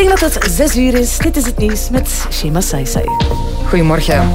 Ik denk dat het zes uur is. Dit is het nieuws met Shema Saisai. Goedemorgen.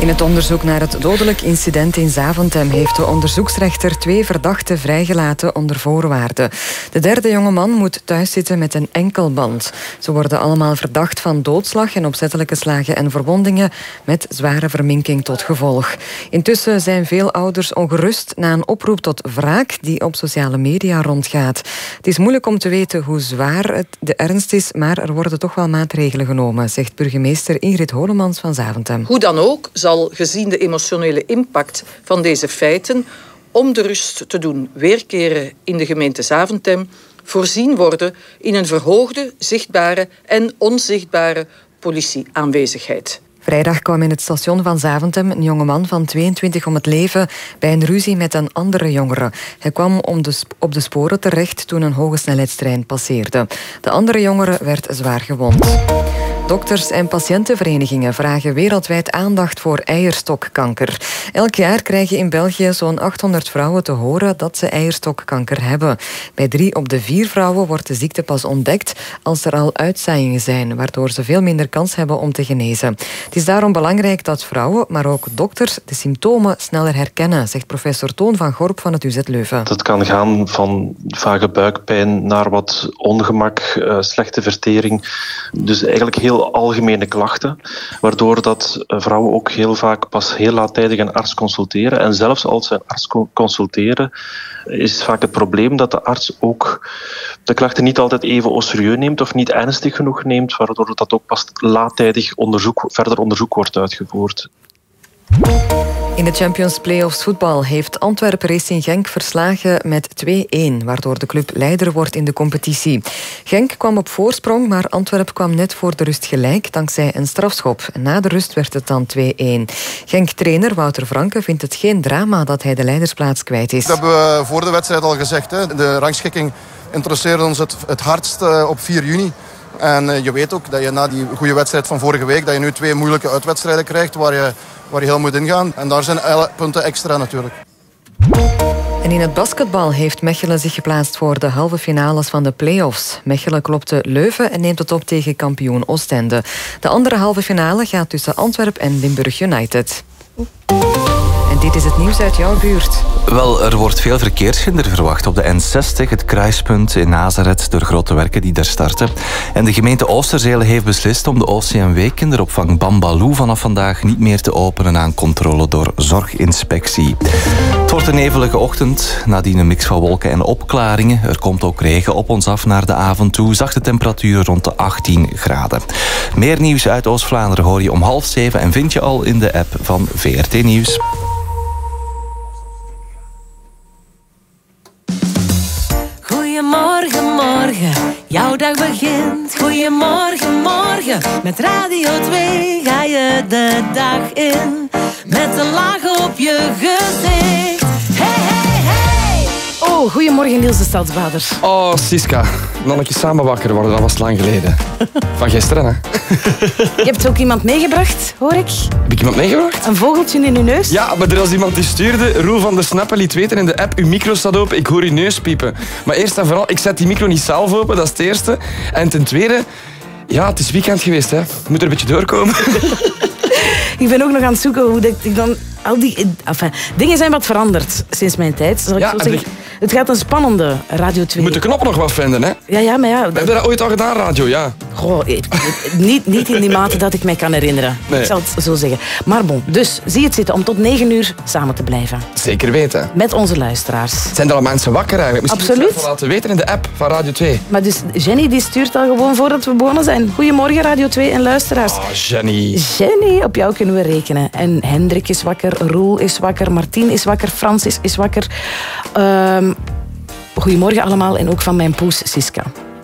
In het onderzoek naar het dodelijk incident in Zaventem heeft de onderzoeksrechter twee verdachten vrijgelaten onder voorwaarden. De derde jonge man moet thuiszitten met een enkelband. Ze worden allemaal verdacht van doodslag en opzettelijke slagen en verwondingen met zware verminking tot gevolg. Intussen zijn veel ouders ongerust na een oproep tot wraak die op sociale media rondgaat. Het is moeilijk om te weten hoe zwaar het de ernst is, maar er worden toch wel maatregelen genomen, zegt burgemeester Ingrid Holemans van Zaventem. Hoe dan ook zal gezien de emotionele impact van deze feiten om de rust te doen weerkeren in de gemeente Zaventem voorzien worden in een verhoogde, zichtbare en onzichtbare politieaanwezigheid. Vrijdag kwam in het station van Zaventem een jongeman van 22 om het leven bij een ruzie met een andere jongere. Hij kwam om de op de sporen terecht toen een hoge snelheidstrein passeerde. De andere jongere werd zwaar gewond. Dokters- en patiëntenverenigingen vragen wereldwijd aandacht voor eierstokkanker. Elk jaar krijgen in België zo'n 800 vrouwen te horen dat ze eierstokkanker hebben. Bij drie op de vier vrouwen wordt de ziekte pas ontdekt als er al uitzaaiingen zijn, waardoor ze veel minder kans hebben om te genezen. Het is daarom belangrijk dat vrouwen, maar ook dokters, de symptomen sneller herkennen, zegt professor Toon van Gorp van het UZ Leuven. Dat kan gaan van vage buikpijn naar wat ongemak, eh, slechte vertering. Dus eigenlijk heel algemene klachten, waardoor dat eh, vrouwen ook heel vaak pas heel laattijdig een arts consulteren. En zelfs als ze een arts consulteren, is vaak het probleem dat de arts ook de klachten niet altijd even serieus neemt of niet ernstig genoeg neemt, waardoor dat ook pas laattijdig onderzoek, verder onderzoek wordt uitgevoerd. In de Champions Playoffs voetbal heeft Antwerpen Racing Genk verslagen met 2-1, waardoor de club leider wordt in de competitie. Genk kwam op voorsprong, maar Antwerpen kwam net voor de rust gelijk dankzij een strafschop. Na de rust werd het dan 2-1. Genk-trainer Wouter Franke vindt het geen drama dat hij de leidersplaats kwijt is. Dat hebben we voor de wedstrijd al gezegd. Hè. De rangschikking interesseerde ons het, het hardst eh, op 4 juni. En eh, je weet ook dat je na die goede wedstrijd van vorige week... dat je nu twee moeilijke uitwedstrijden krijgt waar je waar je heel moet ingaan. En daar zijn punten extra natuurlijk. En in het basketbal heeft Mechelen zich geplaatst voor de halve finales van de play-offs. Mechelen klopte Leuven en neemt het op tegen kampioen Oostende. De andere halve finale gaat tussen Antwerpen en Limburg United. Dit is het nieuws uit jouw buurt. Wel, er wordt veel verkeershinder verwacht op de N60, het kruispunt in Nazareth, door grote werken die daar starten. En de gemeente Oosterzele heeft beslist om de OCMW kinderopvang Bambaloo vanaf vandaag niet meer te openen aan controle door zorginspectie. Het wordt een nevelige ochtend, nadien een mix van wolken en opklaringen. Er komt ook regen op ons af naar de avond toe. Zachte temperatuur rond de 18 graden. Meer nieuws uit Oost-Vlaanderen hoor je om half zeven en vind je al in de app van VRT Nieuws. Jouw dag begint. Goedemorgen, morgen, met Radio 2 ga je de dag in. Met een laag op je gezicht. Oh, goedemorgen Niels de Stadsbader. Oh, Siska. Keer samen wakker worden, dat was lang geleden. Van gisteren, hè. Je hebt ook iemand meegebracht, hoor ik. Heb ik iemand meegebracht? Een vogeltje in uw neus? Ja, maar er was iemand die stuurde. Roel van der Snappen liet weten in de app, uw micro staat open, ik hoor uw neus piepen. Maar eerst en vooral, ik zet die micro niet zelf open, dat is het eerste. En ten tweede, ja, het is weekend geweest, hè. Ik moet er een beetje doorkomen. Ik ben ook nog aan het zoeken hoe ik dan... Al die, enfin, dingen zijn wat veranderd sinds mijn tijd, zal ik Ja, zo en zeggen. Het gaat een spannende Radio 2. Je moet de knop nog wat vinden, hè. Ja, ja, maar ja... We hebben dat ooit al gedaan, radio, ja. Goh, niet, niet in die mate dat ik mij kan herinneren. Nee. Ik zal het zo zeggen. Maar bon, dus zie het zitten om tot negen uur samen te blijven. Zeker weten. Met onze luisteraars. Zijn er al mensen wakker eigenlijk? Misschien Absoluut. je even laten weten in de app van Radio 2. Maar dus Jenny die stuurt al gewoon voordat we begonnen zijn. Goedemorgen Radio 2 en luisteraars. Oh, Jenny. Jenny, op jou kunnen we rekenen. En Hendrik is wakker, Roel is wakker, Martien is wakker, Francis is wakker. Ehm, goedemorgen allemaal en ook van mijn poes Siska.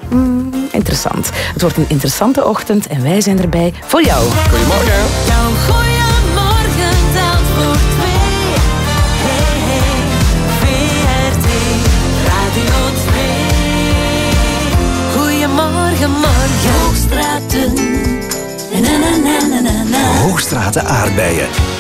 Hmm, interessant. Het wordt een interessante ochtend en wij zijn erbij voor jou. Goedemorgen. Jouw goeiemorgen telt voor twee. Hey, hey, VRT Radio 2. Goeiemorgen, morgen. Hoogstraten. Na, na, na. Hoogstraten aardbeien.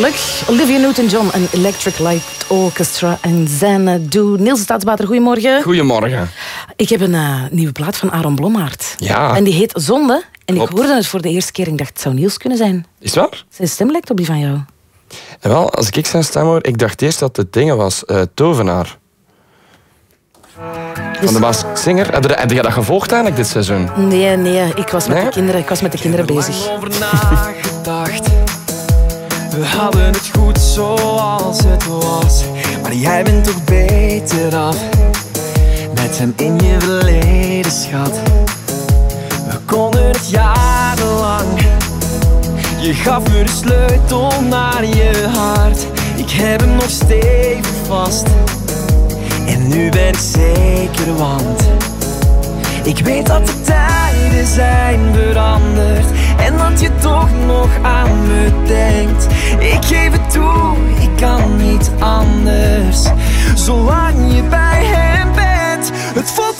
Was vrolijk. Olivia Newton-John en Electric Light Orchestra en Xanadu. Niels Staatsbater, goedemorgen. Goedemorgen. Ik heb een uh, nieuwe plaat van Aaron Blommaert. Ja. En die heet Zonde. En ik hoorde het voor de eerste keer en ik dacht, het zou Niels kunnen zijn. Is het waar? Zijn stem lijkt op die van jou. En wel, als ik zijn stem hoor, ik dacht eerst dat het dingen was. eh, tovenaar. Dus- Van de Maas Singer. Heb je, heb je dat gevolgd eigenlijk dit seizoen? Nee, nee, ik was met Nee? de kinderen, ik was met de kinderen bezig. We hadden het goed zoals het was. Maar jij bent toch beter af. Met hem in je verleden, schat. We konden het jarenlang. Je gaf me de sleutel naar je hart. Ik heb hem nog stevig vast. En nu ben ik zeker, want ik weet dat de tijden zijn veranderd en dat je toch nog aan me denkt. Ik geef het toe, ik kan niet anders. Zolang je bij hem bent, het voelt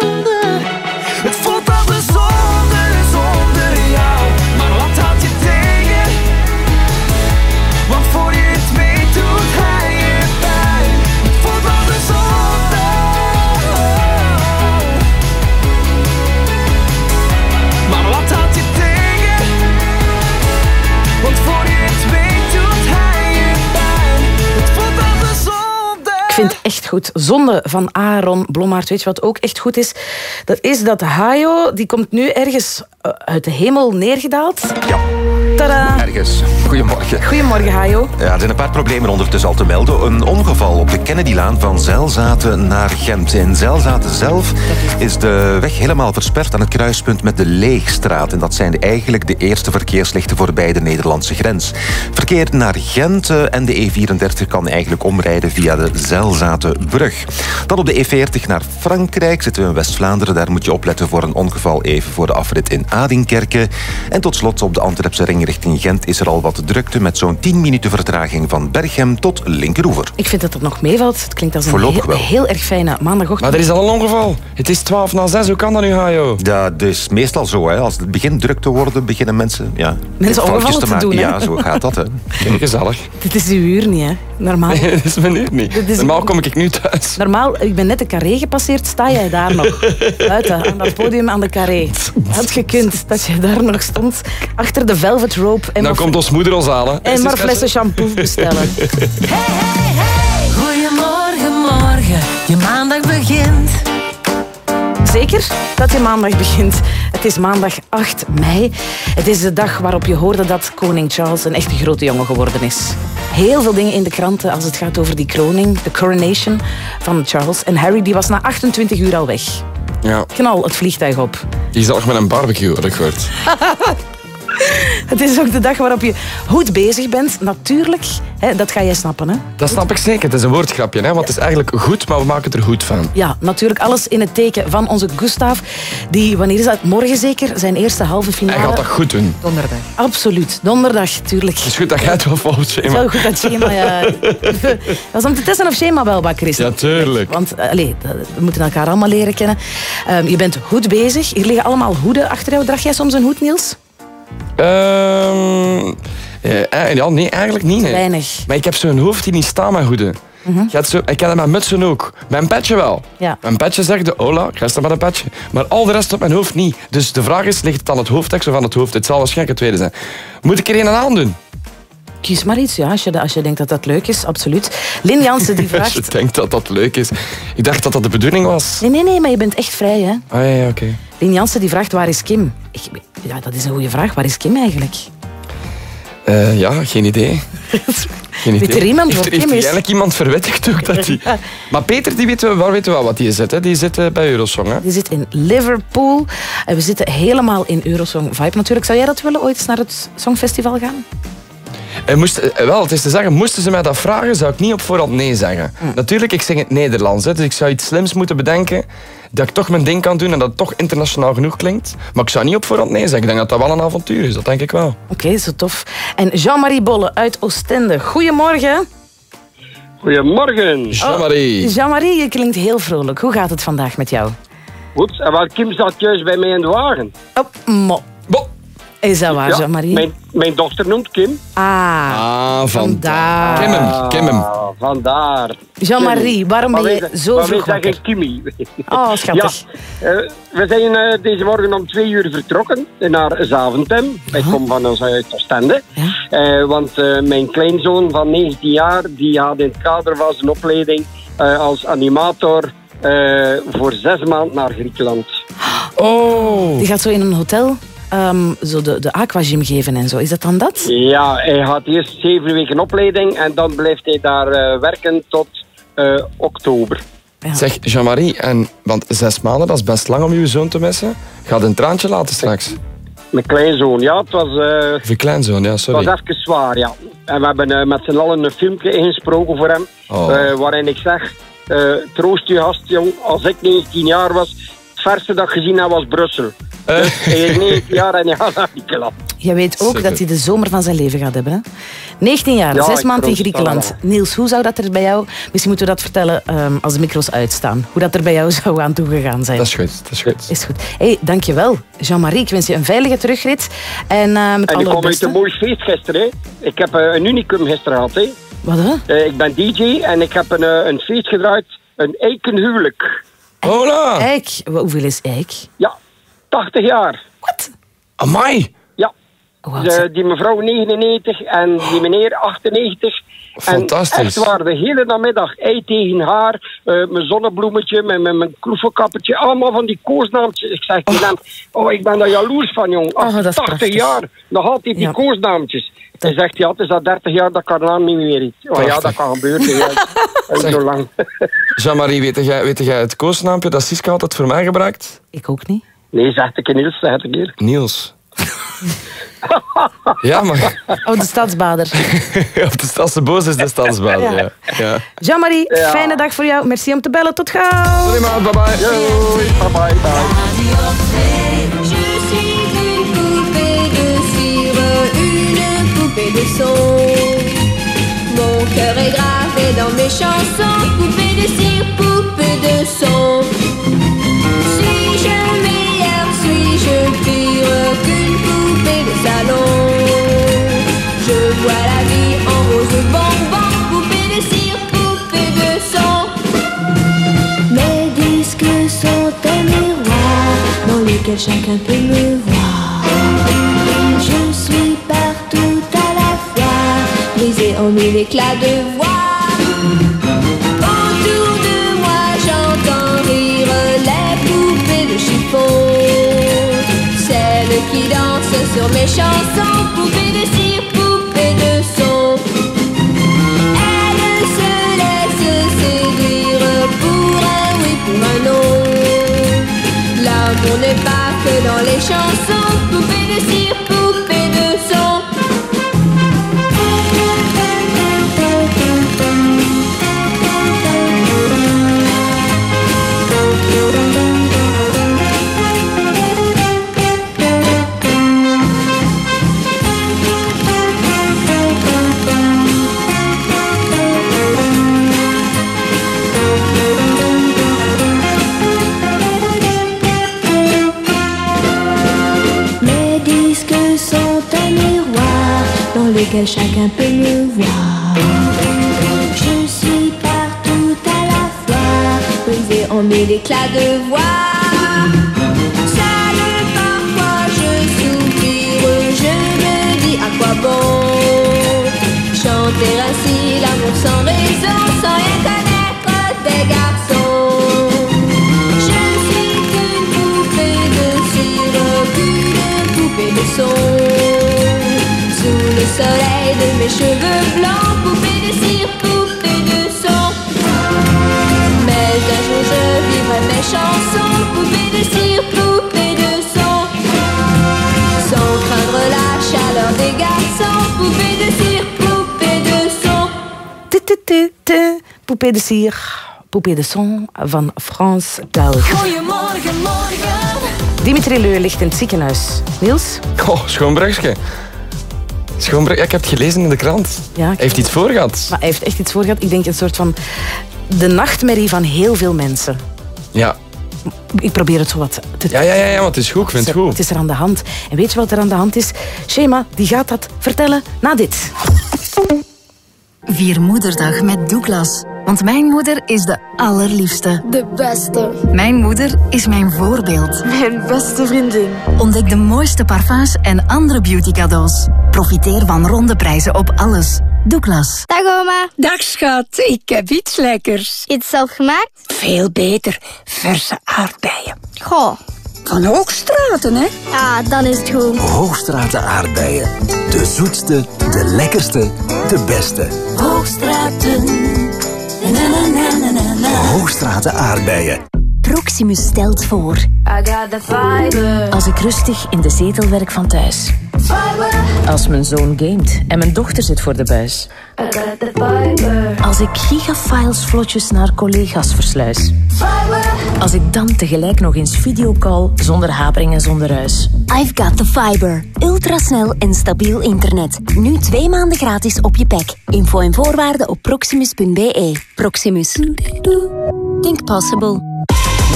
Ik vind het echt goed. Zonde van Aaron Blommaert. Weet je wat ook echt goed is? Dat is dat Hayo, die komt nu ergens eh, uit de hemel neergedaald. Ja, Tada! ergens. Goedemorgen. Goedemorgen, Hayo. Ja, er zijn een paar problemen ondertussen al te melden. Een ongeval op de Kennedylaan van Zelzaten naar Gent. In Zelzaten zelf is de weg helemaal versperd aan het kruispunt met de Leegstraat. En dat zijn eigenlijk de eerste verkeerslichten voorbij de Nederlandse grens. Verkeer naar Gent eh, en de E34 kan eigenlijk omrijden via de Zelzatenbrug. Dan op de E40 naar Frankrijk zitten we in West-Vlaanderen. Daar moet je opletten voor een ongeval even voor de afrit in Adinkerke. En tot slot op de Antwerpse ring richting Gent is er al wat drukte met zo'n 10 minuten vertraging van Berchem tot Linkeroever. Ik vind dat het nog meevalt. Het klinkt als een Voorlopig heel, wel. heel erg fijne maandagochtend. Maar er is al een ongeval. Het is 12 na 6. Hoe kan dat nu, Hajo? Ja, dus meestal zo. Hè. Als het begint druk te worden, beginnen mensen, ja, Mensen ongevallen te maken. doen, hè. Ja, zo gaat dat. Hè. Gezellig. Dit is uw uur niet, hè? Normaal. Nee, dat is mijn uur niet. Dit is- Normaal kom ik nu thuis. Normaal, ik ben net de carré gepasseerd, sta jij daar nog? Buiten, aan dat podium aan de carré. Had gekund dat je daar nog stond, achter de velvet rope en, Dan komt ons moeder ons halen. en maar flessen shampoo bestellen. Hey, hey, hey. Goedemorgen, morgen. Je maandag begint. Zeker dat je maandag begint. Het is maandag 8 mei. Het is de dag waarop je hoorde dat koning Charles een echte grote jongen geworden is. Heel veel dingen in de kranten als het gaat over die kroning, de coronation van Charles. En Harry die was na 28 uur al weg. Ja, Knal het vliegtuig op. die al nog met een barbecue, had ik gehoord. Het is ook de dag waarop je goed bezig bent. Natuurlijk, hè, dat ga jij snappen. Hè? Dat snap ik zeker. Het is een woordgrapje, hè? want het is eigenlijk goed, maar we maken het er goed van. Ja, natuurlijk alles in het teken van onze Gustav. Die, wanneer is dat? Morgen zeker, zijn eerste halve finale. Hij gaat dat goed doen. Donderdag. Absoluut, donderdag, tuurlijk. Het is goed dat jij het wel volgt, Zo schema. goed dat schema, ja. Dat is om te testen of schema wel wakker is. Ja, tuurlijk. Want eh, allee, we moeten elkaar allemaal leren kennen. Ehm, je bent goed bezig. Hier liggen allemaal hoeden achter jou. Draag jij soms een hoed, Niels? Ehm, eh, ja, nee, eigenlijk niet. Nee. Weinig. Maar ik heb zo'n hoofd die niet staat met hoeden. Je hebt zo, ik heb dat met mutsen ook. Mijn petje wel. Ja. Mijn petje zegt de hola, ik rest met een petje. Maar al de rest op mijn hoofd niet. Dus de vraag is, ligt het aan het hoofddeksel van het hoofd? Het zal waarschijnlijk het tweede zijn. Moet ik er een aan doen? Kies maar iets, ja, als je, als je denkt dat dat leuk is, absoluut. Lin Jansen die Als je vraagt... denkt dat dat leuk is. Ik dacht dat dat de bedoeling was. Nee, nee, nee, maar je bent echt vrij, hè. Ah ja, ja oké. Lin Jansen die vraagt, waar is Kim? Ik, ja, dat is een goede vraag. Waar is Kim eigenlijk? Eh, ja, geen idee. Geen Weet idee. er iemand heeft Kim is? eigenlijk iemand verwittigd ook dat hij... Maar Peter, die weten we, waar weten we wel wat hij zit. Hè? Die zit eh, bij Eurosong. Hè? Die zit in Liverpool. En we zitten helemaal in Eurosong vibe natuurlijk. Zou jij dat willen, ooit naar het Songfestival gaan? En moest, eh, wel, het is te zeggen, moesten ze mij dat vragen, zou ik niet op voorhand nee zeggen. Hm. Natuurlijk, ik zing het Nederlands, hè, dus ik zou iets slims moeten bedenken dat ik toch mijn ding kan doen en dat het toch internationaal genoeg klinkt. Maar ik zou niet op voorhand nee zeggen. Ik denk dat dat wel een avontuur is, dat denk ik wel. Oké, zo tof. En Jean-Marie Bolle uit Oostende. Goedemorgen. Goedemorgen. Jean-Marie. Jean-Marie, je klinkt heel vrolijk. Hoe gaat het vandaag met jou? Goed, en wel, Kim zat juist bij mij in de wagen. Oh, mo. Is dat waar, Jean-Marie? mijn, mijn dochter noemt Kim. Ah, Ah, vandaar. Hem, ken hem. Ah, vandaar. Jean-Marie, Kim. waarom ben je zo vroeg wakker? zeggen Kimmy. Oh, schattig. Ja, eh, we zijn eh, deze morgen om twee uur vertrokken naar Zaventem. Ik kom van ons uit Oostende. Eh, want eh, mijn kleinzoon van 19 jaar, die had in het kader van zijn opleiding eh, als animator eh, voor zes maanden naar Griekenland. Oh. Die gaat zo in een hotel ehm, zo de, de aquagym geven en zo. Is dat dan dat? Ja, hij had eerst zeven weken opleiding en dan blijft hij daar eh, werken tot eh, oktober. Zeg, Jean-Marie, en, want zes maanden, dat is best lang om je zoon te missen. Gaat een traantje laten straks. Mijn kleinzoon, ja, het was, eh, Of je kleinzoon, ja, het sorry. was even zwaar, ja. En we hebben met z'n allen een filmpje ingesproken voor hem, Oh. eh, waarin ik zeg, eh, troost je gast, jong, als ik 19 jaar was, het verste dat ik gezien heb was Brussel. Eh. Dus 19 jaar en hij gaat naar Griekenland. Je weet ook Super. dat hij de zomer van zijn leven gaat hebben. Hè? 19 jaar, Ja, zes ik maanden in Griekenland. Niels, hoe zou dat er bij jou... Misschien moeten we dat vertellen ehm, als de micro's uitstaan. Hoe dat er bij jou zou aan toegegaan zijn. Dat is goed, dat is goed. Is goed. hey, dankjewel, Jean-Marie. Ik wens je een veilige terugrit. En eh met En ik kom uit een mooi feest gisteren. hè. Ik heb eh, een unicum gisteren gehad. Hè. Wat, hè? Eh, ik ben DJ en ik heb een, eh, een feest gedraaid, een eikenhuwelijk. Hola! Eik. Hoeveel is Eik? Ja, 80 jaar. Wat? Amai! Ja. Hoe oud De, die mevrouw 99 en die meneer 98. Fantastisch. En echt waar, de hele namiddag, ei tegen haar, eh, mijn zonnebloemetje, mijn, mijn, mijn allemaal van die koosnaampjes. Ik zeg tegen hem, oh, ik ben daar jaloers van, jong. Oh, dat is 80 prachtig. jaar, nog altijd die Ja. koosnaampjes. Hij zegt, ja, het is al 30 jaar dat ik haar naam niet meer. Oh ja, dat kan gebeuren. Ja. Dat Zeg. zo lang. Jean-Marie, weet jij, weet jij het koosnaampje dat Siska altijd voor mij gebruikt? Ik ook niet. Nee, zegt ik Niels, zeg een keer. Niels. ja, maar Oh, de stadsbader. op de stadse boos is de stadsbader. Ja. Ja. Jean-Marie, Ja. fijne dag voor jou. Merci om te bellen. Tot gauw. Sorry, maat, bye bye. Doei, bye. Mon cœur est gravé dans mes chansons, poupée de cire, poupée de son. Chacun peut me voir. Je suis partout à la fois, brisée en mille éclats de voix. Autour de moi, j'entends rire les poupées de chiffon. Celles qui dansent sur mes chansons, poupées de L'amour n'est pas que dans les chansons, poupée de cire, lesquels chacun peut me voir. Je suis partout à la fois, brisé en mille éclats de voix. Seul parfois je soupire, je me dis à quoi bon chanter ainsi l'amour sans raison, sans rien connaître des garçons. Je suis qu'une poupée de cire, qu'une poupée de son. Soleil de mes cheveux blancs, poupée de cire, poupée de son. Mais un jour je vivrai mes chansons, poupée de cire, poupée de son. Sans craindre la chaleur des garçons, poupée de cire, poupée de son. Poupée de cire, poupée de son van Frans Belg. Goedemorgen, morgen. Dimitri Leu ligt in het ziekenhuis. Niels? Oh, schoonbrugske. Schoonbrug, ja, ik heb het gelezen in de krant. Ja, Hij heeft iets voor gehad. Maar hij heeft echt iets voor gehad. Ik denk een soort van de nachtmerrie van heel veel mensen. Ja. Ik probeer het zo wat te... Ja, ja, ja, ja, maar het is goed. Ik vind het goed. Het is er aan de hand. En weet je wat er aan de hand is? Shema, die gaat dat vertellen na dit. Vier moederdag met Douglas. Want mijn moeder is de allerliefste. De beste. Mijn moeder is mijn voorbeeld. Mijn beste vriendin. Ontdek de mooiste parfums en andere beauty cadeaus. Profiteer van ronde prijzen op alles. Douglas. Dag oma. Dag schat, ik heb iets lekkers. Iets zelf gemaakt? Veel beter, verse aardbeien. Goh. Van Hoogstraten, hè? Ja, dan is het goed. Hoogstraten aardbeien. De zoetste, de lekkerste, de beste. Hoogstraten. Hoogstraten aardbeien. Proximus stelt voor. I got the fiber. Als ik rustig in de zetel werk van thuis. Fiber. Als mijn zoon gamet en mijn dochter zit voor de buis. I got the fiber. Als ik gigafiles vlotjes naar collega's versluis. Fiber. Als ik dan tegelijk nog eens videocall zonder hapering en zonder ruis. I've got the fiber. Ultrasnel en stabiel internet. Nu twee maanden gratis op je pack. Info en voorwaarden op proximus.be. Proximus. Think possible.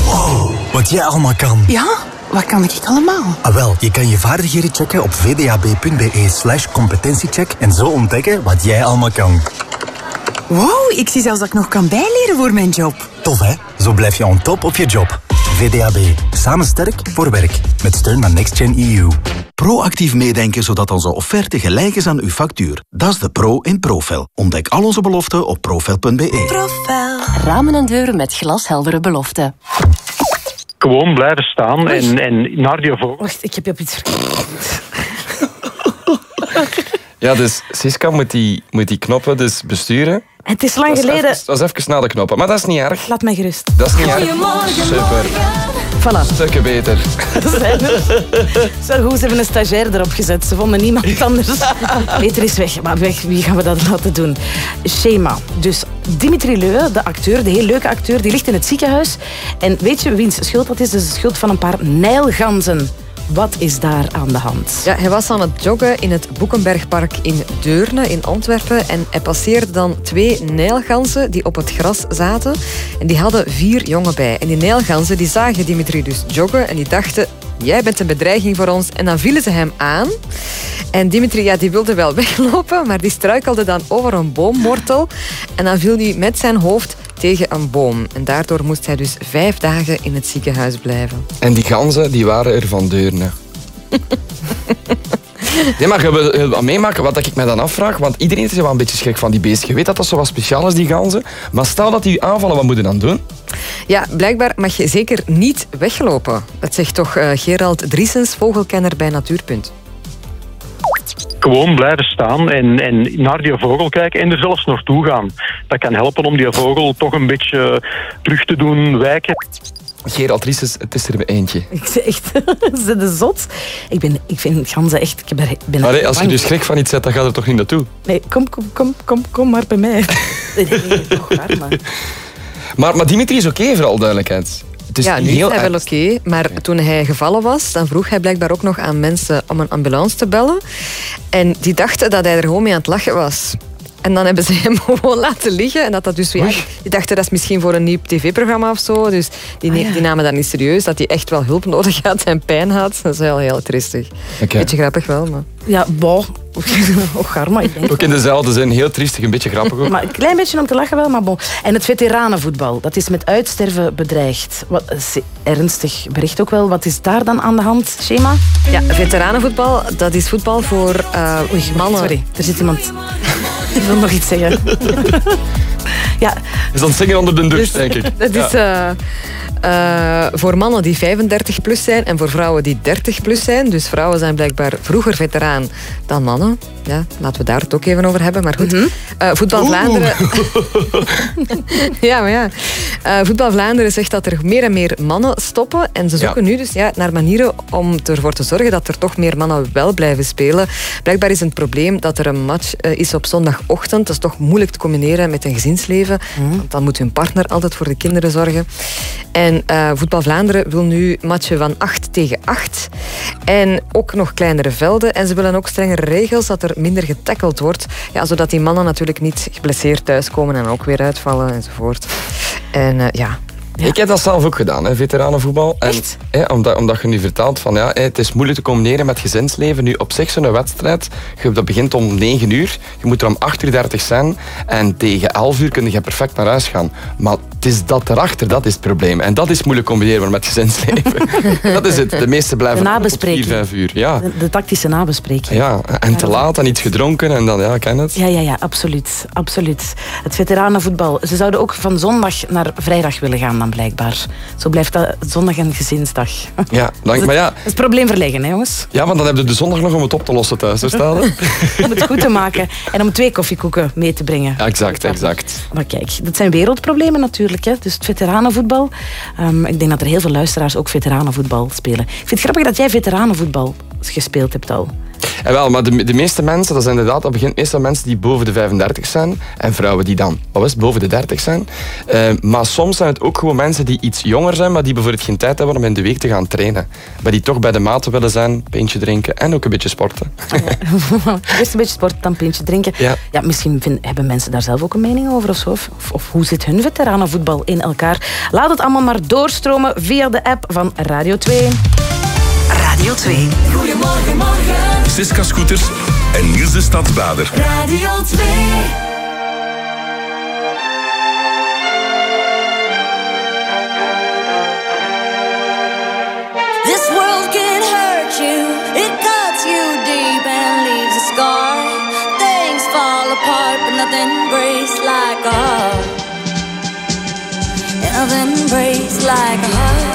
Wow, wat jij allemaal kan. Ja, wat kan ik allemaal? Ah, wel, je kan je vaardigheden checken op vdab.be slash competentiecheck en zo ontdekken wat jij allemaal kan. Wow, ik zie zelfs dat ik nog kan bijleren voor mijn job. Tof hè? Zo blijf je on top op je job. VDAB. Samen sterk voor werk. Met steun van NextGen EU. Proactief meedenken zodat onze offerte gelijk is aan uw factuur. Dat is de pro in Profel. Ontdek al onze beloften op profel.be. Profel. Ramen en deuren met glasheldere beloften. Gewoon blijven staan en, en naar die vogel. Wacht, ik heb je op iets verkeerd. Ja, dus Siska moet die, moet die knoppen dus besturen. Het is lang Dat geleden. even- Dat is even na de knoppen, maar dat is niet erg. Laat mij gerust. Dat is niet erg. Goedemorgen, Super. Voilà. Stukken beter. Zijn het. Zo goed, ze hebben een stagiair erop gezet. Ze vonden niemand anders. Peter is weg. Maar weg, wie gaan we dat laten doen? Schema. Dus Dimitri Leu, de acteur, de heel leuke acteur, die ligt in het ziekenhuis. En weet je wiens schuld dat is? Dat is de schuld van een paar nijlganzen. Wat is daar aan de hand? Ja, hij was aan het joggen in het Boekenbergpark in Deurne in Antwerpen en hij passeerde dan twee nijlganzen die op het gras zaten en die hadden vier jongen bij. En die nijlganzen die zagen Dimitri dus joggen en die dachten jij bent een bedreiging voor ons en dan vielen ze hem aan. En Dimitri ja, die wilde wel weglopen, maar die struikelde dan over een boomwortel en dan viel hij met zijn hoofd tegen een boom. En daardoor moest hij dus vijf dagen in het ziekenhuis blijven. En die ganzen, die waren er van deurne. Nee, maar je wil wat meemaken wat ik mij dan afvraag. Want iedereen is wel een beetje schrik van die beesten. Je weet dat dat zo wat speciaal is, die ganzen. Maar stel dat die aanvallen, wat moet je dan doen? Ja, blijkbaar mag je zeker niet weglopen. Dat zegt toch eh, Gerald Driesens, vogelkenner bij Natuurpunt. Gewoon blijven staan en, en naar die vogel kijken en er zelfs naartoe gaan. Dat kan helpen om die vogel toch een beetje terug te doen wijken. Gerald Driesens, het is er bij eentje. Ik zeg echt, ze zijn de zot. Ik, ben, ik vind ganzen echt... Ik ben, ben als je bang. dus schrik van iets zet, dan gaat er toch niet naartoe? Nee, kom, kom, kom, kom, kom maar bij mij. Nee, nee, nee, toch waar, maar... Maar, maar Dimitri is oké, voor al duidelijkheid. Ja, nu heel is hij wel oké. maar toen hij gevallen was, dan vroeg hij blijkbaar ook nog aan mensen om een ambulance te bellen. En die dachten dat hij er gewoon mee aan het lachen was. En dan hebben ze hem gewoon laten liggen. En dat dat dus, ja, die dachten dat is misschien voor een nieuw tv-programma of zo. Dus die, Ah, ja. die namen dat niet serieus. Dat hij echt wel hulp nodig had en pijn had. Dat is wel heel tristig. Beetje grappig wel, maar... Ja, boh. Och, Garma, ik denk Ook in dezelfde zin, heel triestig, een beetje grappig ook. Maar een klein beetje om te lachen wel, maar bon. En het veteranenvoetbal, dat is met uitsterven bedreigd. Wat is ernstig bericht ook wel. Wat is daar dan aan de hand, Schema? Ja, veteranenvoetbal, dat is voetbal voor eh, mannen. Sorry, er zit iemand... Ik wil nog iets zeggen. ja, Is het zingen onder de douche, denk ik. Dat is Ja. Eh, voor mannen die 35 plus zijn en voor vrouwen die 30 plus zijn. Dus vrouwen zijn blijkbaar vroeger veteraan dan mannen. Ja, laten we daar het ook even over hebben. Maar goed, Eh, Voetbal Vlaanderen... ja, maar ja. Eh, Voetbal Vlaanderen zegt dat er meer en meer mannen stoppen. En ze zoeken nu dus ja, naar manieren om ervoor te zorgen dat er toch meer mannen wel blijven spelen. Blijkbaar is het probleem dat er een match is op zondagochtend. Dat is toch moeilijk te combineren met een gezinsleven. Want dan moet hun partner altijd voor de kinderen zorgen. En eh, Voetbal Vlaanderen wil nu matchen van 8 tegen 8. En ook nog kleinere velden. En ze willen ook strengere regels, dat er minder getackeld wordt. Ja, zodat die mannen natuurlijk niet geblesseerd thuiskomen en ook weer uitvallen enzovoort. En eh, ja, Ik heb dat zelf ook gedaan, hè, veteranenvoetbal. En, hè, omdat, omdat je nu vertelt van ja, het is moeilijk te combineren met gezinsleven. Nu op zich zo'n wedstrijd, je- dat begint om 9 uur. Je moet er om 8 uur 30 zijn. En tegen 11 uur kun je perfect naar huis gaan. Maar het is dat erachter, dat is het probleem. En dat is moeilijk combineren met gezinsleven. dat is het. De meeste blijven De nabespreking. 4, 5 uur. Ja. de, de tactische nabespreking. ja, en te laat en iets gedronken. En dan, ja, ken het. Ja, ja, ja, absoluut. absoluut. Het veteranenvoetbal. Ze zouden ook van zondag naar vrijdag willen gaan dan blijkbaar. Zo blijft dat zondag een gezinsdag. Ja, dank, maar ja, het probleem verleggen, hè, jongens. ja, want dan heb je de zondag nog om het op te lossen thuis. Verstaan? Om het goed te maken. En om twee koffiekoeken mee te brengen. Exact, exact. Maar kijk, dat zijn wereldproblemen natuurlijk. Hè. Dus het veteranenvoetbal. Ehm, ik denk dat er heel veel luisteraars ook veteranenvoetbal spelen. Ik vind het grappig dat jij veteranenvoetbal gespeeld hebt al. En wel, maar de, de meeste mensen, dat zijn inderdaad, dat begint meestal mensen die boven de 35 zijn. En vrouwen die dan, wat was het, boven de 30 zijn. Eh, maar soms zijn het ook gewoon mensen die iets jonger zijn, maar die bijvoorbeeld geen tijd hebben om in de week te gaan trainen. Maar die toch bij de maten willen zijn, een pintje drinken en ook een beetje sporten. Eerst een beetje sport, dan een pintje drinken. Ja. Ja, misschien vind- hebben mensen daar zelf ook een mening over of zo. Of hoe zit hun veteranenvoetbal in elkaar? Laat het allemaal maar doorstromen via de app van Radio 2. Radio 2. Goedemorgen, morgen. Siska Scooters en Niels de Stadsbader. Radio 2. This world can hurt you, it cuts you deep and leaves a scar. Things fall apart, but nothing breaks like a heart. Nothing breaks like a heart.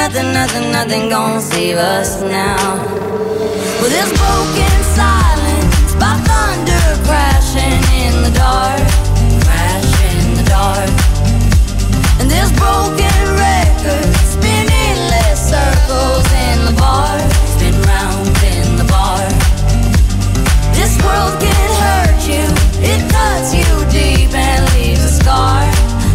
Nothing, nothing, nothing gonna save us now. Well, this broken silence by thunder crashing in the dark, crashing in the dark. And this broken record spinning less circles in the bar, spin round in the bar. This world can hurt you, it cuts you deep and leaves a scar.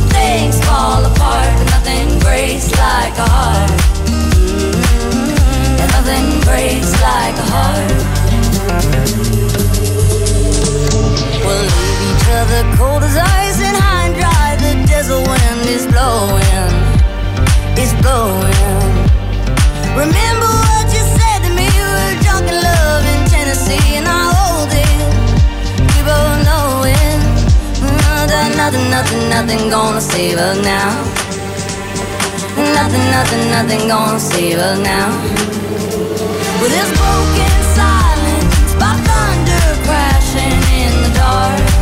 Things fall apart, nothing breaks like a heart. Mm, and nothing breaks like a heart. We'll leave each other cold as ice and high and dry. The desert wind is blowing, it's blowing. Remember what you said to me? We were drunk in love in Tennessee, and I hold it. We both know it. Mm, nothing, nothing, nothing gonna save us now. Nothing, nothing, nothing gonna save us now. With this broken silence by thunder crashing in the dark,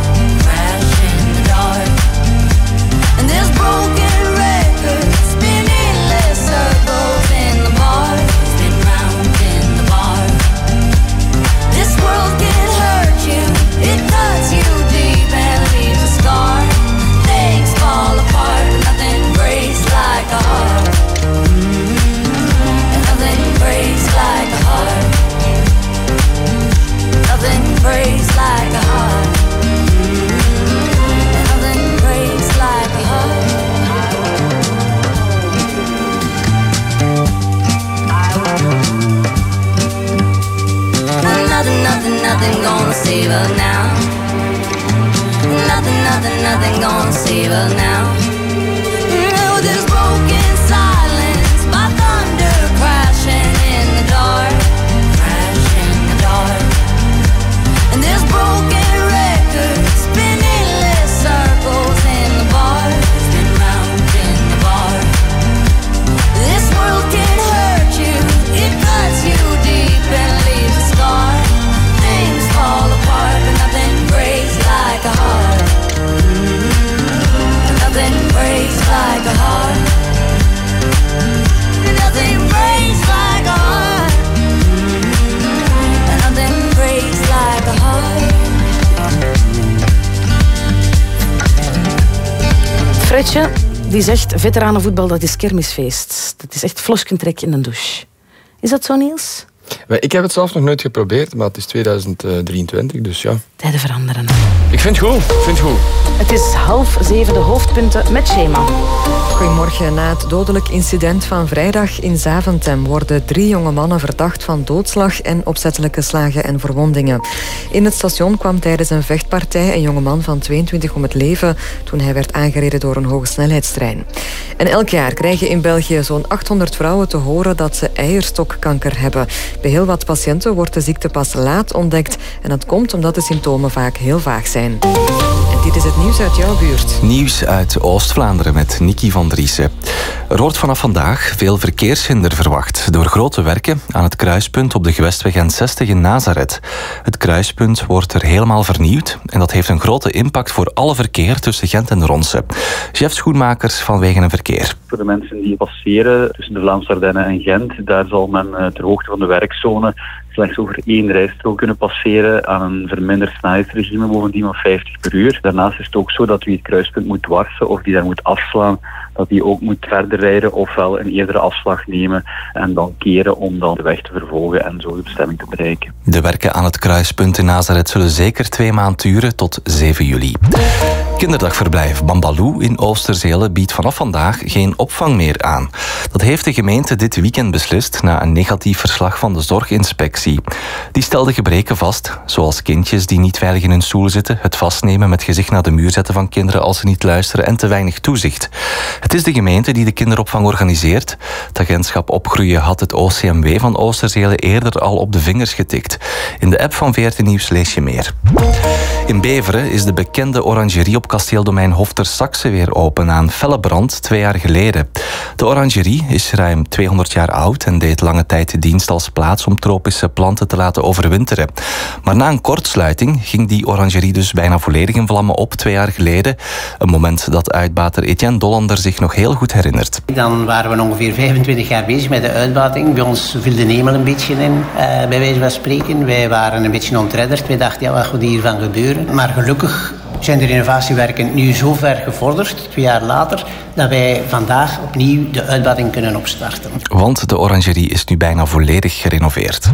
veteranenvoetbal dat is kermisfeest. Dat is echt floskentrek in een douche. Is dat zo, Niels? Ik heb het zelf nog nooit geprobeerd, maar het is 2023, dus ja. Tijden veranderen. Ik vind het goed, ik vind het goed. Het is half zeven de hoofdpunten met schema. Goedemorgen. Na het dodelijk incident van vrijdag in Zaventem worden drie jonge mannen verdacht van doodslag en opzettelijke slagen en verwondingen. In het station kwam tijdens een vechtpartij een jongeman van 22 om het leven toen hij werd aangereden door een hoge snelheidstrein. En elk jaar krijgen in België zo'n 800 vrouwen te horen dat ze eierstokkanker hebben. Bij heel wat patiënten wordt de ziekte pas laat ontdekt en dat komt omdat de symptomen vaak heel vaag zijn. En dit is het nieuws uit jouw buurt. Nieuws uit Oost-Vlaanderen met Nicky van Driessen. Er wordt vanaf vandaag veel verkeershinder verwacht door grote werken aan het kruispunt op de gewestweg N60 in Nazareth. Het kruispunt wordt er helemaal vernieuwd en dat heeft een grote impact voor alle verkeer tussen Gent en Ronse. Chef Schoenmakers van Wegen en Verkeer. Voor de mensen die passeren tussen de Vlaamse Ardennen en Gent, daar zal men eh, ter hoogte van de werkzone slechts over één rijstrook kunnen passeren aan een verminderd snelheidsregime bovendien van 50 per uur. Daarnaast is het ook zo dat wie het kruispunt moet dwarsen of die daar moet afslaan, dat die ook moet verder rijden ofwel een eerdere afslag nemen en dan keren om dan de weg te vervolgen en zo de bestemming te bereiken. De werken aan het kruispunt in Nazareth zullen zeker twee maanden duren tot 7 juli. Kinderdagverblijf Bambaloo in Oosterzelen biedt vanaf vandaag geen opvang meer aan. Dat heeft de gemeente dit weekend beslist na een negatief verslag van de zorginspectie. Die stelde gebreken vast, zoals kindjes die niet veilig in hun stoel zitten, het vastnemen met gezicht naar de muur zetten van kinderen als ze niet luisteren en te weinig toezicht. Het is de gemeente die de kinderopvang organiseert. Het agentschap Opgroeien had het OCMW van Oosterzelen eerder al op de vingers getikt. In de app van VRT Nieuws lees je meer. In Beveren is de bekende orangerie op kasteeldomein Hof ter Saxe weer open een felle brand twee jaar geleden. De orangerie is ruim 200 jaar oud en deed lange tijd dienst als plaats om tropische planten te laten overwinteren. Maar na een kortsluiting ging die orangerie dus bijna volledig in vlammen op twee jaar geleden. Een moment dat uitbater Etienne Dollander zich nog heel goed herinnert. Dan waren we ongeveer 25 jaar bezig met de uitbating. Bij ons viel de hemel een beetje in, eh, bij wijze van spreken. Wij waren een beetje ontredderd. Wij dachten, ja, wat gaat hiervan gebeuren? Maar gelukkig zijn de renovatiewerken nu zo ver gevorderd, twee jaar later, dat wij vandaag opnieuw de uitbating kunnen opstarten. Want de orangerie is nu bijna volledig gerenoveerd.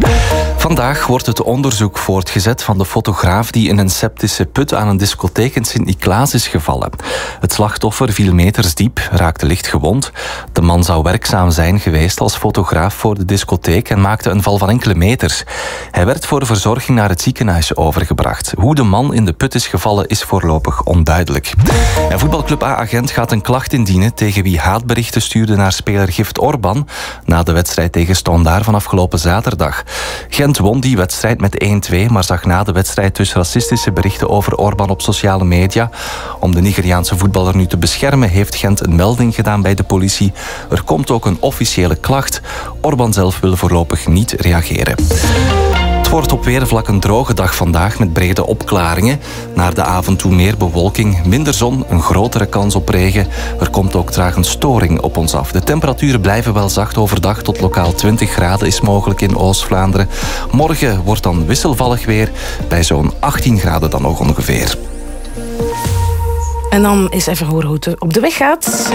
Vandaag wordt het onderzoek voortgezet van de fotograaf die in een septische put aan een discotheek in Sint-Niklaas is gevallen. Het slachtoffer viel meters diep, raakte licht gewond. De man zou werkzaam zijn geweest als fotograaf voor de discotheek en maakte een val van enkele meters. Hij werd voor verzorging naar het ziekenhuis overgebracht. Hoe de man in de put is gevallen is voorlopig onduidelijk. En voetbalclub A-agent gaat een klacht tegen wie haatberichten stuurde naar speler Gift Orban na de wedstrijd tegen Standaard van afgelopen zaterdag. Gent won die wedstrijd met 1-2, maar zag na de wedstrijd dus racistische berichten over Orban op sociale media. Om de Nigeriaanse voetballer nu te beschermen heeft Gent een melding gedaan bij de politie. Er komt ook een officiële klacht. Orban zelf wil voorlopig niet reageren. Wordt op weervlak een droge dag vandaag met brede opklaringen. Naar de avond toe meer bewolking, minder zon, een grotere kans op regen. Er komt ook traag een storing op ons af. De temperaturen blijven wel zacht overdag. Tot lokaal 20 graden is mogelijk in Oost-Vlaanderen. Morgen wordt dan wisselvallig weer. Bij zo'n 18 graden dan nog ongeveer. En dan eens even horen hoe het op de weg gaat.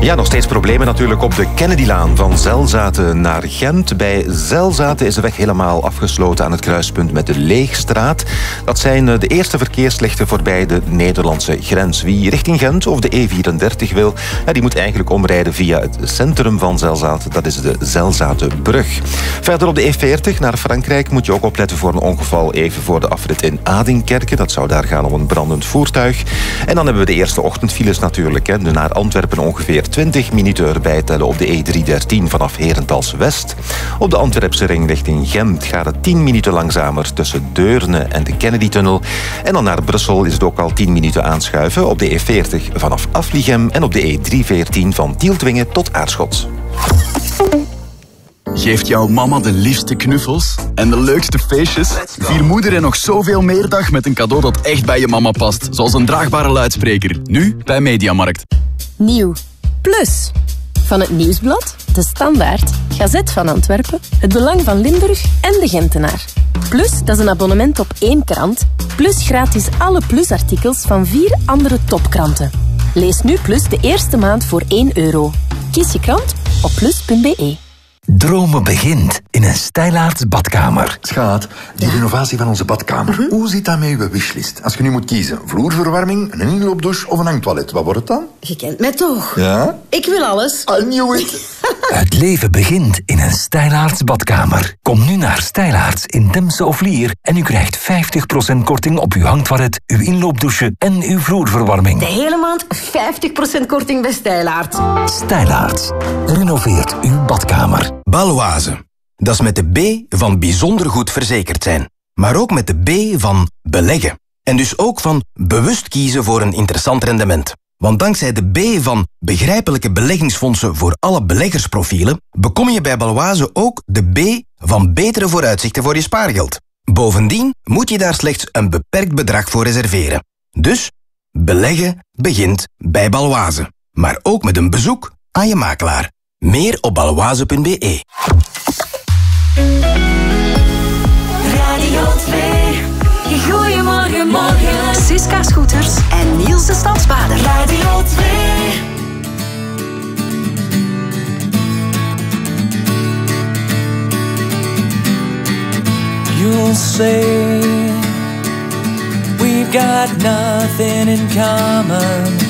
Ja, nog steeds problemen natuurlijk op de Kennedylaan van Zelzaten naar Gent. Bij Zelzaten is de weg helemaal afgesloten aan het kruispunt met de Leegstraat. Dat zijn eh, de eerste verkeerslichten voorbij de Nederlandse grens. Wie richting Gent of de E34 wil, die moet eigenlijk omrijden via het centrum van Zelzaten. Dat is de Zelzatenbrug. Verder op de E40 naar Frankrijk moet je ook opletten voor een ongeval even voor de afrit in Adinkerken. Dat zou daar gaan om een brandend voertuig. En dan hebben we de eerste ochtendfiles natuurlijk. Hè. Naar Antwerpen ongeveer 20 minuten erbij tellen op de E313 vanaf Herentals West. Op de Antwerpse ring richting Gent gaat het 10 minuten langzamer tussen Deurne en de Kennedy-tunnel. En dan naar Brussel is het ook al 10 minuten aanschuiven op de E40 vanaf Afligem en op de E314 van Tieltwingen tot Aarschot. Geeft jouw mama de liefste knuffels en de leukste feestjes? Vier moeder en nog zoveel meer dag met een cadeau dat echt bij je mama past. Zoals een draagbare luidspreker. Nu bij Mediamarkt. Nieuw. Plus. Van het Nieuwsblad, De Standaard, Gazet van Antwerpen, Het Belang van Limburg en De Gentenaar. Plus, dat is een abonnement op één krant. Plus gratis alle Plus-artikels van vier andere topkranten. Lees nu Plus de eerste maand voor 1 euro. Kies je krant op plus.be. Dromen begint in een stijlaarts badkamer. Schaat, die renovatie van onze badkamer. Hoe zit dat met uw wishlist? Als je nu moet kiezen, vloerverwarming, een inloopdouche of een hangtoilet, wat wordt het dan? Je kent mij toch? Ja? Ik wil alles. I knew it. Het leven begint in een stijlaarts badkamer. Kom nu naar Stijlaarts in Demse of Lier en u krijgt 50% korting op uw hangtoilet, uw inloopdouche en uw vloerverwarming. De hele maand 50% korting bij Stijlaard. Stijlaarts. Renoveert uw badkamer. Baloise. Dat is met de B van bijzonder goed verzekerd zijn. Maar ook met de B van beleggen. En dus ook van bewust kiezen voor een interessant rendement. Want dankzij de B van begrijpelijke beleggingsfondsen voor alle beleggersprofielen, bekom je bij Baloise ook de B van betere vooruitzichten voor je spaargeld. Bovendien moet je daar slechts een beperkt bedrag voor reserveren. Dus beleggen begint bij Baloise. Maar ook met een bezoek aan je makelaar. Meer op baloise.be. Radio 2. Goedemorgen, morgen. Siska Scooters en Niels de Stadsbader. Radio 2. You'll say we've got nothing in common,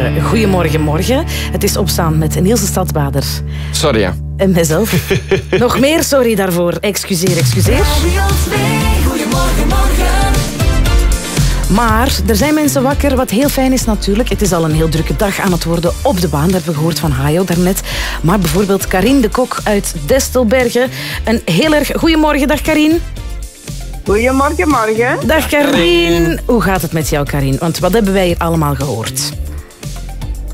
Goedemorgen. Goedemorgen, morgen. Het is opstaan met Niels de Stadsbader. Sorry, ja. En mijzelf. Nog meer sorry daarvoor. Excuseer, excuseer. Goedemorgen, morgen. Maar er zijn mensen wakker, wat heel fijn is natuurlijk. Het is al een heel drukke dag aan het worden op de baan. Dat hebben we gehoord van Hayo daarnet. Maar bijvoorbeeld Karin de Kok uit Destelbergen. Een heel erg goedemorgen, dag Karin. Goedemorgen, morgen. Dag Karin. Hoe gaat het met jou, Karin? Want wat hebben wij hier allemaal gehoord?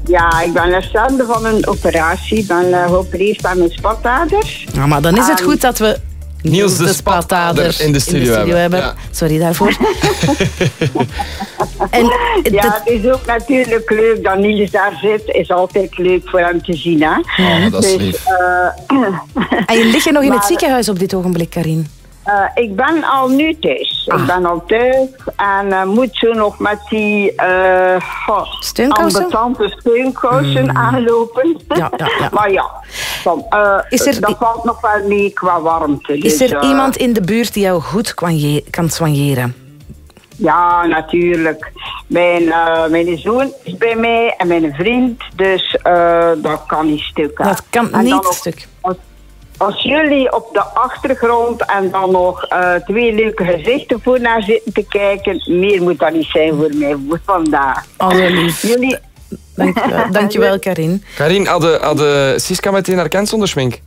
Ja, ik ben herstellende van een operatie. Ik ben geopereerd aan mijn spataders. Ja, maar dan is het En- goed dat we Niels de Spatader in de studio hebben. Ja. Sorry daarvoor. en, ja, het is ook natuurlijk leuk dat Niels daar zit. is altijd leuk voor hem te zien. Hè? Oh, dat is Dus, lief. eh, En je ligt je nog in het ziekenhuis op dit ogenblik, Karin? Eh, ik ben al nu thuis. Ah. Ik ben al thuis en eh, moet zo nog met die uh, Steunkousen? ambetante steunkousen Mm. aanlopen. Ja, ja, ja. maar ja, Is er- dat valt nog wel mee qua warmte. Is Dus, er iemand in de buurt die jou goed kan, soigneren? Ja, natuurlijk. Mijn, eh, mijn zoon is bij mij en mijn vriend, dus dat kan niet stuk. hè. Dat kan niet stuk. Als, jullie op de achtergrond en dan nog eh, twee leuke gezichten voor naar zitten te kijken, meer moet dat niet zijn voor mij voor vandaag. Alle lief. Jullie... Dankjewel, dankjewel Karin. Karin, hadden hadden Siska meteen herkend zonder schmink?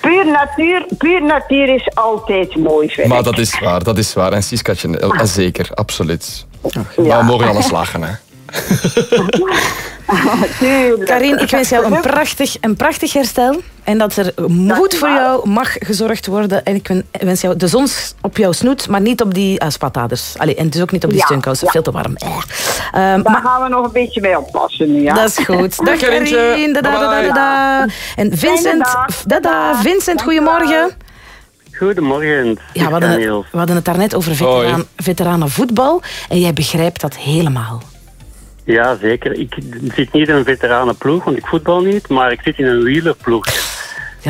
puur, natuur, puur natuur is altijd mooi, vind Maar dat is waar, dat is waar. En Siskatje, zeker, absoluut. Maar Ja. we mogen alles lachen, hè. Karin, ik wens jou een prachtig, een prachtig herstel. En dat er goed voor jou mag gezorgd worden. En ik wen- wens jou de zon op jouw snoet, maar niet op die uh, spataders. Allee, en dus ook niet op die Ja, steunkousen. ja. Veel te warm. Eh. Daar gaan we nog een beetje mee oppassen nu, ja. Dat is goed. Dag Karin. Dada. En Vincent, dada, Vincent, goedemorgen. Goedemorgen. Ja, we hadden, het, we hadden het daarnet over veteraan, veteranenvoetbal. En jij begrijpt dat helemaal. Ja, zeker. Ik zit niet in een veteranenploeg, want ik voetbal niet, maar ik zit in een wielerploeg.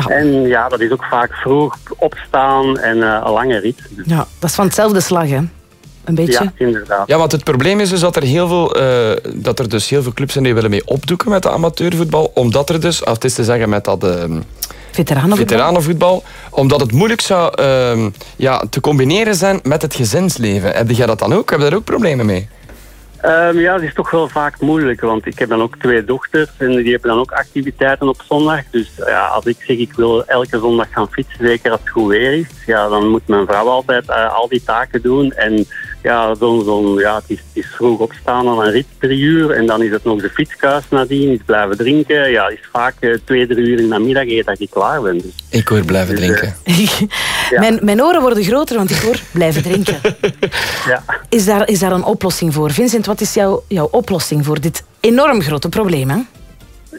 En ja, dat is ook vaak vroeg opstaan en eh, een lange rit. Ja, dat is van hetzelfde slag, hè? Een beetje. Ja, inderdaad. Ja, want het probleem is dus dat er heel veel, eh, dat er dus heel veel clubs zijn die willen mee opdoeken met de amateurvoetbal. Omdat er dus, of het is te zeggen met dat ehm, Veteranenvoetbal. veteranenvoetbal, omdat het moeilijk zou ehm, ja, te combineren zijn met het gezinsleven. Heb jij dat dan ook? Heb je daar ook problemen mee? Ehm, ja, het is toch wel vaak moeilijk, want ik heb dan ook twee dochters en die hebben dan ook activiteiten op zondag. Dus ja, als ik zeg ik wil elke zondag gaan fietsen, zeker als het goed weer is, ja, dan moet mijn vrouw altijd eh, al die taken doen. En ja, zo'n, zo'n, ja het, is, het is vroeg opstaan aan een rit drie uur en dan is het nog de fietskuis nadien, is blijven drinken. Ja, het is vaak eh, twee, drie uur in de middag eet dat ik klaar ben. Dus, Ik hoor blijven drinken. Mijn, mijn oren worden groter, want ik hoor blijven drinken. ja. Is daar, is daar een oplossing voor? Vincent, wat is jouw, jouw oplossing voor dit enorm grote probleem? Hè?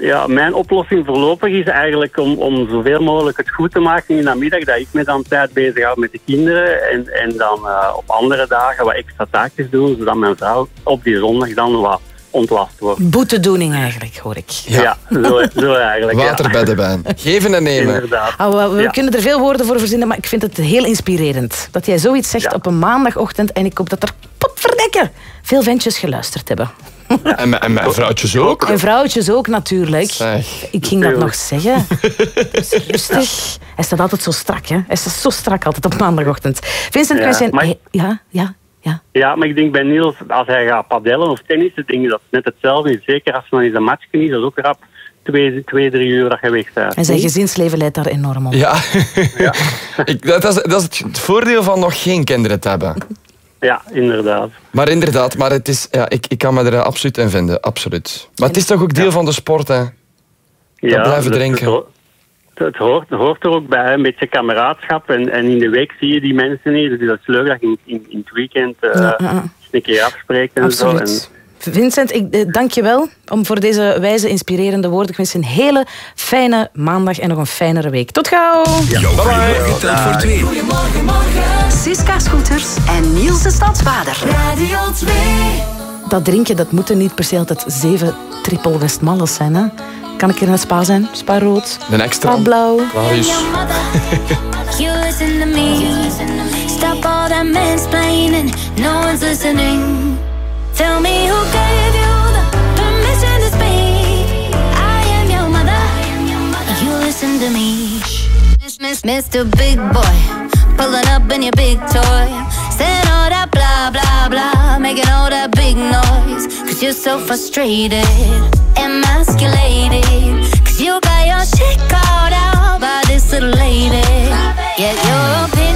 Ja, mijn oplossing voorlopig is eigenlijk om, om zoveel mogelijk het goed te maken in de middag. Dat ik me dan tijd bezighoud met de kinderen. En, en dan eh, op andere dagen wat extra taakjes doen. Zodat mijn vrouw op die zondag dan wat ontlast wordt. Boetedoening eigenlijk, hoor ik. Ja, zo, zo eigenlijk. Water ja. bij de wijn. Geven en nemen. Inderdaad. Ah, we we Ja. kunnen er veel woorden voor verzinnen, maar ik vind het heel inspirerend. Dat jij zoiets zegt op een maandagochtend en ik hoop dat er, potverdekken, veel ventjes geluisterd hebben. En, mijn- en mijn vrouwtjes ook. En vrouwtjes ook natuurlijk. Zeg. Ik ging dat nog zeggen. Dus rustig. Hij staat altijd zo strak, hè? Hij staat zo strak altijd op maandagochtend. Vincent, Ja, wij zijn... maar- Ja, ja, ja. Ja, maar ik denk bij Niels, als hij gaat padellen of tennissen, denk ik dat het net hetzelfde is. Zeker als het dan eens een match is, dat is ook rap twee, twee drie uur dat je weg bent. En zijn gezinsleven leidt daar enorm op. Ja, ik, dat, is, dat is het voordeel van nog geen kinderen te hebben. Ja, inderdaad. Maar inderdaad, maar het is, ja, ik, ik kan me er absoluut in vinden. Absoluut. Maar het is toch ook deel van de sport, hè? Dat blijven drinken. Het, ho- het hoort, het hoort er ook bij, een beetje kameraadschap. En, en in de week zie je die mensen niet. Dus dat is leuk dat je in, in, in het weekend eh, Ja, een keer afspreekt en zo. En. Vincent, ik eh, dank je wel om voor deze wijze, inspirerende woorden. Ik wens je een hele fijne maandag en nog een fijnere week. Tot gauw! Jouw goeiemorgen tijd voor twee. Goedemorgen, morgen. Siska Scooters en Niels de Stadsbader. Radio 2. Dat drinken, dat moeten niet per se altijd zeven triple Westmalles zijn. Hè? Kan ik in het spa zijn? Spa rood? De extra. Spa blauw? Clarius. You listen to me. Stop all that mansplaining. No one's listening. Mr. Big Boy. Pulling up in your big toy. Saying all that blah, blah, blah. Making all that big noise. Cause you're so frustrated. Emasculated. Cause you got your shit called out by this little lady. Yet your opinion's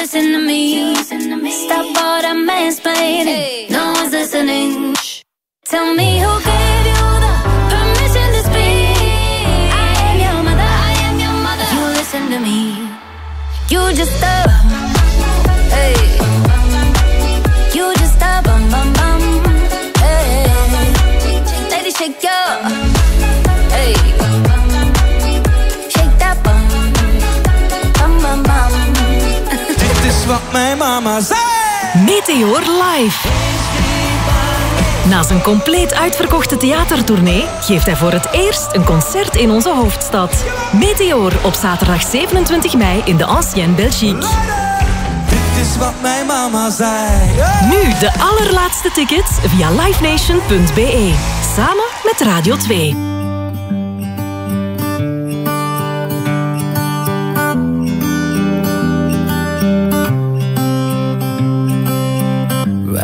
listen to me. Stop all the mansplaining. No one's listening. Tell me who gave you the permission to speak. I am your mother. I am your mother. You listen to me. You just mama zei. Meteor live. Na zijn compleet uitverkochte theatertournee geeft hij voor het eerst een concert in onze hoofdstad. Meteor op zaterdag 27 mei in de Ancienne Belgique. Dit is wat mijn mama zei. Nu de allerlaatste tickets via livenation.be. Samen met Radio 2.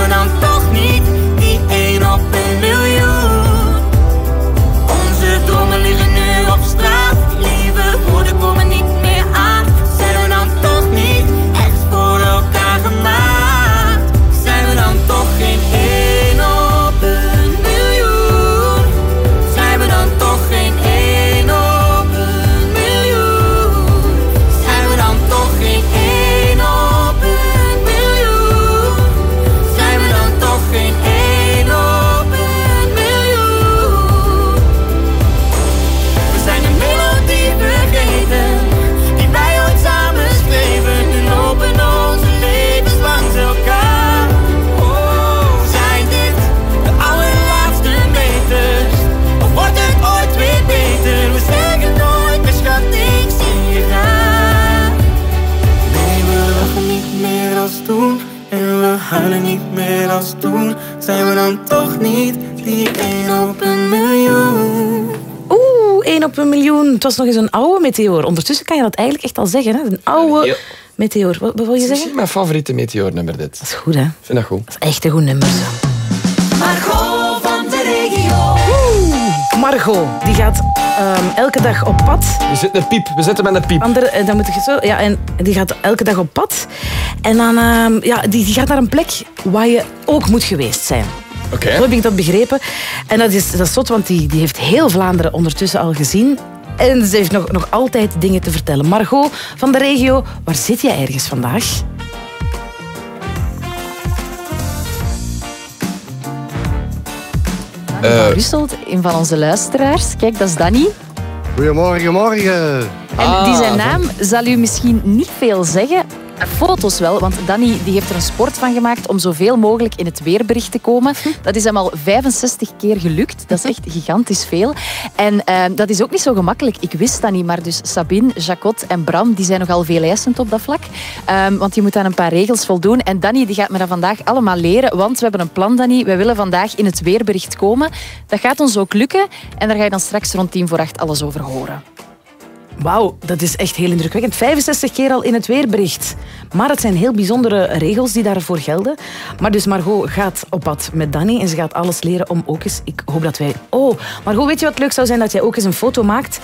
We dan toch niet die één op een toen. Zijn we dan toch niet die 1 op een miljoen? Oeh, 1 op een miljoen. Het was nog eens een oude meteor. Ondertussen kan je dat eigenlijk echt al zeggen. Hè? Een oude meteoor. meteor. Wat, wat wil je zeggen? Het is mijn favoriete meteornummer dit. Dat is goed, hè? Ik vind dat goed. Dat is echt een goed nummer. Zo. Margot, die gaat ehm, elke dag op pad. We zitten een piep. We zitten met een piep. Andere, en dan moet ik zo, ja, en die gaat elke dag op pad. En dan, ehm, ja, die, die gaat naar een plek waar je ook moet geweest zijn. Oké. Zo heb ik dat begrepen. En dat is, dat is zot, want die, die heeft heel Vlaanderen ondertussen al gezien. En ze heeft nog, nog altijd dingen te vertellen. Margot van de regio, waar zit jij ergens vandaag? Danny van Russelt, een van onze luisteraars. Kijk, dat is Danny. Goedemorgen, morgen. En die zijn naam zal u misschien niet veel zeggen. Foto's wel, want Danny die heeft er een sport van gemaakt om zoveel mogelijk in het weerbericht te komen. Dat is hem al 65 keer gelukt. Dat is echt gigantisch veel. En eh, dat is ook niet zo gemakkelijk. Ik wist dat niet, maar dus Sabine, Jacot en Bram die zijn nogal veel eisend op dat vlak. Ehm, want je moet aan een paar regels voldoen. En Danny die gaat me dat vandaag allemaal leren, want we hebben een plan, Danny. Wij willen vandaag in het weerbericht komen. Dat gaat ons ook lukken. En daar ga je dan straks rond tien voor acht alles over horen. Wauw, dat is echt heel indrukwekkend. 65 keer al in het weerbericht. Maar het zijn heel bijzondere regels die daarvoor gelden. Maar dus Margot gaat op pad met Danny en ze gaat alles leren om ook eens... Ik hoop dat wij... Oh, Margot, weet je wat leuk zou zijn? Dat jij ook eens een foto maakt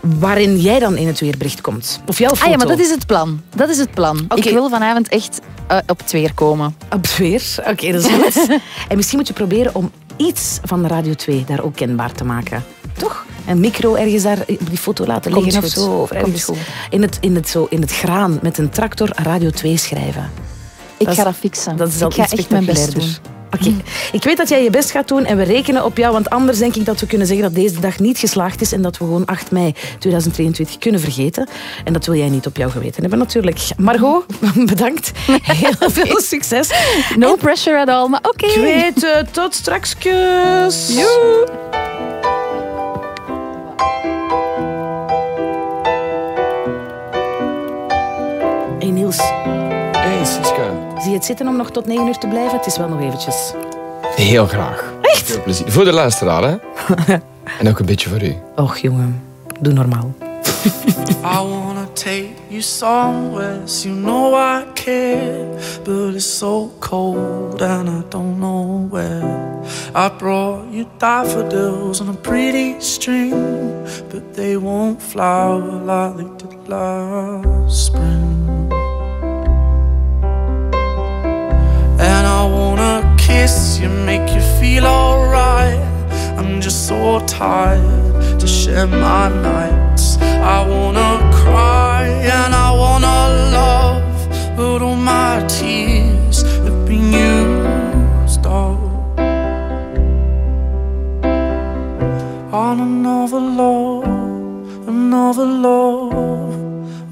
waarin jij dan in het weerbericht komt. Of jouw foto. Ah ja, maar dat is het plan. Dat is het plan. Ik wil vanavond echt eh, op het weer komen. Op het weer? Oké, dat is goed. en misschien moet je proberen om iets van Radio 2 daar ook kenbaar te maken. Toch? Een micro ergens daar op die foto laten Komt liggen of zo. Of ergens in het, in, het, zo, in het graan met een tractor Radio 2 schrijven. Ik Dat ga dat fixen. Dat is al Ik ga iets echt mijn best spectaculairder. Oké, ik weet dat jij je best gaat doen en we rekenen op jou, want anders denk ik dat we kunnen zeggen dat deze dag niet geslaagd is en dat we gewoon 8 mei 2022 kunnen vergeten. En dat wil jij niet op jouw geweten hebben natuurlijk. Margot, bedankt. Heel veel succes. No pressure at all, maar oké. Ik weet het. Tot straks. Kus. Joe. Hey Niels, Hey Siska. Zie je het zitten om nog tot 9 uur te blijven? Het is wel nog eventjes. Heel graag. Echt? Veel plezier. Voor de luisteraar, hè? en ook een beetje voor u. Och jongen, doe normaal. I wanna take you somewhere, so you know I care. But it's so cold and I don't know where. I brought you daffodils on a pretty string, but they won't flower like they did last spring. I wanna kiss you, make you feel alright. I'm just so tired to share my nights. I wanna cry and I wanna love, but all my tears have been used up on another love, another love.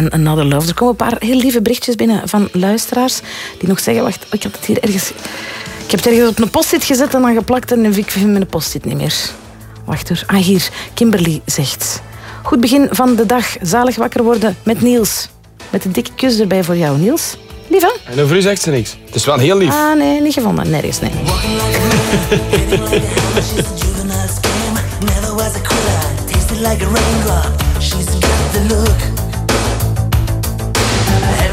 En Another Love. Er komen een paar heel lieve berichtjes binnen van luisteraars die nog zeggen, wacht, ik had het hier ergens... Ik heb het ergens op een post-it gezet en dan geplakt en ik vind mijn post-it niet meer. Wacht hoor. Ah, hier. Kimberly zegt... Goed begin van de dag. Zalig wakker worden met Niels. Met een dikke kus erbij voor jou, Niels. Lief, hè? En over u zegt ze niks. Het is wel heel lief. Ah, nee, niet gevonden. Nergens, nee.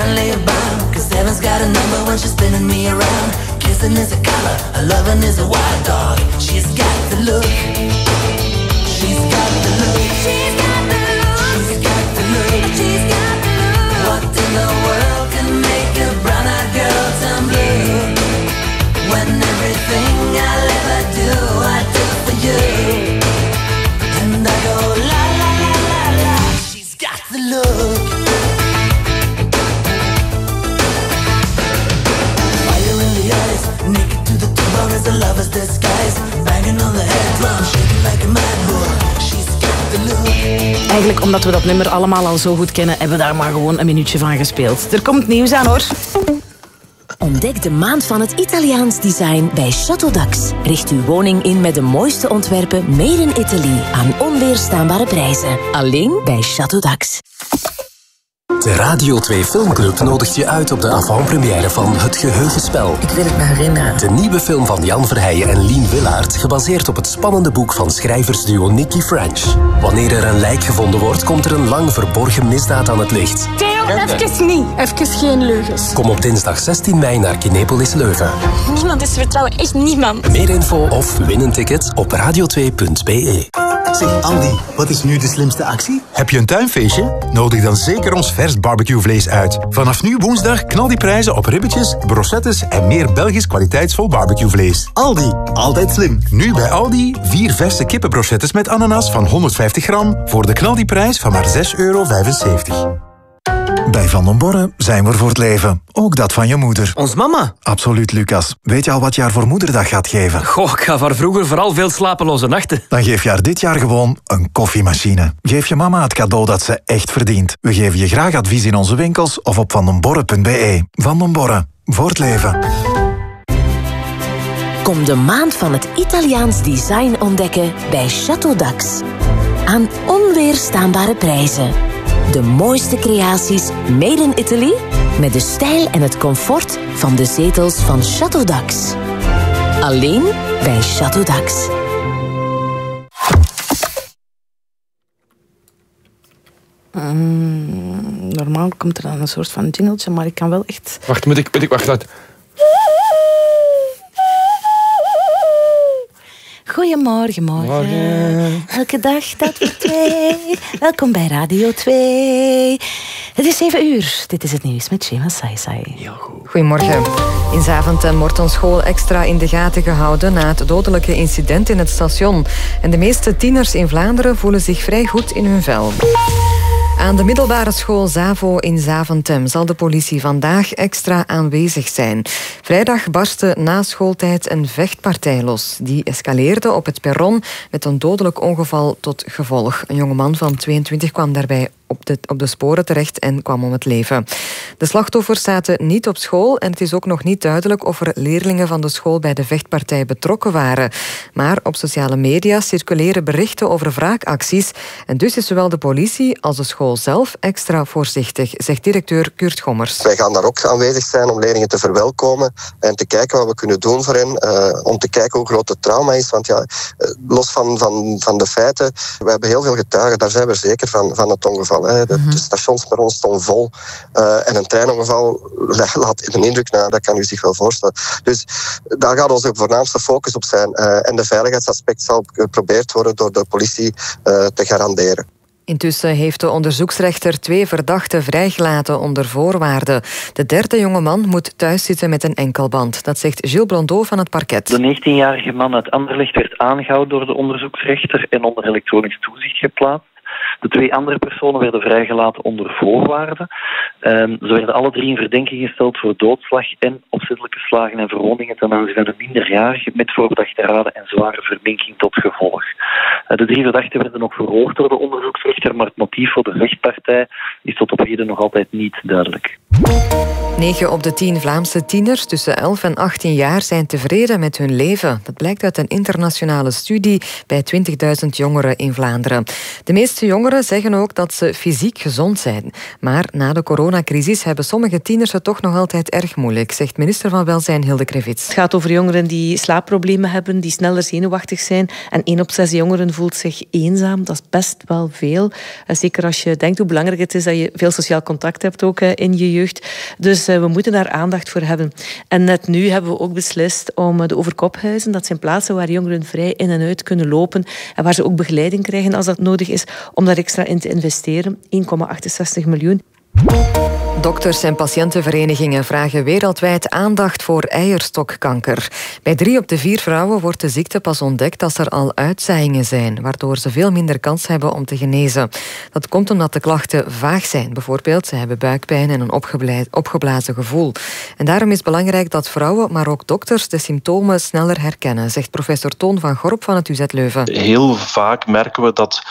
Heavenly bound, cause heaven's got a number when she's spinning me around. Kissing is a color, a loving is a wild dog. She's got the look. She's got the look. She's got the look. She's got the look. She's got the look. What in the world can make a brown-eyed girl turn blue? When everything I'll ever do, I do for you. And I go la la la la la. She's got the look. The bone as a lover's disguise. Banging on the head drum, shaking like a mad bull. She's got the look. Eigenlijk omdat we dat nummer allemaal al zo goed kennen, hebben we daar maar gewoon een minuutje van gespeeld. Er komt nieuws aan, hoor. Ontdek de maand van het Italiaans design bij Chateau Dax. Richt uw woning in met de mooiste ontwerpen made in Italy aan onweerstaanbare prijzen. Alleen bij Chateau Dax. De Radio 2 Filmclub nodigt je uit op de avant-première van Het Geheugenspel. Ik wil het me herinneren. De nieuwe film van Jan Verheijen en Lien Willaert, gebaseerd op het spannende boek van schrijversduo Nicky French. Wanneer er een lijk gevonden wordt, komt er een lang verborgen misdaad aan het licht. Even niet. Even geen leugens. Kom op dinsdag 16 mei naar Kinepolis Leuven. Niemand is te vertrouwen. Echt niemand. Meer info of win een ticket op radio2.be. Zeg Andy, wat is nu de slimste actie? Heb je een tuinfeestje? Nodig dan zeker ons vers barbecuevlees uit. Vanaf nu woensdag knal die prijzen op ribbetjes, brochettes en meer Belgisch kwaliteitsvol barbecuevlees. Aldi, altijd slim. Nu bij Aldi vier verse kippenbrochettes met ananas van 150 gram voor de knaldiprijs van maar 6,75 euro. Bij Van den Borre zijn we voor het leven. Ook dat van je moeder. Ons mama? Absoluut, Lucas. Weet je al wat je haar voor moederdag gaat geven? Goh, ik gaf haar vroeger vooral veel slapeloze nachten. Dan geef je haar dit jaar gewoon een koffiemachine. Geef je mama het cadeau dat ze echt verdient. We geven je graag advies in onze winkels of op vandenborre.be. Van den Borre. Voor het leven. Kom de maand van het Italiaans design ontdekken bij Chateau Dax. Aan onweerstaanbare prijzen. De mooiste creaties made in Italy met de stijl en het comfort van de zetels van Chateau Dax. Alleen bij Chateau Dax. Mm, normaal komt er dan een soort van jingletje, maar ik kan wel echt... Wacht, moet ik... Moet ik wacht, uit. Goedemorgen, morgen. Morgen. Elke dag dat voor twee. Welkom bij Radio 2. Het is 7 uur. Dit is het nieuws met Shema Saisai. Goedemorgen. In Zaventem wordt een school extra in de gaten gehouden na het dodelijke incident in het station. En de meeste tieners in Vlaanderen voelen zich vrij goed in hun vel. Aan de middelbare school Zavo in Zaventem zal de politie vandaag extra aanwezig zijn. Vrijdag barstte na schooltijd een vechtpartij los. Die escaleerde op het perron met een dodelijk ongeval tot gevolg. Een jongeman van 22 kwam daarbij op de, op de sporen terecht en kwam om het leven. De slachtoffers zaten niet op school en het is ook nog niet duidelijk of er leerlingen van de school bij de vechtpartij betrokken waren. Maar op sociale media circuleren berichten over wraakacties en dus is zowel de politie als de school zelf extra voorzichtig, zegt directeur Kurt Gommers. Wij gaan daar ook aanwezig zijn om leerlingen te verwelkomen en te kijken wat we kunnen doen voor hen, eh, om te kijken hoe groot het trauma is. Want ja, eh, los van, van, van de feiten, we hebben heel veel getuigen, daar zijn we zeker van, van het ongeval. Hè. De, de stationsperron stond vol eh, en een treinongeval laat een indruk na, dat kan u zich wel voorstellen. Dus daar gaat onze voornaamste focus op zijn eh, en de veiligheidsaspect zal geprobeerd worden door de politie eh, te garanderen. Intussen heeft de onderzoeksrechter twee verdachten vrijgelaten onder voorwaarden. De derde jongeman moet thuis zitten met een enkelband. Dat zegt Gilles Blondeau van het parket. De 19-jarige man uit Anderlecht werd aangehouden door de onderzoeksrechter en onder elektronisch toezicht geplaatst. De twee andere personen werden vrijgelaten onder voorwaarden. Ehm, ze werden alle drie in verdenking gesteld voor doodslag en opzettelijke slagen en verwondingen ten aanzien van een minderjarige met voorbedachte raden en zware verminking tot gevolg. Eh, de drie verdachten werden nog verhoord door de onderzoeksrechter, maar het motief voor de vechtpartij is tot op heden nog altijd niet duidelijk. 9 op de 10 Vlaamse tieners tussen 11 en 18 jaar zijn tevreden met hun leven. Dat blijkt uit een internationale studie bij 20.000 jongeren in Vlaanderen. De meeste jongeren zeggen ook dat ze fysiek gezond zijn. Maar na de coronacrisis hebben sommige tieners het toch nog altijd erg moeilijk, zegt minister van Welzijn Hilde Krevits. Het gaat over jongeren die slaapproblemen hebben, die sneller zenuwachtig zijn. En 1 op 6 jongeren voelt zich eenzaam. Dat is best wel veel. Eh, Zeker als je denkt hoe belangrijk het is dat je veel sociaal contact hebt ook eh, in je jeugd. Dus eh, we moeten daar aandacht voor hebben. En net nu hebben we ook beslist om eh, de overkophuizen, dat zijn plaatsen waar jongeren vrij in en uit kunnen lopen en waar ze ook begeleiding krijgen als dat nodig is, om daar extra in te investeren. 1,68 miljoen. Dokters en patiëntenverenigingen vragen wereldwijd aandacht voor eierstokkanker. Bij drie op de vier vrouwen wordt de ziekte pas ontdekt als er al uitzaaiingen zijn, waardoor ze veel minder kans hebben om te genezen. Dat komt omdat de klachten vaag zijn. Bijvoorbeeld, ze hebben buikpijn en een opgeblazen gevoel. En daarom is belangrijk dat vrouwen, maar ook dokters, de symptomen sneller herkennen, zegt professor Toon van Gorp van het UZ Leuven. Heel vaak merken we dat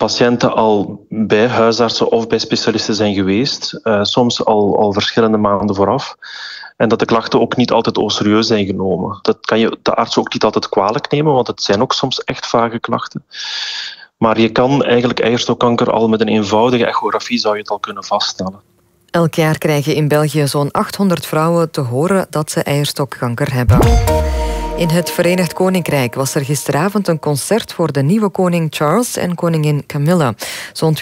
patiënten al bij huisartsen of bij specialisten zijn geweest, eh, soms al, al verschillende maanden vooraf. En dat de klachten ook niet altijd serieus zijn genomen. Dat kan je de arts ook niet altijd kwalijk nemen, want het zijn ook soms echt vage klachten. Maar je kan eigenlijk eierstokkanker al met een eenvoudige echografie zou je het al kunnen vaststellen. Elk jaar krijgen in België zo'n 800 vrouwen te horen dat ze eierstokkanker hebben. In het Verenigd Koninkrijk was er gisteravond een concert voor de nieuwe koning Charles en koningin Camilla. Zo'n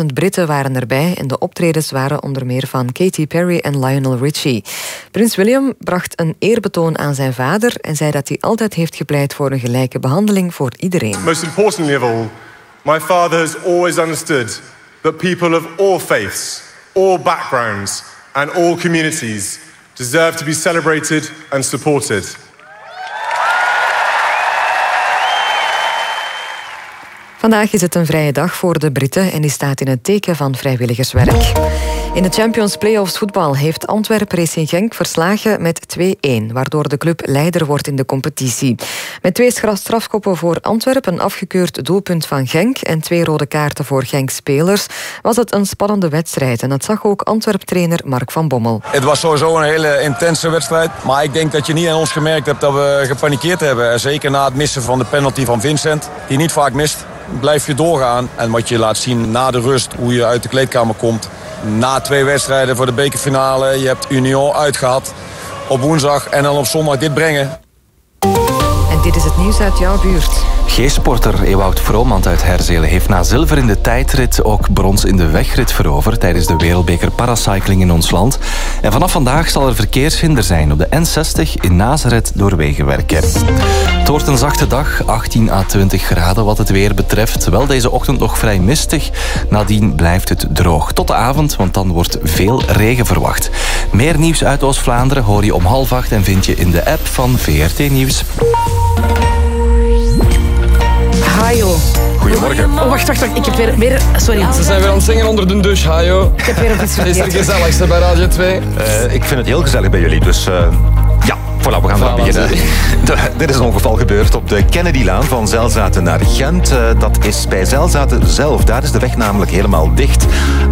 20.000 Britten waren erbij en de optredens waren onder meer van Katy Perry en Lionel Richie. Prins William bracht een eerbetoon aan zijn vader en zei dat hij altijd heeft gepleit voor een gelijke behandeling voor iedereen. Most importantly of all, my father has always understood that people of all faiths, all backgrounds, and all communities deserve to be celebrated and supported. Vandaag is het een vrije dag voor de Britten en die staat in het teken van vrijwilligerswerk. In de Champions Playoffs voetbal heeft Antwerpen Racing Genk verslagen met 2-1, waardoor de club leider wordt in de competitie. Met twee stra- strafkoppen voor Antwerpen, een afgekeurd doelpunt van Genk en twee rode kaarten voor Genk-spelers, was het een spannende wedstrijd. En dat zag ook Antwerp-trainer Mark van Bommel. Het was sowieso een hele intense wedstrijd. Maar ik denk dat je niet aan ons gemerkt hebt dat we gepanikeerd hebben. En Zeker na het missen van de penalty van Vincent, die niet vaak mist. Blijf je doorgaan. En wat je laat zien na de rust, hoe je uit de kleedkamer komt. Na twee wedstrijden voor de bekerfinale. Je hebt Union uitgehad op woensdag en dan op zondag dit brengen. En dit is het nieuws uit jouw buurt. G-sporter Ewout Vromand uit Herzelen heeft na zilver in de tijdrit ook brons in de wegrit veroverd tijdens de Wereldbeker Paracycling in ons land. En vanaf vandaag zal er verkeershinder zijn op de N60 in Nazareth door Wegenwerken. Het wordt een zachte dag, 18 à 20 graden wat het weer betreft. Wel deze ochtend nog vrij mistig. Nadien blijft het droog. Tot de avond, want dan wordt veel regen verwacht. Meer nieuws uit Oost-Vlaanderen hoor je om half acht en vind je in de app van VRT Nieuws. Hajo. Goedemorgen. Oh, wacht, wacht, wacht. Ik heb weer... weer sorry. Ze zijn weer aan het zingen onder de douche, hajo. Ik heb weer op iets Het is er verkeerd. gezelligste bij Radio 2. Eh, ik vind het heel gezellig bij jullie, dus eh, ja, voilà, we gaan eraan Voilà, beginnen. Dit is een ongeval gebeurd op de Kennedylaan van Zelzaten naar Gent. Eh, dat is bij Zelzaten zelf. Daar is de weg namelijk helemaal dicht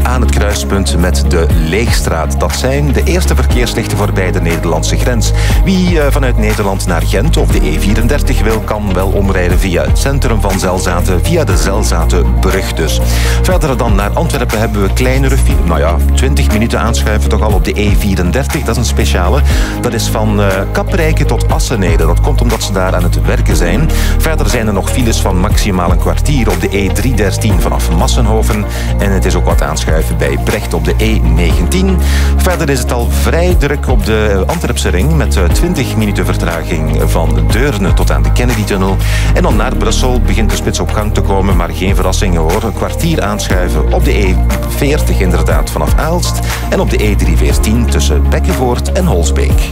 aan het kruispunt met de Leegstraat. Dat zijn de eerste verkeerslichten voorbij de Nederlandse grens. Wie eh, vanuit Nederland naar Gent of de E34 wil, kan wel omrijden via het centrum van Zelzaten, via de Zelzatenbrug dus. Verder dan naar Antwerpen hebben we kleinere file. Nou ja, 20 minuten aanschuiven toch al op de E34. Dat is een speciale. Dat is van eh Kaprijke tot Assenede. Dat komt omdat ze daar aan het werken zijn. Verder zijn er nog files van maximaal een kwartier op de E313 vanaf Massenhoven. En het is ook wat aanschuiven bij Brecht op de E19. Verder is het al vrij druk op de Antwerpse ring met eh, 20 minuten vertraging van Deurne tot aan de Kennedy-tunnel. En dan naar Brussel begint de spits op gang te komen, maar geen verrassingen hoor. Een kwartier aanschuiven op de E40 inderdaad vanaf Aalst en op de E314 tussen Bekkenvoort en Holsbeek.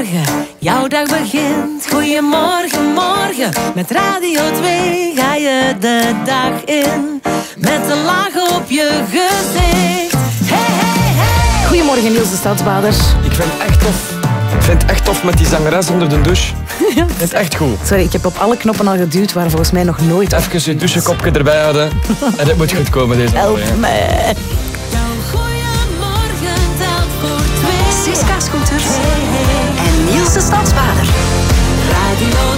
Goedemorgen. Jouw dag begint. Goeiemorgen, morgen. Met Radio 2 ga je de dag in. Met een laag op je gezicht. Hey, hey, hey. Goedemorgen Niels de Stadsbader. Ik vind het echt tof. Ik vind het echt tof met die zangeres onder de douche. Ik vind het echt goed. Sorry, ik heb op alle knoppen al geduwd waar volgens mij nog nooit... Even je douchekopje erbij houden. En het moet goed komen deze Help morgen. me. Siska Scooters. De Stadsbader. Radio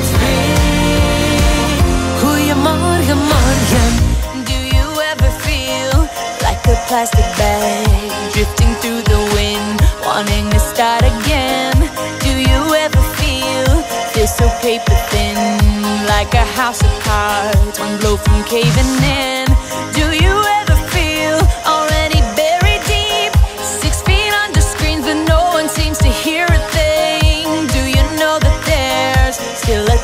2. Goeiemorgen, morgen. Do you ever feel like a plastic bag drifting through the wind, wanting to start again? Do you ever feel this so paper thin, like a house of cards, one blow from caving in? Do you ever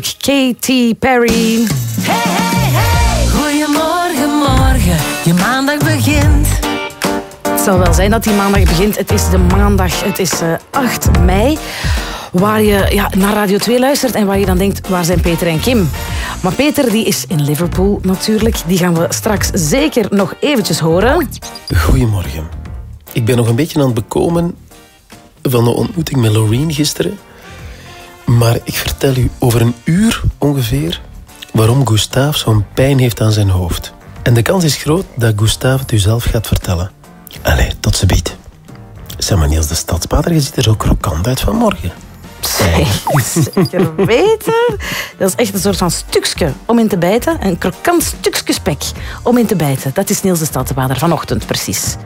Katy Perry. Goeiemorgen, morgen. Je maandag begint. Het zal wel zijn dat die maandag begint. Het is de maandag, het is eh, 8 mei. Waar je ja, naar Radio 2 luistert en waar je dan denkt, waar zijn Peter en Kim? Maar Peter die is in Liverpool natuurlijk. Die gaan we straks zeker nog eventjes horen. Goedemorgen. Ik ben nog een beetje aan het bekomen van de ontmoeting met Loreen gisteren. Maar ik vertel u over een uur ongeveer waarom Gustave zo'n pijn heeft aan zijn hoofd. En de kans is groot dat Gustave het u zelf gaat vertellen. Allee, tot ze biedt. Zeg maar Niels, de stadspader, je ziet er zo krokant uit vanmorgen. Zeker weten. Dat is echt een soort van stukje om in te bijten. Een krokant stukje spek om in te bijten. Dat is Niels de Stadtebader vanochtend precies.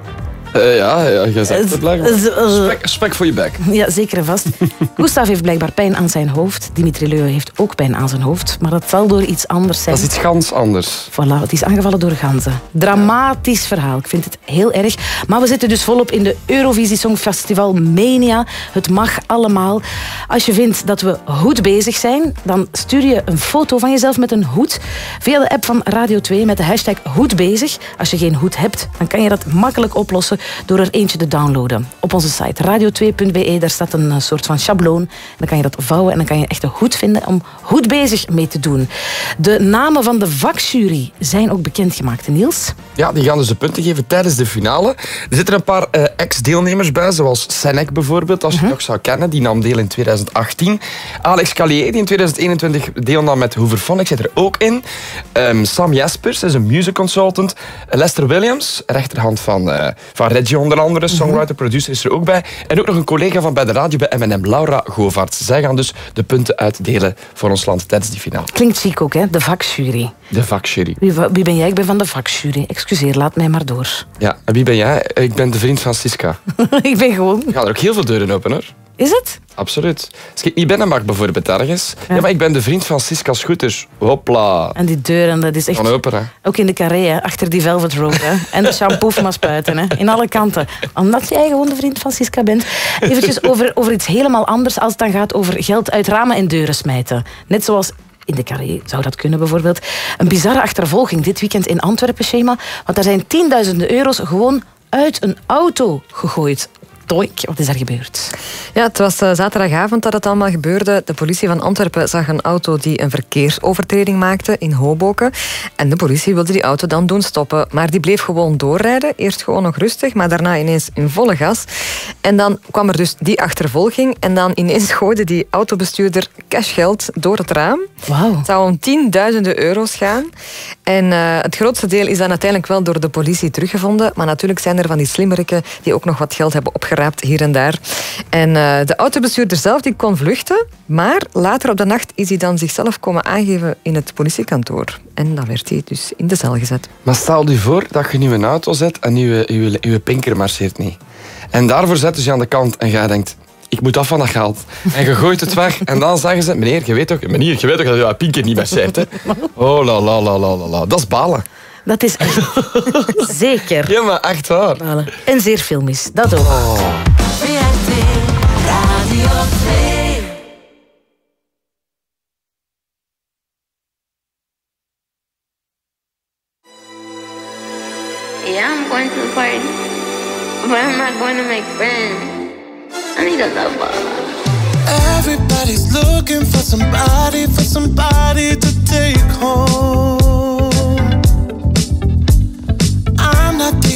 Eh, ja, ja, jij zegt het blijkbaar. Z- z- Spek, spek voor je bek. Ja, zeker en vast. Gustav heeft blijkbaar pijn aan zijn hoofd. Dimitri Leu heeft ook pijn aan zijn hoofd. Maar dat zal door iets anders zijn. Dat is iets gans anders. Voilà, het is aangevallen door ganzen. Dramatisch verhaal. Ik vind het heel erg. Maar we zitten dus volop in de Eurovisie Songfestival Mania. Het mag allemaal. Als je vindt dat we goed bezig zijn, dan stuur je een foto van jezelf met een hoed via de app van Radio 2 met de hashtag Goed Bezig. Als je geen hoed hebt, dan kan je dat makkelijk oplossen door er eentje te downloaden. Op onze site radio2.be, daar staat een eh, soort van schabloon. Dan kan je dat vouwen en dan kan je echt een hoed vinden om goed bezig mee te doen. De namen van de vakjury zijn ook bekendgemaakt, Niels. Ja, die gaan dus de punten geven tijdens de finale. Er zitten een paar eh, ex-deelnemers bij, zoals Senek bijvoorbeeld, als je het nog zou kennen. Die nam deel in 2018. Alex Callier, die in 2021 deelnam met Hooverphonic, zit er ook in. Ehm, Sam Jaspers is een music consultant. Lester Williams, rechterhand van, eh, van Reggie onder andere, songwriter, producer, is er ook bij. En ook nog een collega van bij de radio bij M&M, Laura Govaerts. Zij gaan dus de punten uitdelen voor ons land tijdens die finale. Klinkt chic ook, hè? De vakjury. De vakjury. Wie, wie ben jij? Ik ben van de vakjury. Excuseer, laat mij maar door. Ja, en wie ben jij? Ik ben de vriend van Siska. ik ben gewoon... Er gaan er ook heel veel deuren open, hoor. Is het? Absoluut. Als ik niet binnen mag, bijvoorbeeld ergens. Ja. maar ik ben de vriend van Siska Scooters. Hopla. En die deuren, dat is echt... Van open, hè. Ook in de carré, hè, achter die velvet rope. Hè. En de shampoo maar spuiten. Hè. In alle kanten. Omdat jij gewoon de vriend van Siska bent. Even over, over iets helemaal anders als het dan gaat over geld uit ramen en deuren smijten. Net zoals in de carré zou dat kunnen bijvoorbeeld. Een bizarre achtervolging dit weekend in Antwerpen, Schema. Want daar zijn tienduizenden euro's gewoon uit een auto gegooid. Wat is er gebeurd? Ja, het was eh, zaterdagavond dat het allemaal gebeurde. De politie van Antwerpen zag een auto die een verkeersovertreding maakte in Hoboken. En de politie wilde die auto dan doen stoppen. Maar die bleef gewoon doorrijden. Eerst gewoon nog rustig, maar daarna ineens in volle gas. En dan kwam er dus die achtervolging. En dan ineens gooide die autobestuurder cashgeld door het raam. Wauw. Het zou om tienduizenden euro's gaan. En eh, het grootste deel is dan uiteindelijk wel door de politie teruggevonden. Maar natuurlijk zijn er van die slimmerikken die ook nog wat geld hebben opgeraapt hier en daar. En eh, de autobestuurder zelf die kon vluchten. Maar later op de nacht is hij dan zichzelf komen aangeven in het politiekantoor. En dan werd hij dus in de cel gezet. Maar stel je voor dat je nu een auto zet en je, je, pinker marcheert niet. En daarvoor zetten ze je aan de kant en jij denkt... Ik moet af van dat geld. En je gooit het weg. En dan zeggen ze... Meneer, je weet toch, meneer, je weet toch dat je pinker niet marcheert, hè? Oh, la, la, la, la, la. Dat is balen. Dat is echt zeker. Ja, maar echt waar. En zeer filmisch, dat ook. 2. Yeah, I'm going to the party, but I'm not going to make friends. I need a lover. Everybody's looking for somebody, for somebody to take home.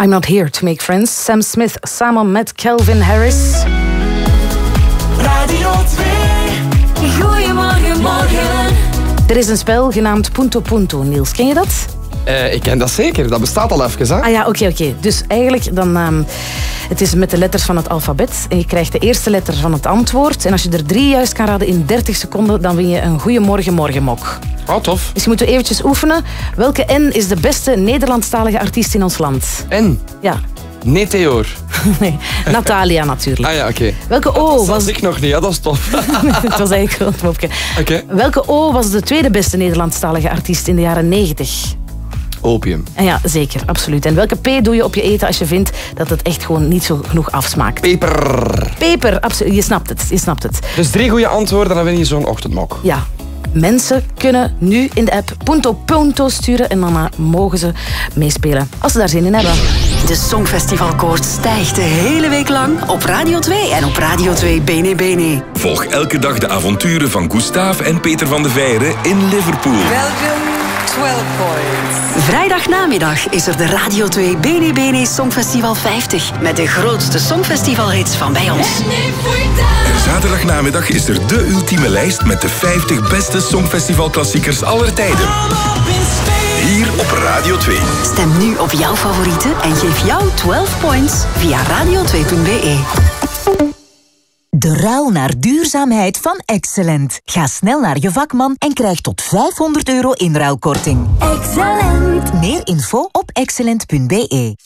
I'm not here to make friends. Sam Smith samen met Calvin Harris. Radio 2. Goedemorgen, morgen. Er is een spel genaamd Punto Punto. Niels, ken je dat? Eh, ik ken dat zeker, dat bestaat al even. Hè? Ah ja, oké, oké. Dus eigenlijk dan... ehm, het is met de letters van het alfabet. En je krijgt de eerste letter van het antwoord. En als je er drie juist kan raden in 30 seconden, dan win je een Goeiemorgen Morgenmok. Oh, tof. Dus je moet eventjes oefenen. Welke N is de beste Nederlandstalige artiest in ons land? N? Ja. Nee, Theoor. Nee, Natalia natuurlijk. Ah ja, oké. Welke O Dat was... ik nog niet, ja, dat is tof. het was eigenlijk gewoon een. Oké. Welke O was de tweede beste Nederlandstalige artiest in de jaren 90? Opium. En ja, zeker, absoluut. En welke P doe je op je eten als je vindt dat het echt gewoon niet zo genoeg afsmaakt? Peper. Peper, absoluut. Je snapt het, je snapt het. Dus drie goede antwoorden, dan win je zo'n ochtendmok. Ja. Mensen kunnen nu in de app Punto Punto sturen en dan mogen ze meespelen als ze daar zin in hebben. De Songfestivalkoorts stijgt de hele week lang op Radio 2 en op Radio 2 Bene Bene. Volg elke dag de avonturen van Gustav en Peter van de Veire in Liverpool. Welkom 12 points. Vrijdag namiddag is er de Radio 2 Bene Bene Songfestival 50 met de grootste songfestivalhits van bij ons. En zaterdagnamiddag is er de ultieme lijst met de 50 beste Songfestivalklassiekers aller tijden. Hier op Radio 2. Stem nu op jouw favorieten en geef jou 12 points via radio2.be. De ruil naar duurzaamheid van Excellent. Ga snel naar je vakman en krijg tot 500 euro inruilkorting. Excellent. Meer info op excellent.be.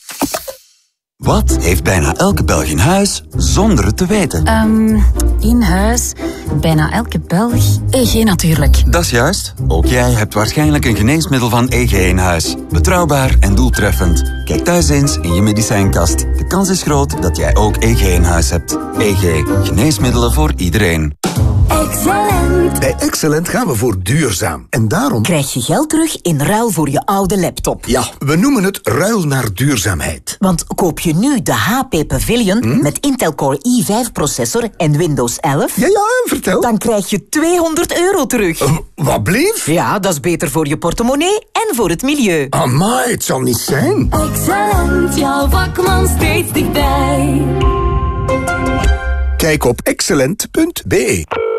Wat heeft bijna elke Belg in huis zonder het te weten? Ehm, in huis, bijna elke Belg. EG natuurlijk. Dat is juist. Ook jij hebt waarschijnlijk een geneesmiddel van EG in huis. Betrouwbaar en doeltreffend. Kijk thuis eens in je medicijnkast. De kans is groot dat jij ook EG in huis hebt. EG. Geneesmiddelen voor iedereen. Excellent. Bij Excellent gaan we voor duurzaam. En daarom... Krijg je geld terug in ruil voor je oude laptop. Ja, we noemen het ruil naar duurzaamheid. Want koop je nu de HP Pavilion met Intel Core i5 processor en Windows 11... Ja, ja, vertel. Dan krijg je 200 euro terug. wat blief? Ja, dat is beter voor je portemonnee en voor het milieu. Amai, het zal niet zijn. Excellent, jouw vakman steeds dichtbij. Kijk op excellent.be.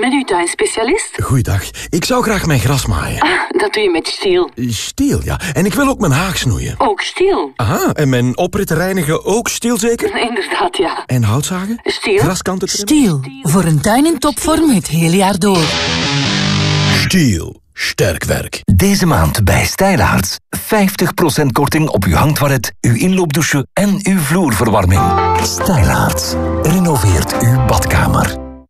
Met uw tuinspecialist? Goeiedag. Ik zou graag mijn gras maaien. Ah, dat doe je met stiel. Stiel, ja. En ik wil ook mijn haag snoeien. Ook stiel? Aha, en mijn opritten reinigen ook stiel zeker? Inderdaad, ja. En houtzagen? Stiel? Graskanten? Stiel, voor een tuin in topvorm het hele jaar door. Stiel. Sterk werk. Deze maand bij Stijlaarts. 50% korting op uw hangtoilet, uw inloopdouche en uw vloerverwarming. Stijlaarts. Renoveert uw badkamer.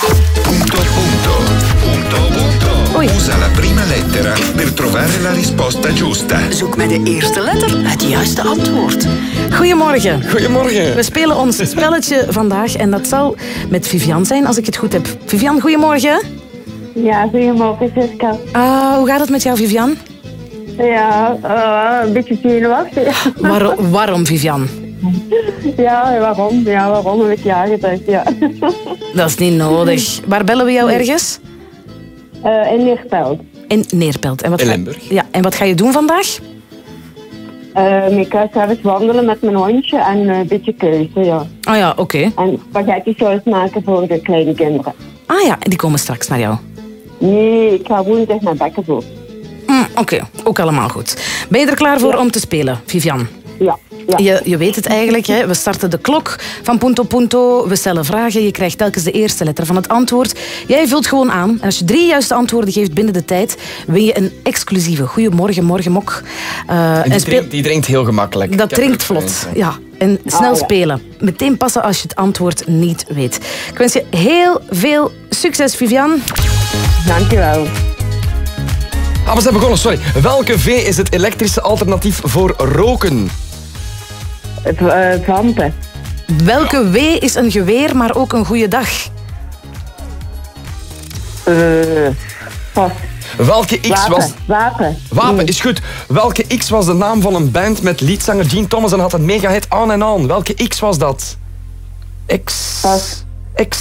Punto punto. Punto punto. Usa la prima lettera per trovare la risposta giusta. Zoek met de eerste letter het juiste antwoord. Goedemorgen. Goedemorgen. We spelen ons spelletje vandaag en dat zal met Vivian zijn, als ik het goed heb. Vivian, goedemorgen. Ja, goedemorgen, Jessica. Ah, hoe gaat het met jou, Vivian? Ja, eh, een beetje zenuwachtig. Waar- waarom, Vivian? Ja, waarom? Ja, waarom heb ik ja gezegd, ja. Dat is niet nodig. Waar bellen we jou ergens? Eh, in Neerpelt. In Neerpelt. En wat In ga- Limburg. Ja, en wat ga je doen vandaag? Eh, ik ga straks wandelen met mijn hondje en een beetje keuze, ja. Ah ja, oké. En spaghetti saus maken voor de kleine kinderen. Ah ja, en die komen straks naar jou. Nee, ik ga woensdag naar Bekkenvoort. Mm, oké, ook allemaal goed. Ben je er klaar voor om te spelen, Vivian? Ja. ja. Je, je weet het eigenlijk, hè? we starten de klok van Punto Punto. We stellen vragen, je krijgt telkens de eerste letter van het antwoord. Jij vult gewoon aan. En als je drie juiste antwoorden geeft binnen de tijd, win je een exclusieve Goedemorgen Morgenmok. Eh, En die, drinkt, die drinkt heel gemakkelijk. Dat drinkt vlot, ja. En snel Ah, ja. spelen. Meteen passen als je het antwoord niet weet. Ik wens je heel veel succes, Vivian. Dankjewel. Ah, we zijn begonnen, sorry. Welke V is het elektrische alternatief voor roken? Uh, Vampen. Welke W is een geweer, maar ook een goede dag? Eh, pas. Welke X Wapen. was... Wapen. Wapen is goed. Welke X was de naam van een band met leadzanger Gene Thomas en had een mega-hit On and On? Welke X was dat? X... X...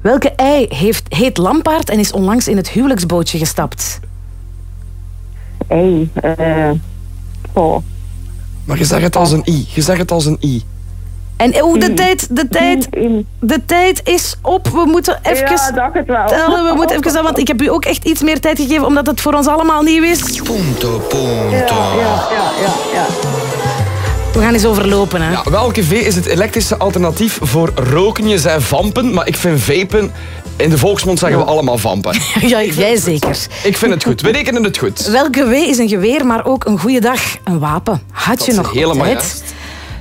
Welke ei heeft, heet Lampaard en is onlangs in het huwelijksbootje gestapt? Hey, eh... oh. Maar je zegt het als een I. Je zegt het als een I. En oh, de tijd, de tijd, de tijd is op. We moeten even Ja, dacht het wel. tellen. We moeten even, want ik heb u ook echt iets meer tijd gegeven, omdat het voor ons allemaal nieuw is. Punto, punto. Ja, ja, ja, ja. We gaan eens overlopen, hè. Ja, welke V is het elektrische alternatief voor roken? Je zei vampen, maar ik vind vapen... In de volksmond zeggen we allemaal vampen. Ja, jij zeker. Ik vind het goed. We rekenen het goed. Welke W is een geweer, maar ook een goede dag? Een wapen. Had Dat je is nog helemaal tijd? juist.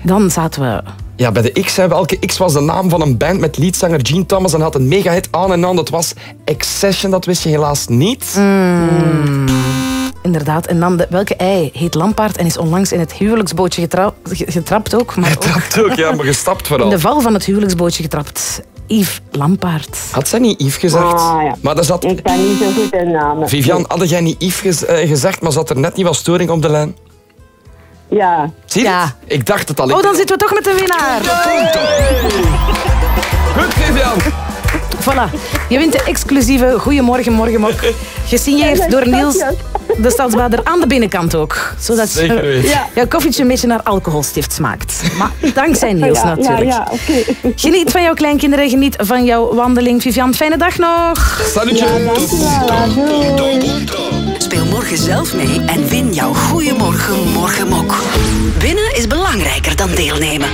Dan zaten we... Ja, bij de X, hè, welke X was de naam van een band met leadzanger Gene Thomas en had een mega-hit aan en aan. Dat was Accession, dat wist je helaas niet. Mm. Inderdaad. En dan de, welke ei heet Lampaard en is onlangs in het huwelijksbootje getra- ge- getrapt ook. Maar ook ja, maar gestapt in vooral. de val van het huwelijksbootje getrapt. Yves Lampaard. Had zij niet Yves gezegd? Ah, ja. Maar zat... Ik ben niet zo goed in namen. Vivian, had jij niet Yves gez- eh, gezegd, maar zat er net niet wat storing op de lijn? Ja. Zie je het? Ik dacht het al. Ik- Oh, dan zitten we toch met de winnaar. Goed, Vivian. Voilà. Je wint de exclusieve Goedemorgen Morgenmok. Gesigneerd door Niels de Stadsbader aan de binnenkant ook. Zodat Zeker ja. jouw koffietje een beetje naar alcoholstift smaakt. Maar dankzij Niels Ja, natuurlijk. ja, oké. Geniet van jouw kleinkinderen, geniet van jouw wandeling. Vivian, fijne dag nog. Salutje. Speel morgen zelf mee en win jouw Goeiemorgen Morgenmok. Winnen is belangrijker dan deelnemen.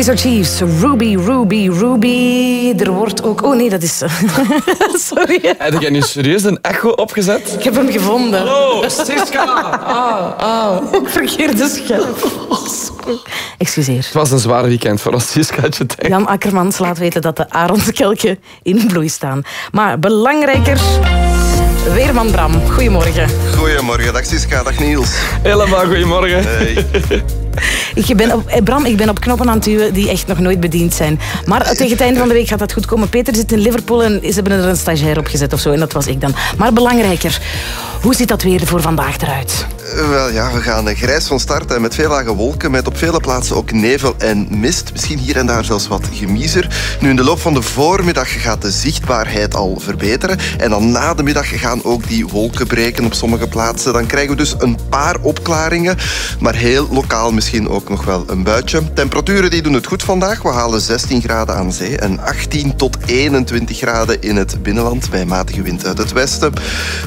Kaiser Chiefs, Ruby, Ruby, Ruby. Er wordt ook... Oh nee, dat is... Sorry. Heb jij nu serieus een echo opgezet? Ik heb hem gevonden. Hallo, Siska! Ah, ah. Verkeerde scherp. Excuseer. Het was een zwaar weekend voor ons, Siskaatje. ik. Jan Akkermans laat weten dat de arondskelken in bloei staan. Maar belangrijker... Weerman Bram, goedemorgen. Goedemorgen, dag Siska, dag Niels. Helemaal goedemorgen. Hey. Ik ben op, eh, Bram, ik ben op knoppen aan het duwen die echt nog nooit bediend zijn. Maar tegen het einde van de week gaat dat goed komen. Peter zit in Liverpool en ze hebben er een stagiair op gezet of zo. En dat was ik dan. Maar belangrijker, hoe ziet dat weer voor vandaag eruit? Eh, Wel ja, we gaan eh, grijs van start en met veel lage wolken, met op vele plaatsen ook nevel en mist. Misschien hier en daar zelfs wat gemiezer. Nu in de loop van de voormiddag gaat de zichtbaarheid al verbeteren. En dan na de middag gaan ook die wolken breken op sommige plaatsen. Dan krijgen we dus een paar opklaringen, maar heel lokaal misschien ook nog wel een buitje. Temperaturen die doen het goed vandaag. We halen 16 graden aan zee en 18 tot 21 graden in het binnenland bij matige wind uit het westen.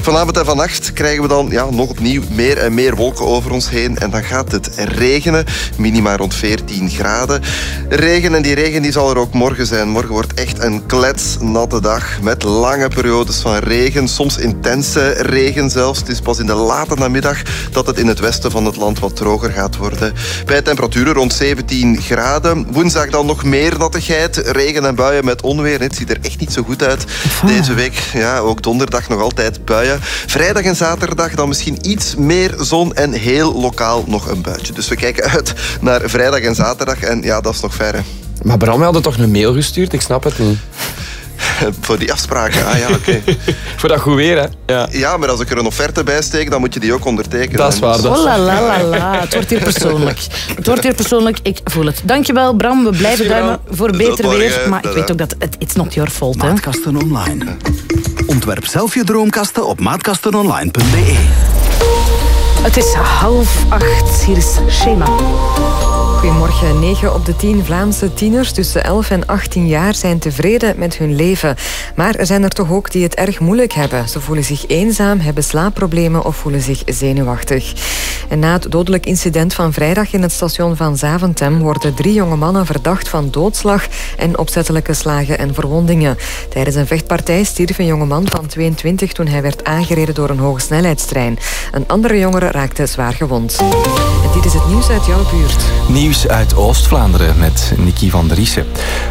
Vanavond en vannacht krijgen we dan ja, nog opnieuw meer en meer wolken over ons heen en dan gaat het regenen. Minima rond 14 graden. Regen en die regen die zal er ook morgen zijn. Morgen wordt echt een kletsnatte dag met lange periodes van regen, soms intense regen zelfs. Het is pas in de late namiddag dat het in het westen van het land wat droger gaat worden. Bij temperaturen rond 17 graden. Woensdag dan nog meer nattigheid, regen en buien met onweer. Het ziet er echt niet zo goed uit. Deze week, ja, ook donderdag nog altijd buien. Vrijdag en zaterdag dan misschien iets meer zon en heel lokaal nog een buitje. Dus we kijken uit naar vrijdag en zaterdag. En ja, dat is nog ver. hè. Maar Bram had toch een mail gestuurd? Ik snap het niet. Voor die afspraken, ah ja, oké. Voor dat goed weer, hè? Ja. Ja, maar als ik er een offerte bij steek, dan moet je die ook ondertekenen. Dat is waar, dat is Oh la la la la. Het wordt hier persoonlijk. Het wordt hier persoonlijk. Ik voel het. Dankjewel Bram. We blijven duimen voor beter weer. Maar ik weet ook dat het it's not your fault. Hè. Maatkasten Online. Ontwerp zelf je droomkasten op maatkastenonline.be. Het is half acht. Hier is Shema. Goedemorgen. 9 op de 10 Vlaamse tieners tussen 11 en 18 jaar zijn tevreden met hun leven. Maar er zijn er toch ook die het erg moeilijk hebben. Ze voelen zich eenzaam, hebben slaapproblemen of voelen zich zenuwachtig. En na het dodelijk incident van vrijdag in het station van Zaventem worden drie jonge mannen verdacht van doodslag en opzettelijke slagen en verwondingen. Tijdens een vechtpartij stierf een jongeman van 22 toen hij werd aangereden door een hogesnelheidstrein. Een andere jongere raakte zwaar gewond. Dit is het nieuws uit jouw buurt. Nieuws uit Oost-Vlaanderen met Nicky van der Riesen.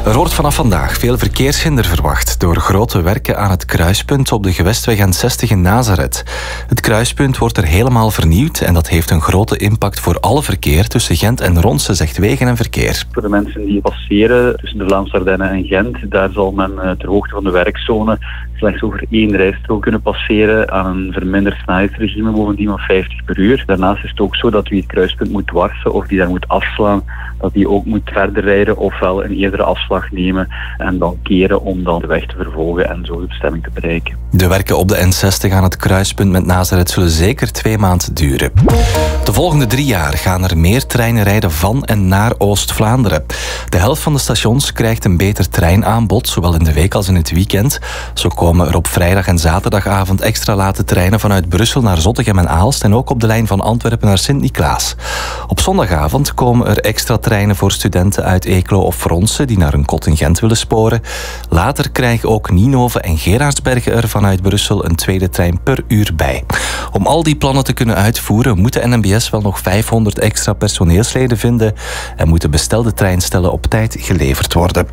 Er wordt vanaf vandaag veel verkeershinder verwacht door grote werken aan het kruispunt op de gewestweg N60 in Nazareth. Het kruispunt wordt er helemaal vernieuwd en dat heeft een grote impact voor alle verkeer tussen Gent en Ronse, zegt Wegen en Verkeer. Voor de mensen die passeren tussen de Vlaamse Ardennen en Gent, daar zal men eh, ter hoogte van de werkzone slechts over één rijstrook kunnen passeren aan een verminderd snelheidsregime bovendien van 50 per uur. Daarnaast is het ook zo dat wie het kruispunt moet dwarsen of die daar moet afslaan, dat die ook moet verder rijden ofwel een eerdere afslag nemen en dan keren om dan de weg te vervolgen en zo de bestemming te bereiken. De werken op de N60 aan het kruispunt met Nazareth zullen zeker twee maanden duren. De volgende drie jaar gaan er meer treinen rijden van en naar Oost-Vlaanderen. De helft van de stations krijgt een beter treinaanbod, zowel in de week als in het weekend. Zo komen er op vrijdag en zaterdagavond extra late treinen vanuit Brussel naar Zottegem en Aalst en ook op de lijn van Antwerpen naar Sint-Niklaas. Op zondagavond komen er extra treinen voor studenten uit Eeklo of Fronse die naar een kot in Gent willen sporen. Later krijgen ook Ninove en Gerardsbergen er vanuit Brussel een tweede trein per uur bij. Om al die plannen te kunnen uitvoeren moet de NMBS wel nog 500 extra personeelsleden vinden en moeten bestelde treinstellen op tijd geleverd worden.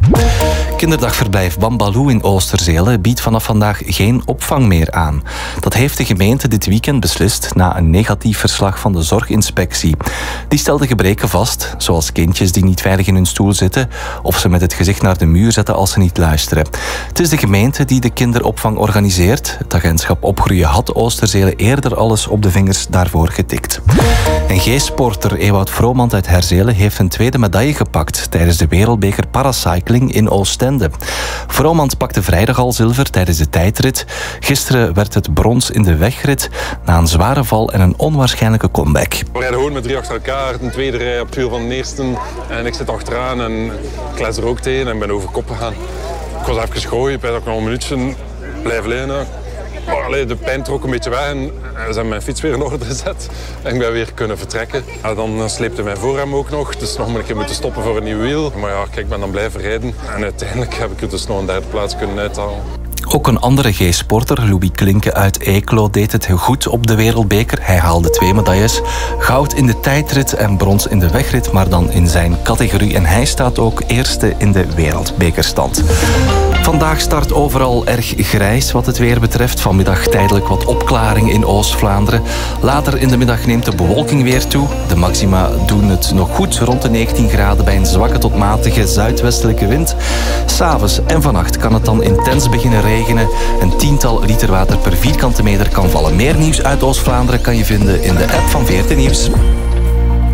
Kinderdagverblijf Bambaloo in Oosterzele biedt vanaf vandaag geen opvang meer aan. Dat heeft de gemeente dit weekend beslist na een negatief verslag van de zorginspectie. Die stelde gebreken vast, zoals kindjes die niet veilig in hun stoel zitten of ze met het gezicht naar de muur zetten als ze niet luisteren. Het is de gemeente die de kinderopvang organiseert. Het agentschap Opgroeien had Oosterzele eerder alles op de vingers daarvoor getikt. En G-sporter Ewout Vromand uit Herzelen heeft een tweede medaille gepakt tijdens de Wereldbeker Paracycling in Oostende. Vromand pakte vrijdag al zilver tijdens de tijdrit. Gisteren werd het brons in de wegrit na een zware val en een onwaarschijnlijke comeback. We rijden gewoon met drie achter elkaar. Een tweede rij op het van de eerste. En ik zit achteraan en ik klets er ook tegen en ben over kop gegaan. Ik was even gegooid, bij dat ik nog een minuutje blijven allee, de pijn trok een beetje weg en ze hebben mijn fiets weer in orde gezet. En ik ben weer kunnen vertrekken. En dan sleepte mijn voorrem ook nog, dus nog een keer moeten stoppen voor een nieuw wiel. Maar ja, kijk, ik ben dan blijven rijden. En uiteindelijk heb ik er dus nog een derde plaats kunnen uithalen. Ook een andere G-sporter, Louis Klinke uit Eeklo, deed het goed op de wereldbeker. Hij haalde twee medailles. Goud in de tijdrit en brons in de wegrit, maar dan in zijn categorie. En hij staat ook eerste in de wereldbekerstand. Vandaag start overal erg grijs wat het weer betreft. Vanmiddag tijdelijk wat opklaring in Oost-Vlaanderen. Later in de middag neemt de bewolking weer toe. De maxima doen het nog goed, rond de 19 graden bij een zwakke tot matige zuidwestelijke wind. S'avonds en vannacht kan het dan intens beginnen regenen. Een tiental liter water per vierkante meter kan vallen. Meer nieuws uit Oost-Vlaanderen kan je vinden in de app van 14 Nieuws.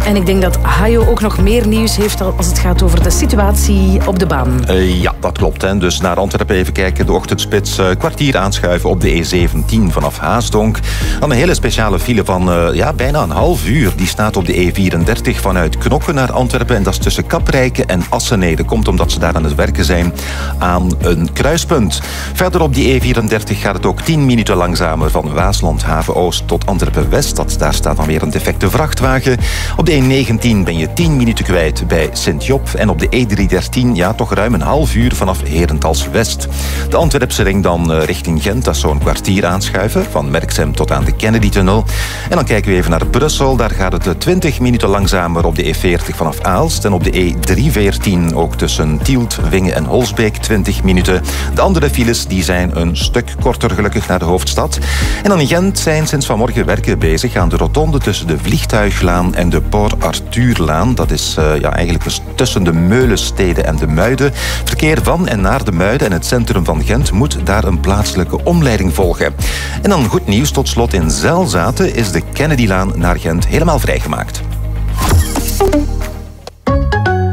En ik denk dat Hajo ook nog meer nieuws heeft als het gaat over de situatie op de baan. Eh, ja, dat klopt. Hè. Dus naar Antwerpen even kijken. De ochtendspits eh, kwartier aanschuiven op de E17 vanaf Haasdonk. Dan een hele speciale file van eh, ja, bijna een half uur. Die staat op de E34 vanuit Knokken naar Antwerpen. En dat is tussen Kaprijke en Assenede. Komt omdat ze daar aan het werken zijn aan een kruispunt. Verder op die E34 gaat het ook 10 minuten langzamer van Waasland Haven Oost tot Antwerpen West. Dat, daar staat dan weer een defecte vrachtwagen. Op de E19 ben je 10 minuten kwijt bij Sint-Job. En op de E313 ja, toch ruim een half uur vanaf Herentals West. De Antwerpse ring dan eh, richting Gent. Dat is zo'n kwartier aanschuiven. Van Merksem tot aan de Kennedy-tunnel. En dan kijken we even naar Brussel. Daar gaat het 20 minuten langzamer op de E40 vanaf Aalst. En op de E314 ook tussen Tielt, Wingen en Holsbeek 20 minuten. De andere files die zijn een stuk korter gelukkig naar de hoofdstad. En dan in Gent zijn sinds vanmorgen werken bezig aan de rotonde tussen de Vliegtuiglaan en de Port Arthurlaan. Dat is uh, ja, eigenlijk dus tussen de Meulensteden en de Muiden. Verkeer van en naar de Muiden en het centrum van Gent moet daar een plaatselijke omleiding volgen. En dan goed nieuws tot slot in Zelzaten is de Kennedylaan naar Gent helemaal vrijgemaakt.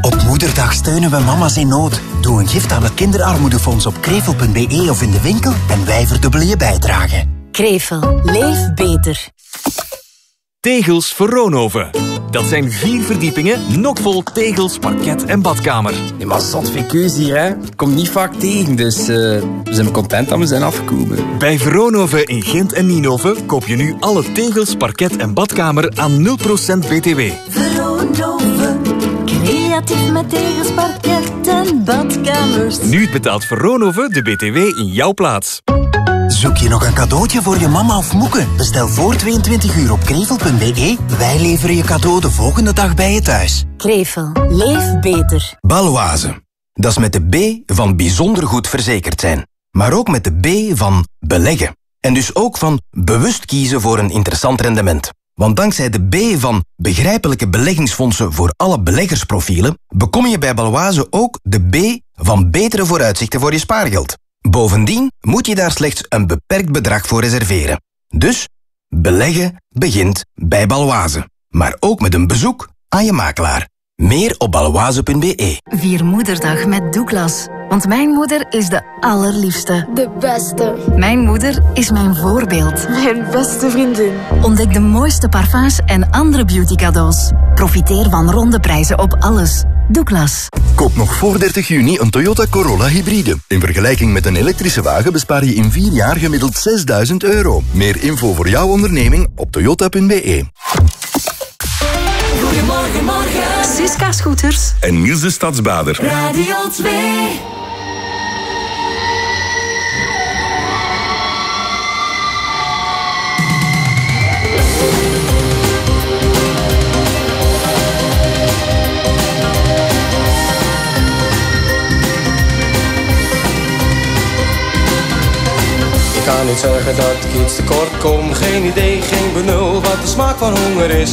Op Moederdag steunen we mama's in nood. Doe een gift aan het kinderarmoedefonds op krevel.be of in de winkel en wij verdubbelen je bijdrage. Krevel, leef beter. Tegels voor Roonhoven. Dat zijn vier verdiepingen, nokvol tegels, parket en badkamer. Ja, maar zat VQ's hier, hè. Komt niet vaak tegen, dus uh, we zijn content dat we zijn afgekomen. Bij Veronoven in Gent en Nienhoven koop je nu alle tegels, parket en badkamer aan 0% BTW. Veronoven, creatief met tegels, parket en badkamers. Nu betaalt Veronoven de BTW in jouw plaats. Zoek je nog een cadeautje voor je mama of moeke? Bestel voor 22 uur op krevel.be. Wij leveren je cadeau de volgende dag bij je thuis. Krevel, leef beter. Baloise. Dat is met de B van bijzonder goed verzekerd zijn. Maar ook met de B van beleggen. En dus ook van bewust kiezen voor een interessant rendement. Want dankzij de B van begrijpelijke beleggingsfondsen voor alle beleggersprofielen, bekom je bij Baloise ook de B van betere vooruitzichten voor je spaargeld. Bovendien moet je daar slechts een beperkt bedrag voor reserveren. Dus beleggen begint bij Baloise. Maar ook met een bezoek aan je makelaar. Meer op baloise.be. Vier moederdag met Douglas. Want mijn moeder is de allerliefste. De beste. Mijn moeder is mijn voorbeeld. Mijn beste vriendin. Ontdek de mooiste parfums en andere beauty cadeaus. Profiteer van ronde prijzen op alles. Douglas. Koop nog voor 30 juni een Toyota Corolla hybride. In vergelijking met een elektrische wagen bespaar je in 4 jaar gemiddeld 6000 euro. Meer info voor jouw onderneming op toyota.be. Goedemorgen, morgen. Siska Scooters. En Niels de Stadsbader. Radio 2. Ik ga niet zeggen dat ik iets tekort kom. Geen idee, geen benul wat de smaak van honger is.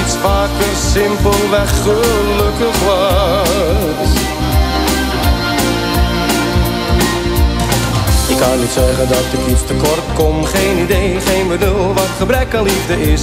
iets vaker simpelweg gelukkig was. Ik kan niet zeggen dat ik iets tekort kom, geen idee, geen bedoel wat gebrek aan liefde is.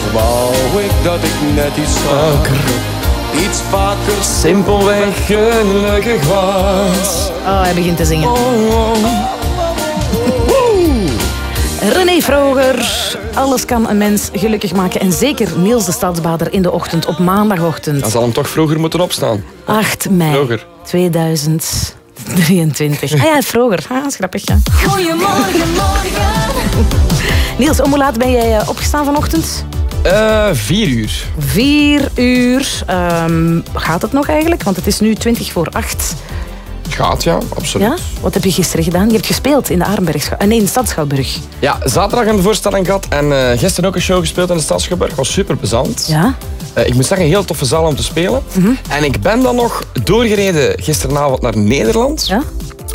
Toch wou ik dat ik net iets vaker, iets vaker simpelweg gelukkig was. Oh, hij begint te zingen. Oh, René Vroger. Alles kan een mens gelukkig maken. En zeker Niels de Stadsbader in de ochtend, op maandagochtend. Dan zal hem toch vroeger moeten opstaan. 8 mei Vroeger. 2023. Ah ja, Vroger. Ah, dat is grappig, ja. Goedemorgen, morgen. Niels, om hoe laat ben jij eh, opgestaan vanochtend? Eh, vier uur. Vier uur. Ehm, gaat het nog eigenlijk? Want het is nu 20 voor 8. Gaat, ja, absoluut. Ja? Wat heb je gisteren gedaan? Je hebt gespeeld in de Arenberg. Nee, in de Stadschouwburg. Ja, zaterdag een voorstelling gehad en eh, gisteren ook een show gespeeld in de Stadsgeburg. was super plezant. Ja? Eh, ik moet zeggen, een heel toffe zaal om te spelen. Mhm. En ik ben dan nog doorgereden gisteravond naar Nederland. Ja?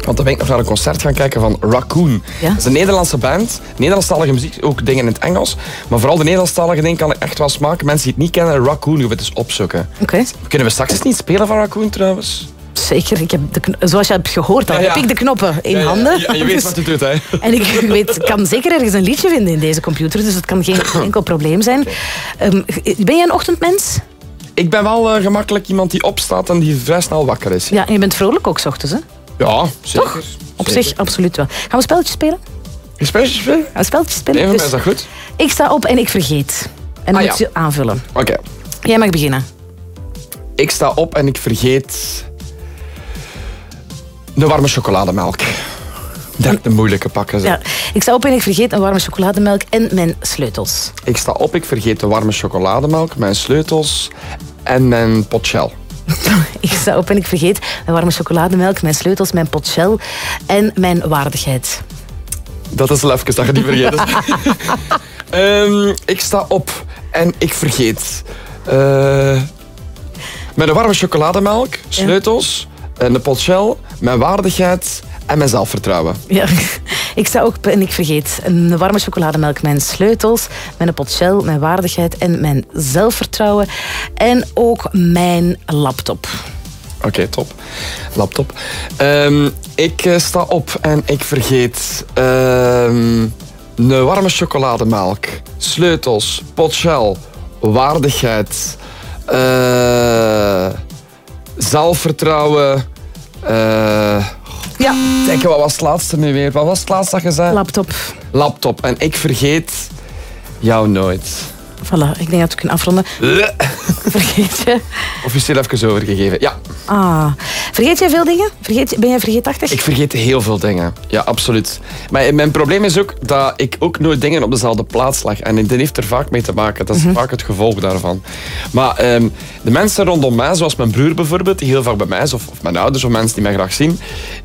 Want dan ben ik nog naar een concert gaan kijken van Raccoon. Ja? Dat is een Nederlandse band. Nederlandstalige muziek, ook dingen in het Engels. Maar vooral de Nederlandstalige dingen kan ik echt wel smaken. Mensen die het niet kennen, Raccoon, je het eens opzoeken. Oké. Kunnen we straks eens niet spelen van Raccoon trouwens? Zeker. Ik heb de, zoals je hebt gehoord, al, Ja, ja. heb ik de knoppen in Ja, handen. ja, je weet Dus- wat je doet, hè? En ik weet, kan zeker ergens een liedje vinden in deze computer, dus het kan geen enkel probleem zijn. Ehm, ben je een ochtendmens? Ik ben wel eh, gemakkelijk iemand die opstaat en die vrij snel wakker is. Ja, en je bent vrolijk ook 's ochtends, hè? Ja, zeker. Op Zeker. zich, absoluut wel. Gaan we een spelletje spelen? Een spelletje spelen? Gaan we een spelletje spelen? Nee, Dus is dat goed. Ik sta op en ik vergeet. En dan Ah, moet ja. je aanvullen. Oké. Jij mag beginnen. Ik sta op en ik vergeet... De warme chocolademelk. Dat een moeilijke pakken. zeg. Ja, ik sta op en ik vergeet een warme chocolademelk en mijn sleutels. Ik sta op, ik vergeet de warme chocolademelk, mijn sleutels en mijn pot Shell. Ik sta op en ik vergeet mijn warme chocolademelk, mijn sleutels, mijn pot Shell en mijn waardigheid. Dat is even dat je die vergeet. Ehm, ik sta op en ik vergeet... eh mijn warme chocolademelk, sleutels, en de pot Shell, mijn waardigheid en mijn zelfvertrouwen. Ja, ik sta op en ik vergeet een warme chocolademelk, mijn sleutels, mijn pot Shell, mijn waardigheid en mijn zelfvertrouwen. En ook mijn laptop. Oké, top. Laptop. Ehm, ik eh, sta op en ik vergeet ehm, een warme chocolademelk, sleutels, pot Shell, waardigheid, Eh, zelfvertrouwen. eh ja. Denk, wat was het laatste nu weer? Wat was het laatste dat je zei? Laptop. Laptop. En ik vergeet jou nooit. Voilà, ik denk dat we kunnen afronden. Vergeet je? Officieel even overgegeven. Ja, Ah. Vergeet jij veel dingen? Vergeet, ben jij vergeetachtig? ik vergeet heel veel dingen. Ja, absoluut. Maar mijn probleem is ook dat ik ook nooit dingen op dezelfde plaats leg. En dat heeft er vaak mee te maken. Dat is vaak het gevolg daarvan. Maar ehm, de mensen rondom mij, zoals mijn broer bijvoorbeeld, die heel vaak bij mij is, of, of mijn ouders, of mensen die mij graag zien,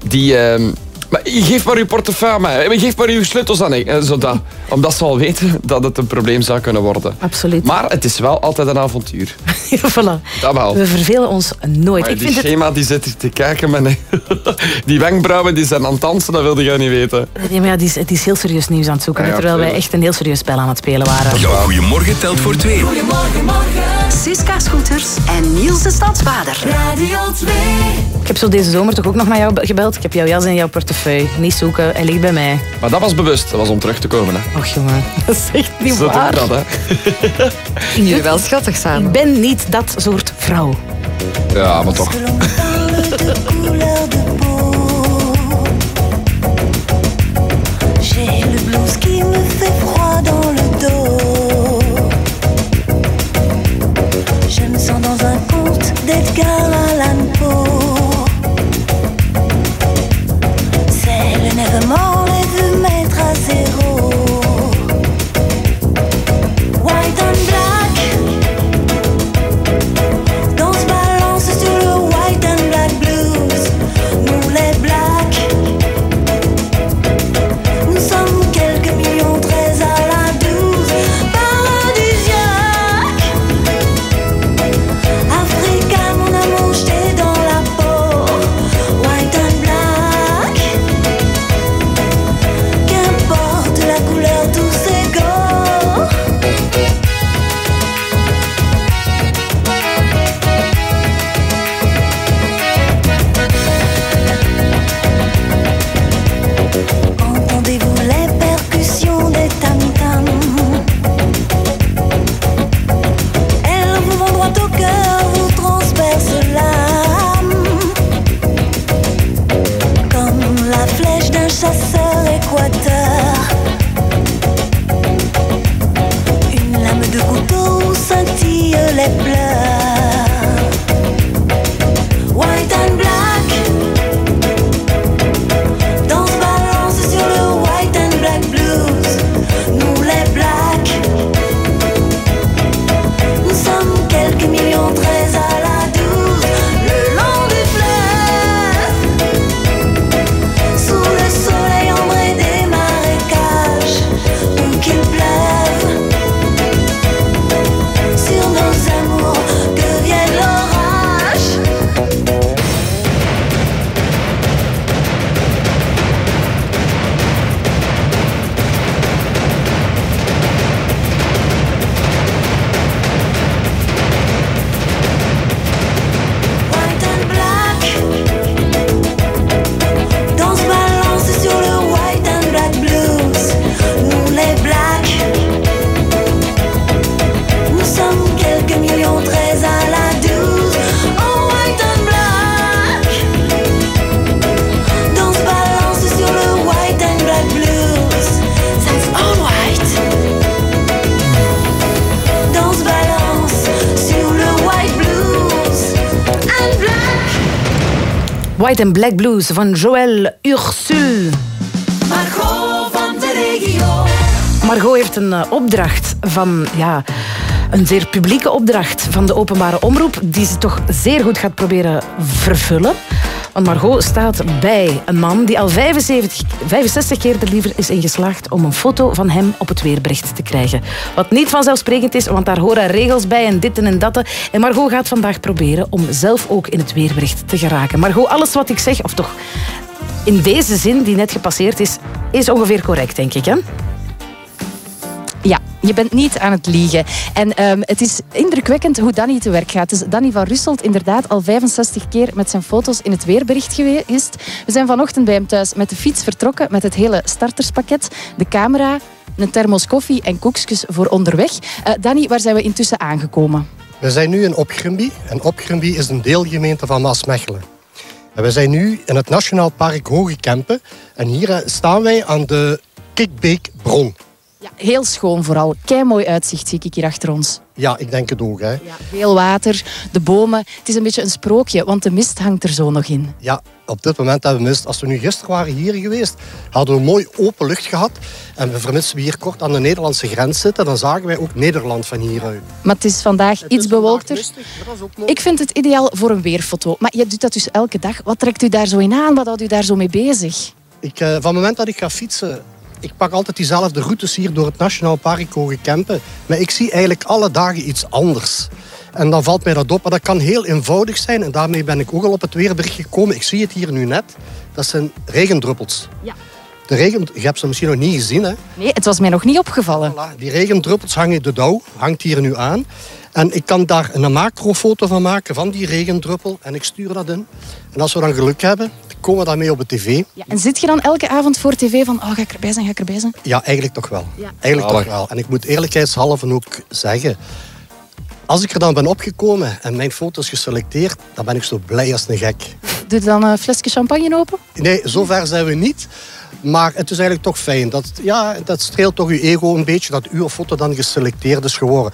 die... ehm, maar geef maar uw portefeuille aan mij. Geef maar uw sleutels aan mij. Eh, Zodat, omdat ze al weten dat het een probleem zou kunnen worden. Absoluut. Maar het is wel altijd een avontuur. voilà. Dat wel. We vervelen ons nooit. Maar ik die vind het... schema die zit hier te kijken met die wenkbrauwen die zijn aan het dansen, dat wilde jij niet weten. Ja, maar ja, die, is, die is heel serieus nieuws aan het zoeken. Ja, terwijl wij echt een heel serieus spel aan het spelen waren. Jouw goeiemorgen telt voor twee. Goedemorgen, morgen. Siska Scooters en Niels de Stadsbader. Radio 2. Ik heb zo deze zomer toch ook nog naar jou gebeld. Ik heb jouw jas en jouw portefeuille. Niet zoeken, hij ligt bij mij. Maar dat was bewust, dat was om terug te komen. Hè. Och jongen, dat is echt niet Zo waar. dat, hè. Jullie wel schattig samen. Ik ben niet dat soort vrouw. Ja, maar toch. segala White and Black Blues van Joël Ursule. Margot van de regio. Margot heeft een eh, opdracht van, ja, een zeer publieke opdracht van de openbare omroep, die ze toch zeer goed gaat proberen vervullen. Want Margot staat bij een man die al 75, 65 keer er liever is in geslaagd om een foto van hem op het weerbericht te krijgen. Wat niet vanzelfsprekend is, want daar horen regels bij en dit en dat. En Margot gaat vandaag proberen om zelf ook in het weerbericht te geraken. Margot, alles wat ik zeg, of toch in deze zin die net gepasseerd is, is ongeveer correct, denk ik. Hè? Je bent niet aan het liegen. En ehm, het is indrukwekkend hoe Danny te werk gaat. Dus Danny van Russelt inderdaad al 65 keer met zijn foto's in het weerbericht geweest. We zijn vanochtend bij hem thuis met de fiets vertrokken met het hele starterspakket, de camera, een thermos koffie en koekjes voor onderweg. Eh, Danny, waar zijn we intussen aangekomen? We zijn nu in Opgrumby. En Opgrumby is een deelgemeente van Maasmechelen. En we zijn nu in het Nationaal Park Hoge Kempen. En hier eh, staan wij aan de Kikbeekbron. Ja, heel schoon vooral. Kei mooi uitzicht zie ik hier achter ons. Ja, ik denk het ook. Hè. Veel water, de bomen. Het is een beetje een sprookje, want de mist hangt er zo nog in. Ja, op dit moment hebben we mist. Als we nu gisteren waren hier geweest, hadden we mooi open lucht gehad. En we vermits we hier kort aan de Nederlandse grens zitten, dan zagen wij ook Nederland van hieruit. Maar het is vandaag iets bewolkter. Ik vind het ideaal voor een weerfoto. Maar je doet dat dus elke dag. Wat trekt u daar zo in aan? Wat houdt u daar zo mee bezig? Ik, eh, van het moment dat ik ga fietsen, ik pak altijd diezelfde routes hier door het Nationaal Park Hoge Kempen. Maar ik zie eigenlijk alle dagen iets anders. En dan valt mij dat op. Maar dat kan heel eenvoudig zijn. En daarmee ben ik ook al op het weerbericht gekomen. Ik zie het hier nu net. Dat zijn regendruppels. Ja. De regen, je hebt ze misschien nog niet gezien. Hè? Nee, het was mij nog niet opgevallen. Die regendruppels hangen de dauw, hangt hier nu aan. En ik kan daar een macrofoto van maken van die regendruppel. En ik stuur dat in. En als we dan geluk hebben, komen we daarmee op de tv. Ja, en zit je dan elke avond voor tv van, oh, ga ik erbij zijn, ga ik erbij zijn? Ja, eigenlijk toch wel. Ja. Eigenlijk toch wel. En ik moet eerlijkheidshalve ook zeggen... Als ik er dan ben opgekomen en mijn foto is geselecteerd, dan ben ik zo blij als een gek. Doe je dan een flesje champagne open? Nee, zover zijn we niet. Maar het is eigenlijk toch fijn. Dat, ja, dat streelt toch uw ego een beetje dat uw foto dan geselecteerd is geworden.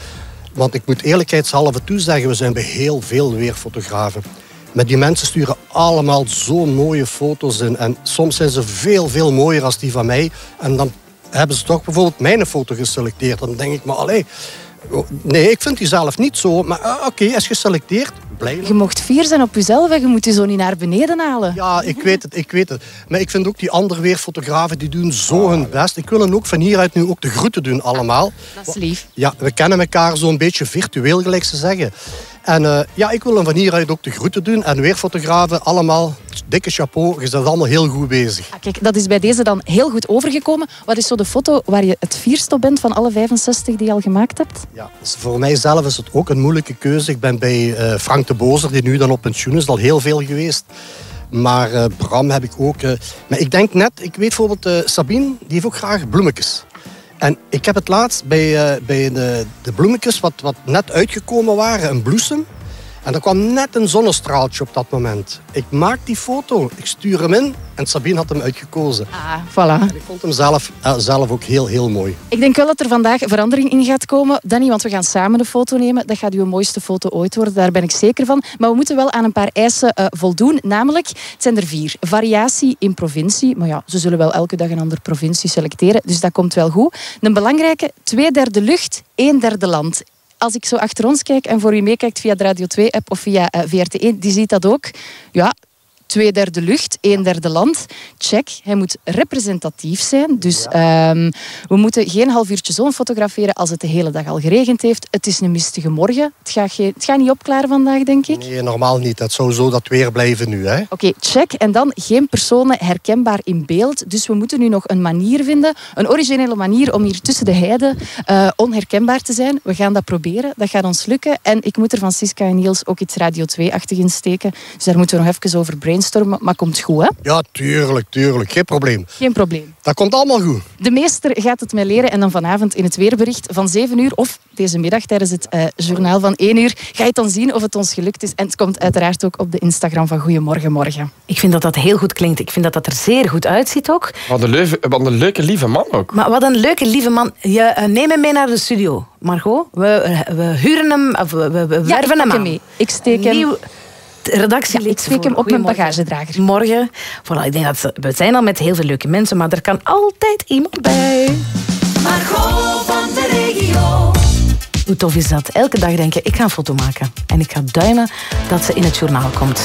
Want ik moet eerlijkheidshalve toezeggen, we zijn bij heel veel weerfotografen. Maar die mensen sturen allemaal zo mooie foto's in. En soms zijn ze veel, veel mooier als die van mij. En dan hebben ze toch bijvoorbeeld mijn foto geselecteerd. Dan denk ik, maar allee... Nee, ik vind die zelf niet zo. Maar ah, oké, hij is geselecteerd. Blij. Je mocht fier zijn op jezelf en je moet je zo niet naar beneden halen. Ja, ik weet het, ik weet het. Maar ik vind ook die andere weerfotografen, die doen zo hun best. Ik wil hen ook van hieruit nu ook de groeten doen allemaal. Dat is lief. Ja, we kennen elkaar zo'n beetje virtueel, gelijk ze zeggen. En eh, ja, ik wil hem van hieruit ook de groeten doen. En weerfotografen, allemaal dikke chapeau. Je bent allemaal heel goed bezig. Ah, Kijk, dat is bij deze dan heel goed overgekomen. Wat is zo de foto waar je het vierst op bent van alle 65 die je al gemaakt hebt? Ja, dus voor mijzelf is het ook een moeilijke keuze. Ik ben bij eh, Frank de Bozer, die nu dan op pensioen is, al heel veel geweest. Maar eh, Bram heb ik ook. maar ik denk net, ik weet bijvoorbeeld, Sabine, die heeft ook graag bloemetjes. En ik heb het laatst bij, eh, bij de, de bloemetjes, wat, wat net uitgekomen waren, een bloesem. En er kwam net een zonnestraaltje op dat moment. Ik maak die foto, ik stuur hem in en Sabine had hem uitgekozen. Ah, voilà. En ik vond hem zelf, eh, zelf ook heel, heel mooi. Ik denk wel dat er vandaag verandering in gaat komen. Danny, want we gaan samen de foto nemen. Dat gaat uw mooiste foto ooit worden, daar ben ik zeker van. Maar we moeten wel aan een paar eisen eh, voldoen. Namelijk, het zijn er vier. Variatie in provincie. Maar ja, ze zullen wel elke dag een andere provincie selecteren. Dus dat komt wel goed. Een belangrijke, twee derde lucht, één derde land. Als ik zo achter ons kijk en voor u meekijkt via de Radio 2-app of via eh, VRT1, die ziet dat ook. Ja, twee derde lucht, een derde land. Check. Hij moet representatief zijn. Dus ehm, we moeten geen half uurtje zon fotograferen als het de hele dag al geregend heeft. Het is een mistige morgen. Het gaat, geen, het gaat niet opklaren vandaag, denk ik. Nee, normaal niet. Dat zou zo dat weer blijven nu. Hè? Oké, check. En dan geen personen herkenbaar in beeld. Dus we moeten nu nog een manier vinden, een originele manier om hier tussen de heiden eh, onherkenbaar te zijn. We gaan dat proberen. Dat gaat ons lukken. En ik moet er van Siska en Niels ook iets Radio 2-achtig in steken. Dus daar moeten we nog even over brainstormen. Maar komt goed, hè? Ja, tuurlijk, tuurlijk. Geen probleem. Geen probleem. Dat komt allemaal goed. De meester gaat het mij leren en dan vanavond in het weerbericht van 7 uur of deze middag tijdens het eh, journaal van 1 uur ga je het dan zien of het ons gelukt is. En het komt uiteraard ook op de Instagram van Goedemorgen Morgen. Ik vind dat dat heel goed klinkt. Ik vind dat dat er zeer goed uitziet ook. Wat een, leuve, wat een leuke, lieve man ook. Maar wat een leuke, lieve man. Je, eh, neem hem mee naar de studio, Margot. We, we huren hem, of we, we, we Ja, werven hem hem aan. mee. Ik steek hem- Nieuw redactielid ik steek hem op mijn bagagedrager. Morgen. Voilà, ik denk dat ze- we zijn al met heel veel leuke mensen, maar er kan altijd iemand bij. Margot van de regio. Hoe tof is dat? Elke dag denken, ik ga een foto maken. En ik ga duimen dat ze in het journaal komt.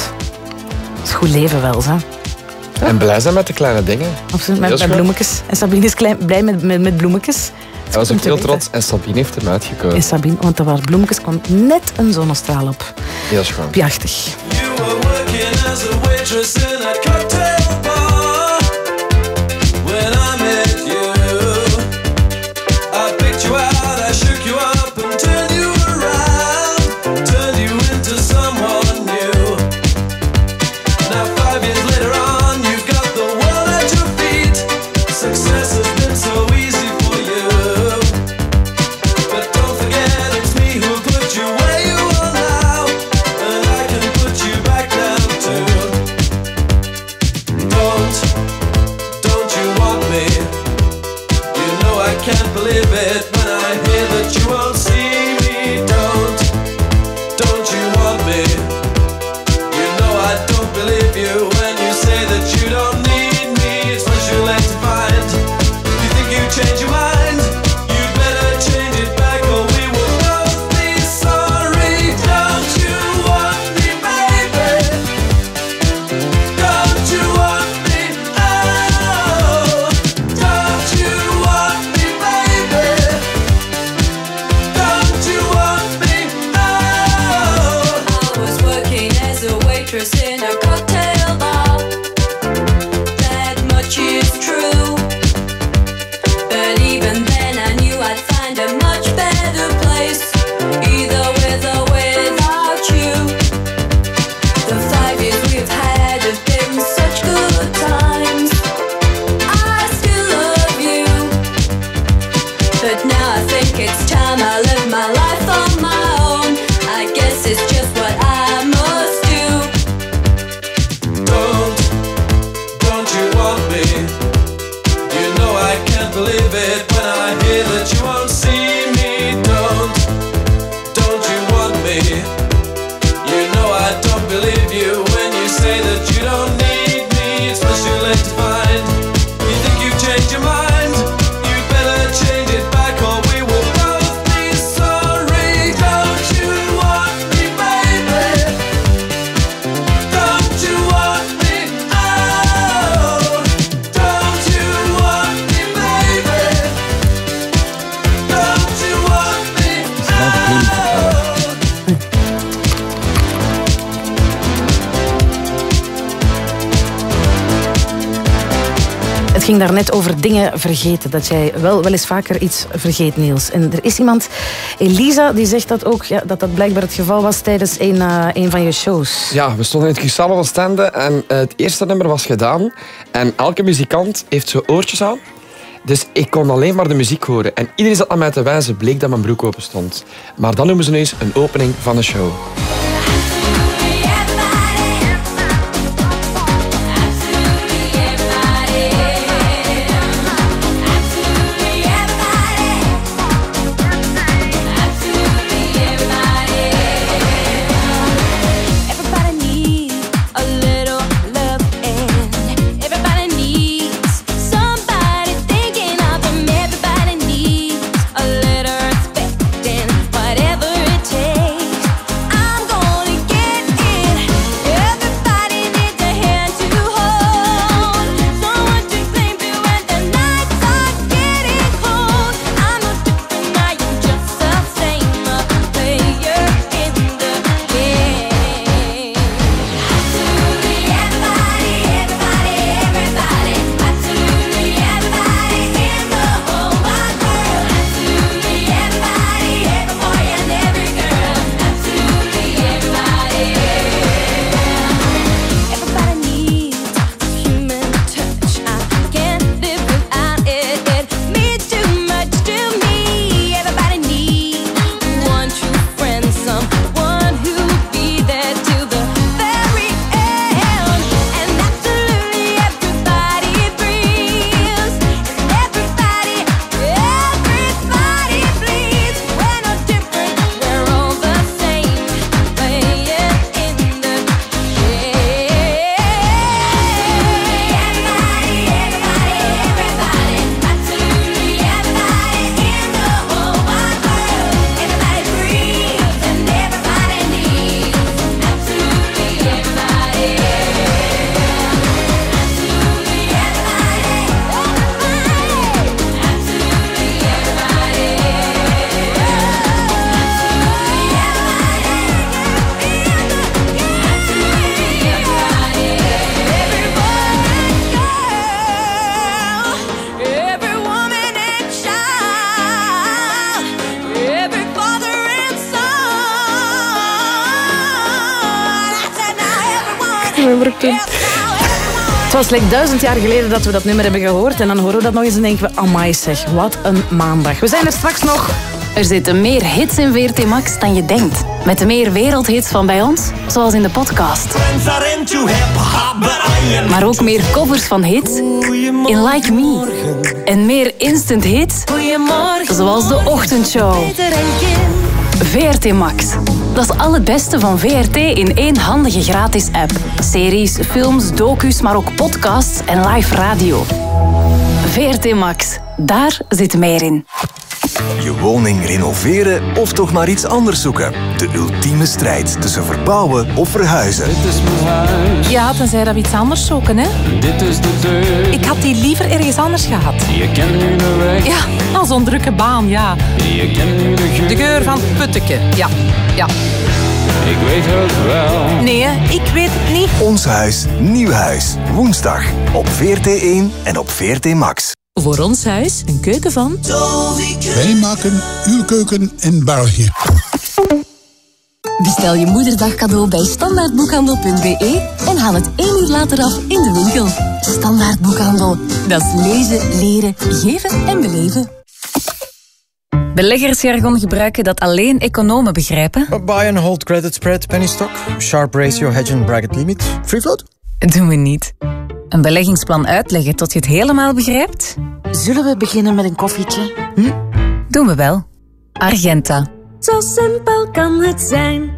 Dat is goed leven wel, hè? En blij zijn met de kleine dingen. Absoluut, met, met bloemetjes. En Sabine is klein, blij met, met, met bloemetjes. Hij was ook te heel trots en Sabine heeft hem uitgekozen. En Sabine, want er waren bloemetjes, kwam net een zonnestraal op. Heel schoon. Prachtig. Vergeten. Dat jij wel, wel eens vaker iets vergeet, Niels. En er is iemand, Elisa, die zegt dat ook, ja, dat dat blijkbaar het geval was tijdens een, eh, een van je shows. Ja, we stonden in het Cristal van Stende en eh, het eerste nummer was gedaan. En elke muzikant heeft zo oortjes aan. Dus ik kon alleen maar de muziek horen. En iedereen zat naar mij te wijzen, bleek dat mijn broek open stond. Maar dan noemen ze ineens een opening van de show. Like duizend jaar geleden dat we dat nummer hebben gehoord. En dan horen we dat nog eens en denken we, amai zeg, wat een maandag. We zijn er straks nog. Er zitten meer hits in VRT Max dan je denkt. Met meer wereldhits van bij ons, zoals in de podcast. Maar ook meer covers van hits in Like Me. En meer instant hits, zoals de Ochtendshow. VRT Max. Dat al het beste van VRT in één handige gratis app. Series, films, docus, maar ook podcasts en live radio. VRT Max. Daar zit meer in. Je woning renoveren of toch maar iets anders zoeken? De ultieme strijd tussen verbouwen of verhuizen. Ja, tenzij dat we iets anders zoeken, hè? Dit is de deur. Ik had die liever ergens anders gehad. Je kent nu de weg. Ja, al zo'n drukke baan, ja. Je kent nu de geur. De geur van Putteke, ja. ja. Ik weet het wel. Nee, ik weet het niet. Ons huis, nieuw huis. Woensdag op VRT1 en op VRT Max. Voor ons huis een keuken van... Wij maken uw keuken in België. Bestel je moederdag cadeau bij standaardboekhandel.be en haal het één uur later af in de winkel. Standaard Boekhandel. Dat is lezen, leren, geven en beleven. Beleggersjargon gebruiken dat alleen economen begrijpen? Buy and hold credit spread, penny stock, sharp ratio, hedge and bracket limit, free float. Doen we niet. Een beleggingsplan uitleggen tot je het helemaal begrijpt? Zullen we beginnen met een koffietje? Doen we wel. Argenta. Zo simpel kan het zijn.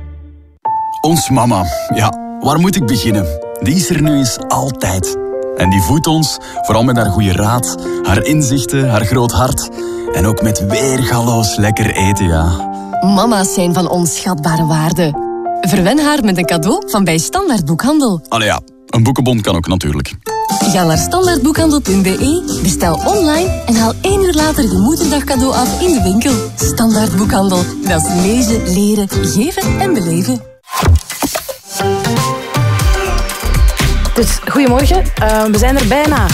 Ons mama, ja, waar moet ik beginnen? Die is er nu eens altijd. En die voedt ons, vooral met haar goede raad, haar inzichten, haar groot hart. En ook met weergaloos lekker eten, ja. Mama's zijn van onschatbare waarde. Verwen haar met een cadeau van bij Standaard Boekhandel. Allee ja, een boekenbon kan ook natuurlijk. Ga naar standaardboekhandel.be, bestel online en haal één uur later je moederdag cadeau af in de winkel. Standaard Boekhandel, dat is lezen, leren, geven en beleven. Dus goedemorgen, Eh, we zijn er bijna.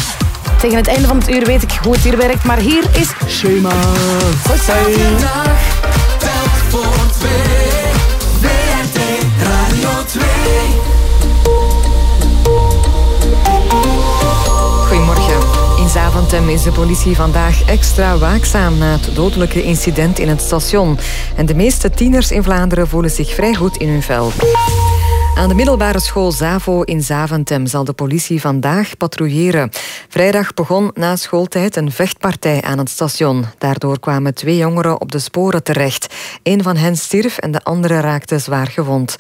Tegen het einde van het uur weet ik hoe het hier werkt, maar hier is zo. voor twee. Is de politie vandaag extra waakzaam na het dodelijke incident in het station. En de meeste tieners in Vlaanderen voelen zich vrij goed in hun vel. Aan de middelbare school Zavo in Zaventem zal de politie vandaag patrouilleren. Vrijdag begon na schooltijd een vechtpartij aan het station. Daardoor kwamen twee jongeren op de sporen terecht. Een van hen stierf en de andere raakte zwaar gewond.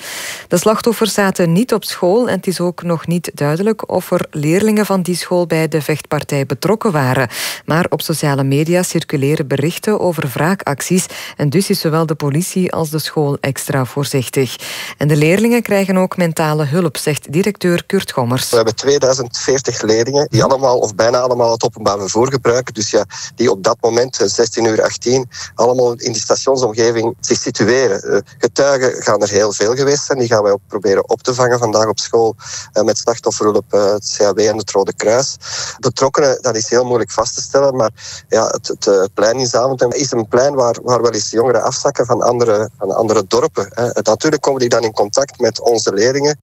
De slachtoffers zaten niet op school en het is ook nog niet duidelijk of er leerlingen van die school bij de vechtpartij betrokken waren. Maar op sociale media circuleren berichten over wraakacties en dus is zowel de politie als de school extra voorzichtig. En de leerlingen krijgen ook mentale hulp, zegt directeur Kurt Gommers. We hebben 2040 leerlingen die allemaal of bijna allemaal het openbaar vervoer gebruiken. Dus ja, die op dat moment, eh, 16 uur 18, allemaal in die stationsomgeving zich situeren. Eh, Getuigen gaan er heel veel geweest zijn. Die gaan wij ook proberen op te vangen vandaag op school eh, met slachtofferhulp, eh, het CAW en het Rode Kruis. Betrokkenen, dat is heel moeilijk vast te stellen, maar ja, het, het, eh, plein in Zaventem is een plein waar, waar wel eens jongeren afzakken van andere, van andere dorpen. Natuurlijk komen die dan in contact met onze leerlingen.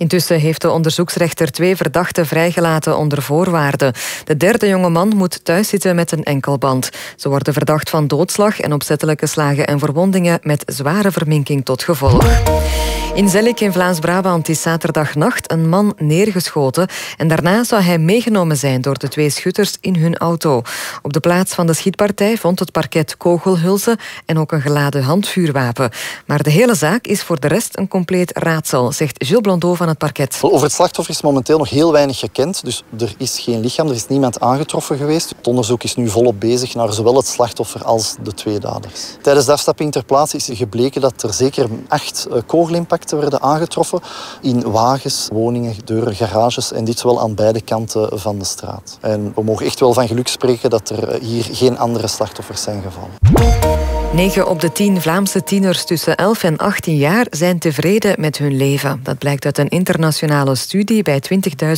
Intussen heeft de onderzoeksrechter twee verdachten vrijgelaten onder voorwaarden. De derde jonge man moet thuiszitten met een enkelband. Ze worden verdacht van doodslag en opzettelijke slagen en verwondingen met zware verminking tot gevolg. In Zellik in Vlaams-Brabant is zaterdagnacht een man neergeschoten en daarna zou hij meegenomen zijn door de twee schutters in hun auto. Op de plaats van de schietpartij vond het parket kogelhulzen en ook een geladen handvuurwapen. Maar de hele zaak is voor de rest een compleet raadsel, zegt Gilles Blondeau van het parket. Over het slachtoffer is momenteel nog heel weinig gekend. Dus er is geen lichaam, er is niemand aangetroffen geweest. Het onderzoek is nu volop bezig naar zowel het slachtoffer als de twee daders. Tijdens de afstapping ter plaatse is gebleken dat er zeker acht eh, kogelimpacten werden aangetroffen in wagens, woningen, deuren, garages en dit zowel aan beide kanten van de straat. En we mogen echt wel van geluk spreken dat er eh, hier geen andere slachtoffers zijn gevallen. 9 op de 10 Vlaamse tieners tussen 11 en 18 jaar zijn tevreden met hun leven. Dat blijkt uit een internationale studie bij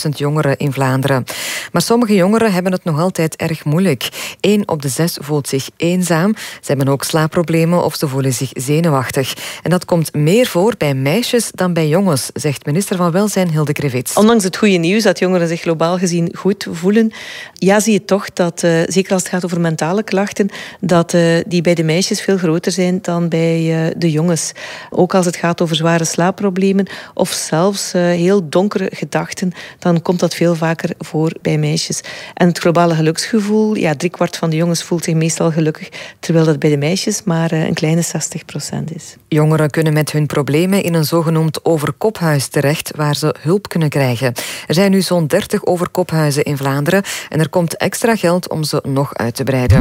20.000 jongeren in Vlaanderen. Maar sommige jongeren hebben het nog altijd erg moeilijk. 1 op de 6 voelt zich eenzaam. Ze hebben ook slaapproblemen of ze voelen zich zenuwachtig. En dat komt meer voor bij meisjes dan bij jongens, zegt minister van Welzijn Hilde Krevits. Ondanks het goede nieuws dat jongeren zich globaal gezien goed voelen, ja, zie je toch dat, eh, zeker als het gaat over mentale klachten, dat eh, die bij de meisjes veel groter zijn dan bij eh, de jongens. Ook als het gaat over zware slaapproblemen of zelfs eh, heel donkere gedachten, dan komt dat veel vaker voor bij meisjes. En het globale geluksgevoel, ja, driekwart van de jongens voelt zich meestal gelukkig, terwijl dat bij de meisjes maar eh, een kleine 60 procent is. Jongeren kunnen met hun problemen in een zogenoemd overkophuis terecht, waar ze hulp kunnen krijgen. Er zijn nu zo'n 30 overkophuizen in Vlaanderen en er komt extra geld om ze nog uit te breiden.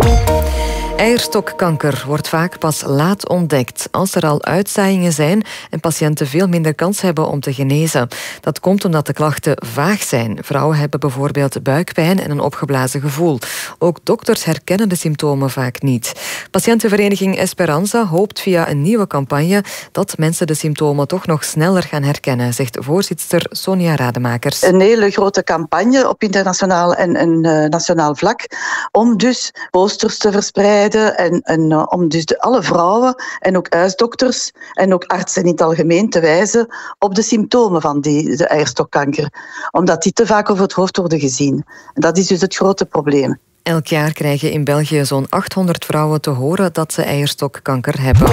Eierstokkanker wordt vaak pas laat ontdekt als er al uitzaaiingen zijn en patiënten veel minder kans hebben om te genezen. Dat komt omdat de klachten vaag zijn. Vrouwen hebben bijvoorbeeld buikpijn en een opgeblazen gevoel. Ook dokters herkennen de symptomen vaak niet. Patiëntenvereniging Esperanza hoopt via een nieuwe campagne dat mensen de symptomen toch nog sneller gaan herkennen, zegt voorzitter Sonja Rademakers. Een hele grote campagne op internationaal en, en eh, nationaal vlak om dus posters te verspreiden en, eh, om dus de, alle vrouwen en ook huisdokters en ook artsen in het algemeen te wijzen op de symptomen van die, de eierstokkanker. Omdat die te vaak over het hoofd worden gezien. En dat is dus het grote probleem. Elk jaar krijgen in België zo'n 800 vrouwen te horen dat ze eierstokkanker hebben.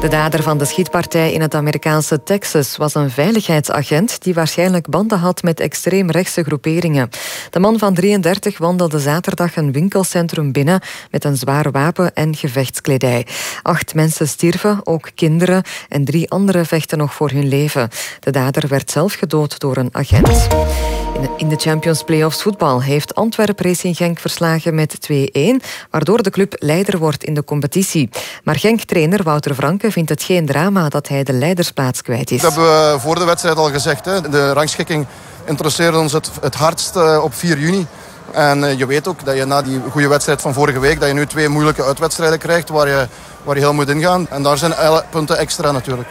De dader van de schietpartij in het Amerikaanse Texas was een veiligheidsagent die waarschijnlijk banden had met extreemrechtse groeperingen. De man van 33 wandelde zaterdag een winkelcentrum binnen met een zwaar wapen en gevechtskledij. Acht mensen stierven, ook kinderen, en drie anderen vechten nog voor hun leven. De dader werd zelf gedood door een agent. In de Champions Playoffs voetbal heeft Antwerp Racing Genk verslagen met 2-1, waardoor de club leider wordt in de competitie. Maar Genk-trainer Wouter Franke vindt het geen drama dat hij de leidersplaats kwijt is. Dat hebben we voor de wedstrijd al gezegd. Hè. De rangschikking interesseerde ons het, het hardst eh, op 4 juni. En eh, je weet ook dat je na die goede wedstrijd van vorige week... dat je nu twee moeilijke uitwedstrijden krijgt waar je, waar je heel moet ingaan. En daar zijn punten extra natuurlijk.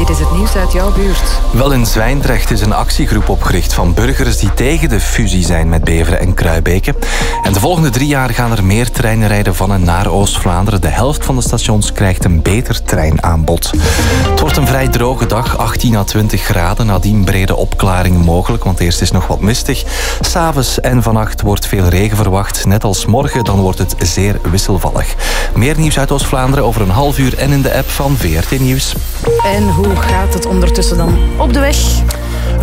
Dit is het nieuws uit jouw buurt. Wel in Zwijndrecht is een actiegroep opgericht van burgers die tegen de fusie zijn met Beveren en Kruibeke. En de volgende drie jaar gaan er meer treinen rijden van en naar Oost-Vlaanderen. De helft van de stations krijgt een beter treinaanbod. Het wordt een vrij droge dag, 18 à 20 graden. Nadien brede opklaringen mogelijk, want eerst is nog wat mistig. S'avonds en vannacht wordt veel regen verwacht. Net als morgen, dan wordt het zeer wisselvallig. Meer nieuws uit Oost-Vlaanderen over een half uur en in de app van VRT Nieuws. En hoe gaat het ondertussen dan op de weg?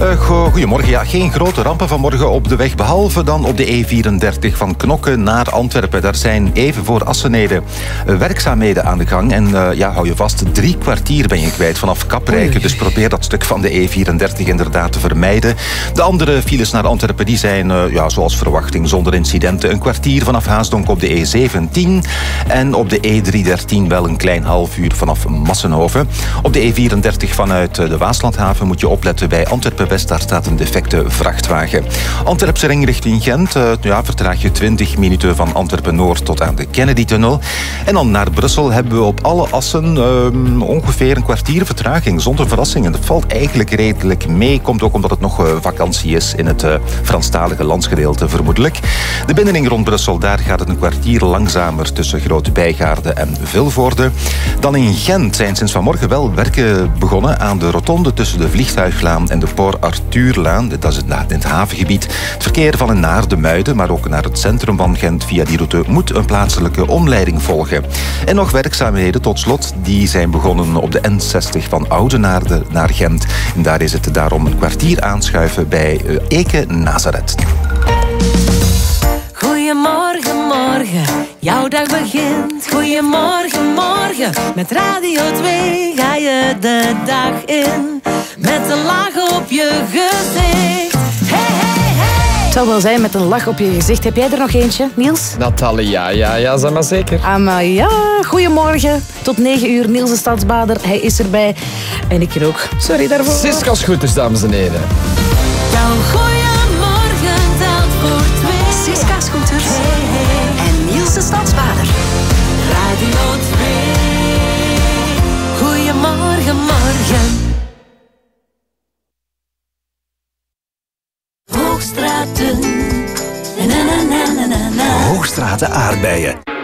Eh, go- goedemorgen. Ja, geen grote rampen vanmorgen op de weg, behalve dan op de E34 van Knokke naar Antwerpen. Daar zijn even voor Assenede eh, werkzaamheden aan de gang. En eh, ja, hou je vast, drie kwartier ben je kwijt vanaf Kaprijke. Dus probeer dat stuk van de E34 inderdaad te vermijden. De andere files naar Antwerpen die zijn, eh, ja, zoals verwachting, zonder incidenten. Een kwartier vanaf Haasdonk op de E17. En op de E313 wel een klein half uur vanaf Massenhoven. Op de E34 vanuit de Waaslandhaven moet je opletten bij Antwerpen-West. Daar staat een defecte vrachtwagen. Antwerpse ring richting Gent. eh, ja, vertraag je 20 minuten van Antwerpen-Noord tot aan de Kennedy-tunnel. En dan naar Brussel hebben we op alle assen ehm, ongeveer een kwartier vertraging. Zonder verrassingen. Dat valt eigenlijk redelijk mee. Komt ook omdat het nog eh, vakantie is in het eh, Franstalige landsgedeelte vermoedelijk. De binnenring rond Brussel, daar gaat het een kwartier langzamer tussen Grote Bijgaarde en Vilvoorde. Dan in Gent zijn sinds vanmorgen wel werken begonnen aan de rotonde tussen de Vliegtuiglaan en de Port Arthurlaan. Dat is het, in het havengebied. Het verkeer van en naar de Muiden, maar ook naar het centrum van Gent via die route moet een plaatselijke omleiding volgen. En nog werkzaamheden tot slot, die zijn begonnen op de N60 van Oudenaarde naar Gent. En daar is het daarom een kwartier aanschuiven bij eh, Eke Nazareth. Goedemorgen, morgen, jouw dag begint. Goedemorgen, morgen, met Radio 2 ga je de dag in. Met een laag op je gezicht. Hey, hey, hey. Het zal wel zijn met een lach op je gezicht. Heb jij er nog eentje, Niels? Natalie, ja, ja, ja, zeg maar zeker. Ah, maar ja, goedemorgen. Tot 9 uur, Niels de Stadsbader. Hij is erbij. En ik hier ook. Sorry daarvoor. Siska Scooters, dames en heren. Jouw Hoogstraten. Hoogstraten aardbeien.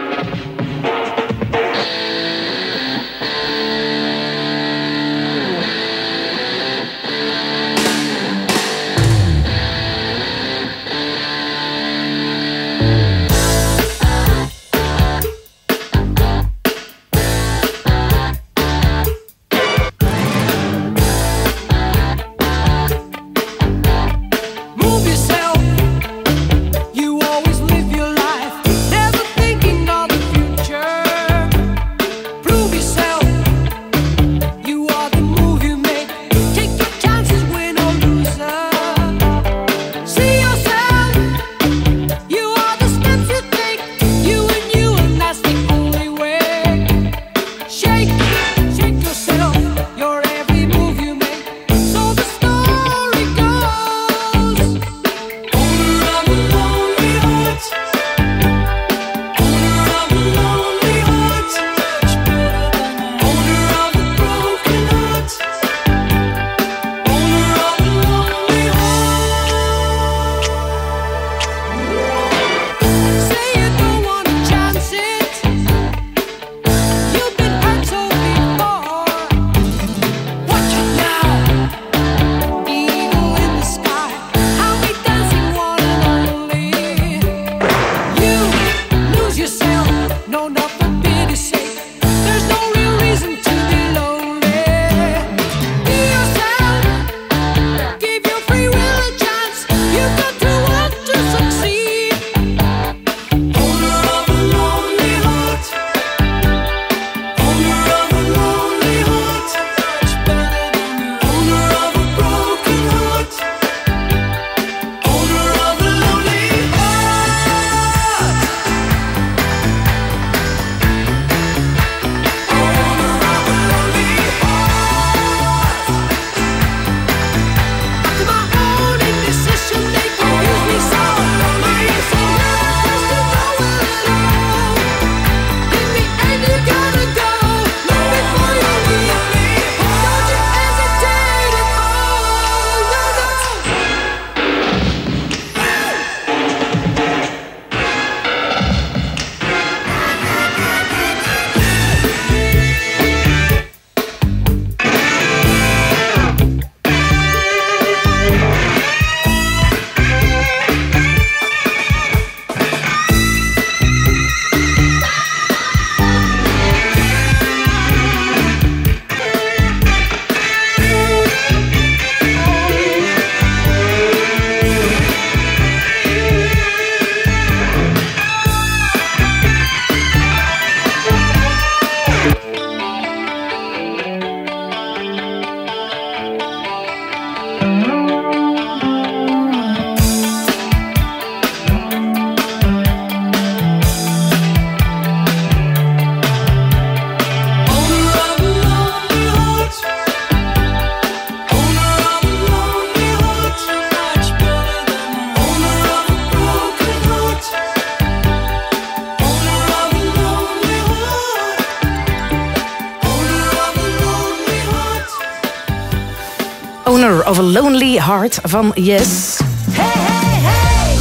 Heart van Yes.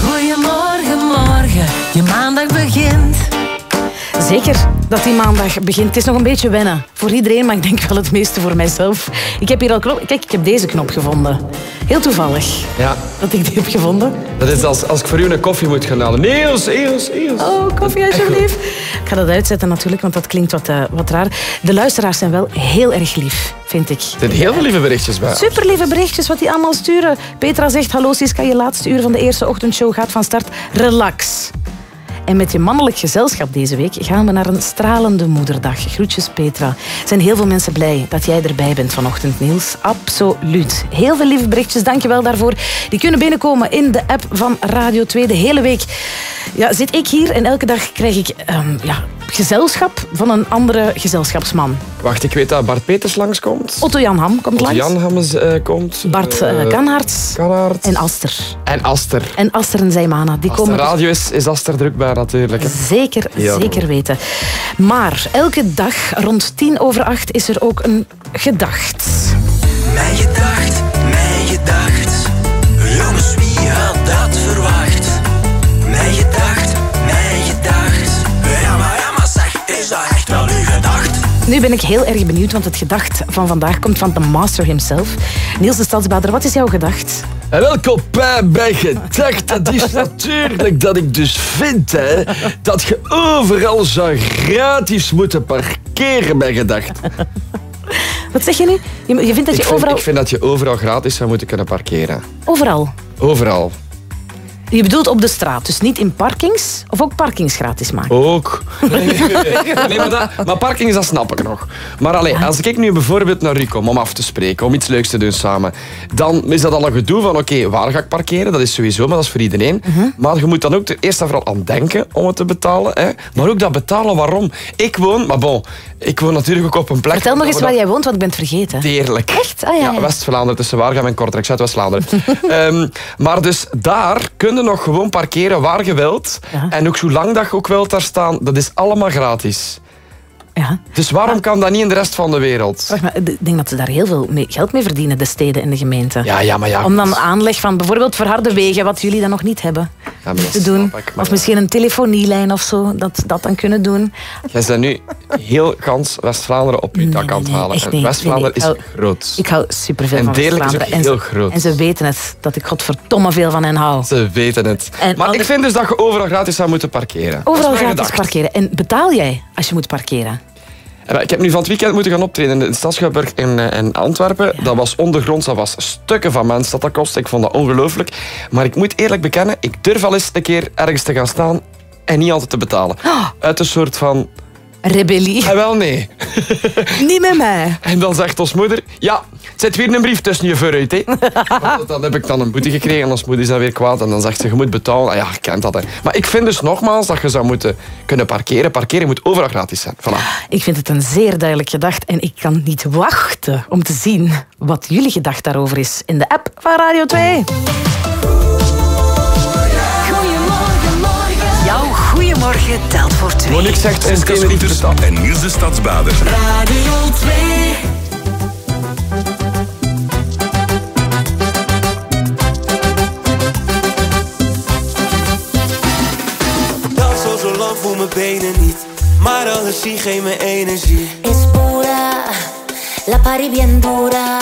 Goedemorgen, morgen, je maandag begint. Zeker dat die maandag begint. Het is nog een beetje wennen voor iedereen, maar ik denk wel het meeste voor mijzelf. Ik heb hier al knop. Kijk, ik heb deze knop gevonden. Heel toevallig Ja, dat ik die heb gevonden. dat is als, als ik voor u een koffie moet gaan halen. Niels, Niels, Niels. Oh, koffie alsjeblieft. Ik ga dat uitzetten natuurlijk, want dat klinkt wat, eh, wat raar. De luisteraars zijn wel heel erg lief, vind ik. Er zijn heel veel lieve berichtjes bij. Super lieve berichtjes wat die allemaal sturen. Petra zegt: Hallo Siska, je laatste uur van de eerste ochtendshow gaat van start. Relax. En met je mannelijk gezelschap deze week gaan we naar een stralende moederdag. Groetjes Petra. Er zijn heel veel mensen blij dat jij erbij bent vanochtend, Niels. Absoluut. Heel veel lieve berichtjes, dankjewel daarvoor. Die kunnen binnenkomen in de app van Radio 2 de hele week. Ja, zit ik hier en elke dag krijg ik ehm, ja, gezelschap van een andere gezelschapsman. Wacht, ik weet dat Bart Peters langskomt. Otto Jan Ham komt Otto langs. Jan Hammes eh, komt. Bart Eh, uh, Kanhaerts. Kanhaerts. En Aster. En Aster. En Aster en Zijmana. Die Als de komen radio is, is Aster drukbaar natuurlijk. hè. Zeker, Ja. zeker weten. Maar elke dag rond tien over acht is er ook een gedacht. Mijn gedacht, Nu ben ik heel erg benieuwd, want het gedacht van vandaag komt van de master himself. Niels de Stadsbader, wat is jouw gedacht? En welkom bij gedacht. Dat is natuurlijk dat ik dus vind hè, dat je overal zou gratis moeten parkeren bij gedacht. Wat zeg je nu? Je, je vindt dat je ik, vind, overal... ik vind dat je overal gratis zou moeten kunnen parkeren. Overal. Overal. Je bedoelt op de straat, dus niet in parkings of ook parkings gratis maken? Ook. Nee, maar, dat, maar parking, dat snap ik nog. Maar alleen, als ik nu bijvoorbeeld naar u kom om af te spreken, om iets leuks te doen samen, dan is dat al een gedoe van, oké, waar ga ik parkeren? Dat is sowieso, maar dat is voor iedereen. Mhm. Maar je moet dan ook er eerst en vooral aan denken om het te betalen. Hè? Maar ook dat betalen, waarom? Ik woon, maar bon, ik woon natuurlijk ook op een plek... Vertel nog eens waar jij woont, want ik ben het vergeten. Deerlijk. Echt? Ah, ja, ja. West-Vlaanderen, tussen Waregem en Kortrijk, Zuid-West-Vlaanderen. Ehm, maar dus daar kun nog gewoon parkeren waar je wilt. En ook zolang dat je ook wilt daar staan, dat is allemaal gratis. Ja. Dus waarom kan dat niet in de rest van de wereld? Wacht, maar ik denk dat ze daar heel veel mee- geld mee verdienen, de steden en de gemeenten. Ja, ja, maar ja. Om dan aanleg van bijvoorbeeld verharde wegen, wat jullie dan nog niet hebben, te doen. ik, Of misschien een telefonielijn of zo, dat ze dat dan kunnen doen. Jij bent nu heel gans West-Vlaanderen op je dak aan het halen. West-Vlaanderen Nee, nee, is hou- groot. Ik hou superveel En van West-Vlaanderen. En heel ze- groot. En ze weten het, dat ik godverdomme veel van hen hou. Ze weten het. En maar ik vind dus dat je overal gratis zou moeten parkeren. Overal gratis parkeren. En betaal jij als je moet parkeren? Ja, Ik heb nu van het weekend moeten gaan optreden in Stadsschouwburg in, eh, in Antwerpen. Dat was ondergronds, dat was stukken van mensen dat dat kostte. Ik vond dat ongelooflijk. Maar ik moet eerlijk bekennen, ik durf al eens een keer ergens te gaan staan en niet altijd te betalen. Uit een soort van... Rebellie. Ah, wel, nee. Niet met mij. En dan zegt ons moeder, ja, zit weer een brief tussen je vooruit. Hè. Want dan heb ik dan een boete gekregen en ons moeder is dan weer kwaad. En dan zegt ze, je moet betalen. Ah, ja, je kent dat. Hè. Maar ik vind dus nogmaals dat je zou moeten kunnen parkeren. Parkeren moet overal gratis zijn. Voilà. Ik vind het een zeer duidelijk gedacht en ik kan niet wachten om te zien wat jullie gedacht daarover is in de app van Radio 2. Goeiemorgen telt voor twee. Monique zegt in Siska Tenerife Scooters en Niels de Stadsbader. Radio 2. Dans al zo lang voel mijn benen niet. Maar alles zie geeft me energie. Es pura, la pari bien dura.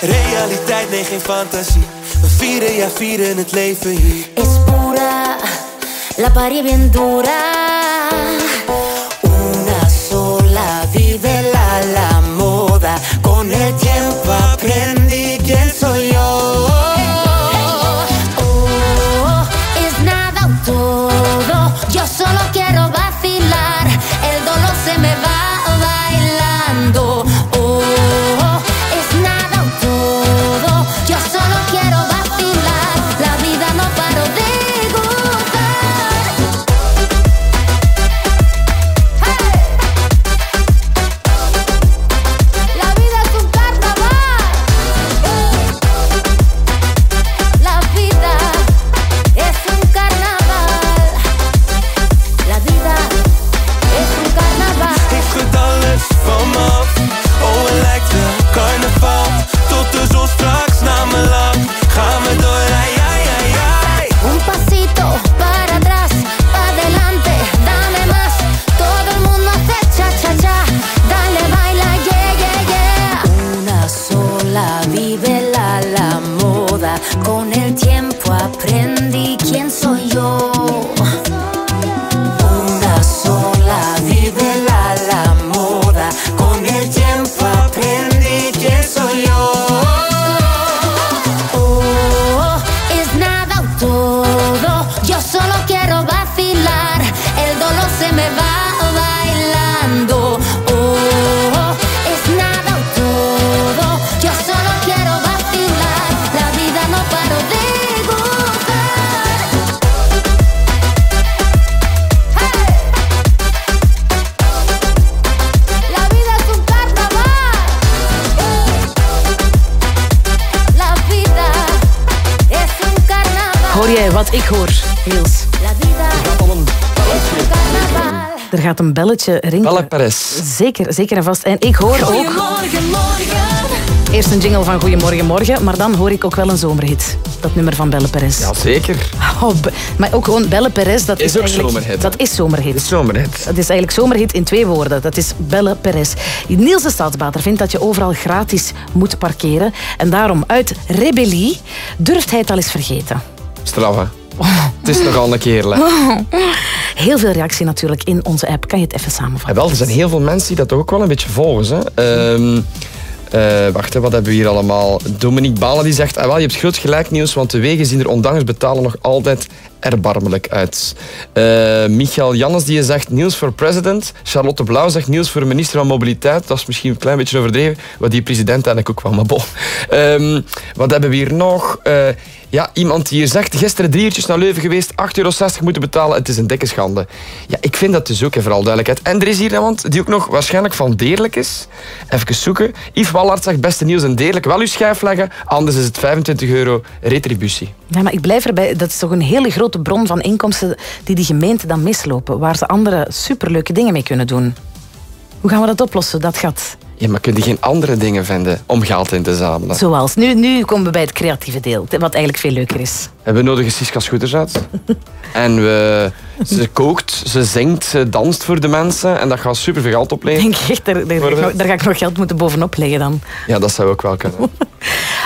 Realiteit, nee, geen fantasie. We vieren, ja, vieren het leven hier. Es pura, la pari bien dura. Perez. Zeker, zeker en vast. En ik hoor ook... Goedemorgen, morgen. Eerst een jingle van Goedemorgen Morgen, maar dan hoor ik ook wel een zomerhit. Dat nummer van Belle Perez. Ja, zeker. Oh, maar ook gewoon Belle Perez, dat is, Is ook eigenlijk... zomerhit? Dat is zomerhit. Zomerhit. Dat is eigenlijk zomerhit in twee woorden. Dat is Belle Perez. Niels de Staatsbater vindt dat je overal gratis moet parkeren. En daarom, uit rebellie, durft hij het al eens vergeten. Straf, hè? Het is nogal een hè? Heel veel reactie natuurlijk in onze app. Kan je het even samenvatten? Wel, er zijn heel veel mensen die dat ook wel een beetje volgen. Hè. Eh, wacht, wat hebben we hier allemaal? Dominique Balen die zegt... Ah, wel, je hebt groot gelijk, Niels, want de wegen zien er ondanks betalen nog altijd erbarmelijk uit. Eh, Michael Jannes die zegt Niels voor president. Charlotte Blauw zegt Niels voor minister van Mobiliteit. Dat is misschien een klein beetje overdreven, wat die president eigenlijk ook wel, maar bon. Ehm, wat hebben we hier nog? Eh, ja, iemand die hier zegt, gisteren drie uurtjes naar Leuven geweest, 8,60 euro moeten betalen, het is een dikke schande. Ja, ik vind dat dus ook, vooral duidelijkheid. En er is hier iemand die ook nog waarschijnlijk van Deerlijk is. Even zoeken. Yves Wallard zegt, beste nieuws en Deerlijk, wel uw schijf leggen, anders is het 25 euro retributie. Ja, maar ik blijf erbij. Dat is toch een hele grote bron van inkomsten die die gemeenten dan mislopen. Waar ze andere superleuke dingen mee kunnen doen. Hoe gaan we dat oplossen, dat gat? Ja, maar kun je geen andere dingen vinden om geld in te zamelen? Zoals, nu, nu komen we bij het creatieve deel. Wat eigenlijk veel leuker is. We nodigen Siska Scooters uit. en we, ze kookt, ze zingt, ze danst voor de mensen. En dat gaat super veel geld opleveren. Denk echt, daar, daar, ga ik nog- daar ga ik nog geld moeten bovenop leggen dan. Ja, dat zou ook wel kunnen.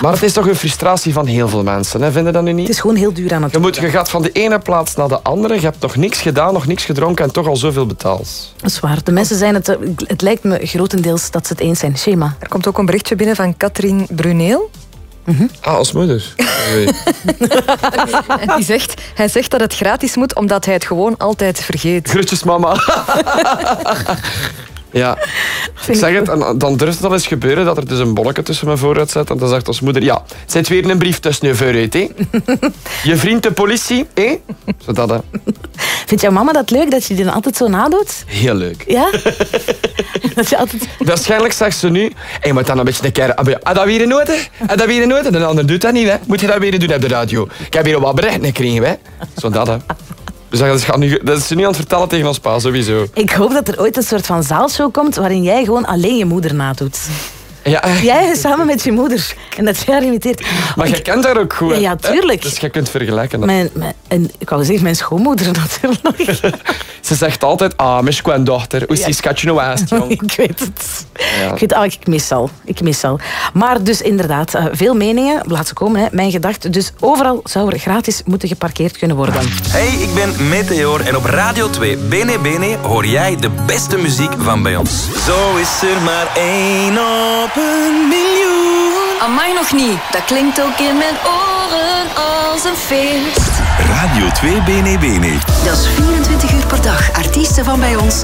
Maar het is toch een frustratie van heel veel mensen, hè? vinden dat nu niet? Het is gewoon heel duur aan het je, moet, je gaat van de ene plaats naar de andere. Je hebt nog niks gedaan, nog niks gedronken en toch al zoveel betaald. Dat is waar. De mensen zijn het... Het lijkt me grotendeels dat ze het eens zijn. Schema. Er komt ook een berichtje binnen van Katrien Bruneel. Ah, als moeder. En die zegt, hij zegt dat het gratis moet omdat hij het gewoon altijd vergeet. Groetjes, mama. Ja, ik zeg het, en dan durft het al eens gebeuren dat er dus een bolletje tussen mijn vooruit zit. En dan zegt ons moeder, ja, het zit weer een brief tussen je vooruit, hè. Je vriend de politie, hè. Zodat, hè. Vindt jouw mama dat leuk dat je die dan altijd zo nadoet? Heel leuk. Ja? dat je altijd... Waarschijnlijk zegt ze nu, je moet dan een beetje een keer... Ah, dat weer nooit, hè? Ah, dat weer nooit, en de ander doet dat niet, hè? Moet je dat weer doen op de radio? Ik heb hier wat berichten gekregen, hè? Zo dat, hè. Dus dat, gaat nu, dat is ze nu aan het vertellen tegen ons pa, sowieso. Ik hoop dat er ooit een soort van zaalshow komt waarin jij gewoon alleen je moeder nadoet. Ja, Jij samen met je moeder. En dat je haar imiteert. maar je kent haar ook goed? Ja, ja, tuurlijk. Dus je kunt vergelijken. dat. Mijn, mijn, en ik wou zeggen, mijn schoonmoeder natuurlijk. Ze zegt altijd, ah, mijn schoondochter, hoe is schatje nou aast, jong? ik weet het. Ja. Ik, weet, ah, ik mis al. Ik mis al. Maar dus inderdaad, eh, veel meningen. Laat ze komen, hè. mijn gedachte. Dus overal zou er gratis moeten geparkeerd kunnen worden. Hey, ik ben Meteor en op Radio 2 Bene Bene hoor jij de beste muziek van bij ons. Zo is er maar één op een miljoen. Amai nog niet. Dat klinkt ook in mijn oren als een feest. Radio 2 Bene Bene. Dat is 24 uur per dag. Artiesten van bij ons,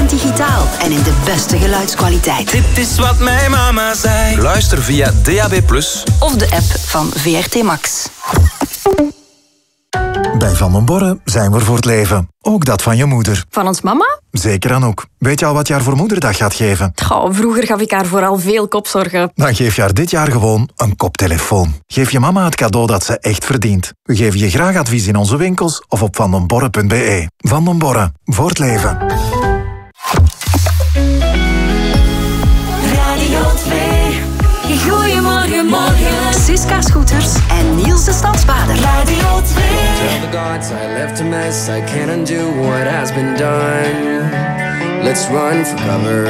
100% digitaal en in de beste geluidskwaliteit. Dit is wat mijn mama zei. Luister via DAB+. Of de app van VRT Max. Bij Van den Borren zijn we voor het leven. Ook dat van je moeder. Van ons mama? Zeker Anouk. Weet je al wat je haar voor moederdag gaat geven? Goh, vroeger gaf ik haar vooral veel kopzorgen. Dan geef je haar dit jaar gewoon een koptelefoon. Geef je mama het cadeau dat ze echt verdient. We geven je graag advies in onze winkels of op vandenborre.be. Van den Borre, voor het leven. Goedemorgen. Siska Scooters en Niels de Stadsbader. Radio 2. Tell the gods I left a mess. I can't undo what has been done. Let's run for cover.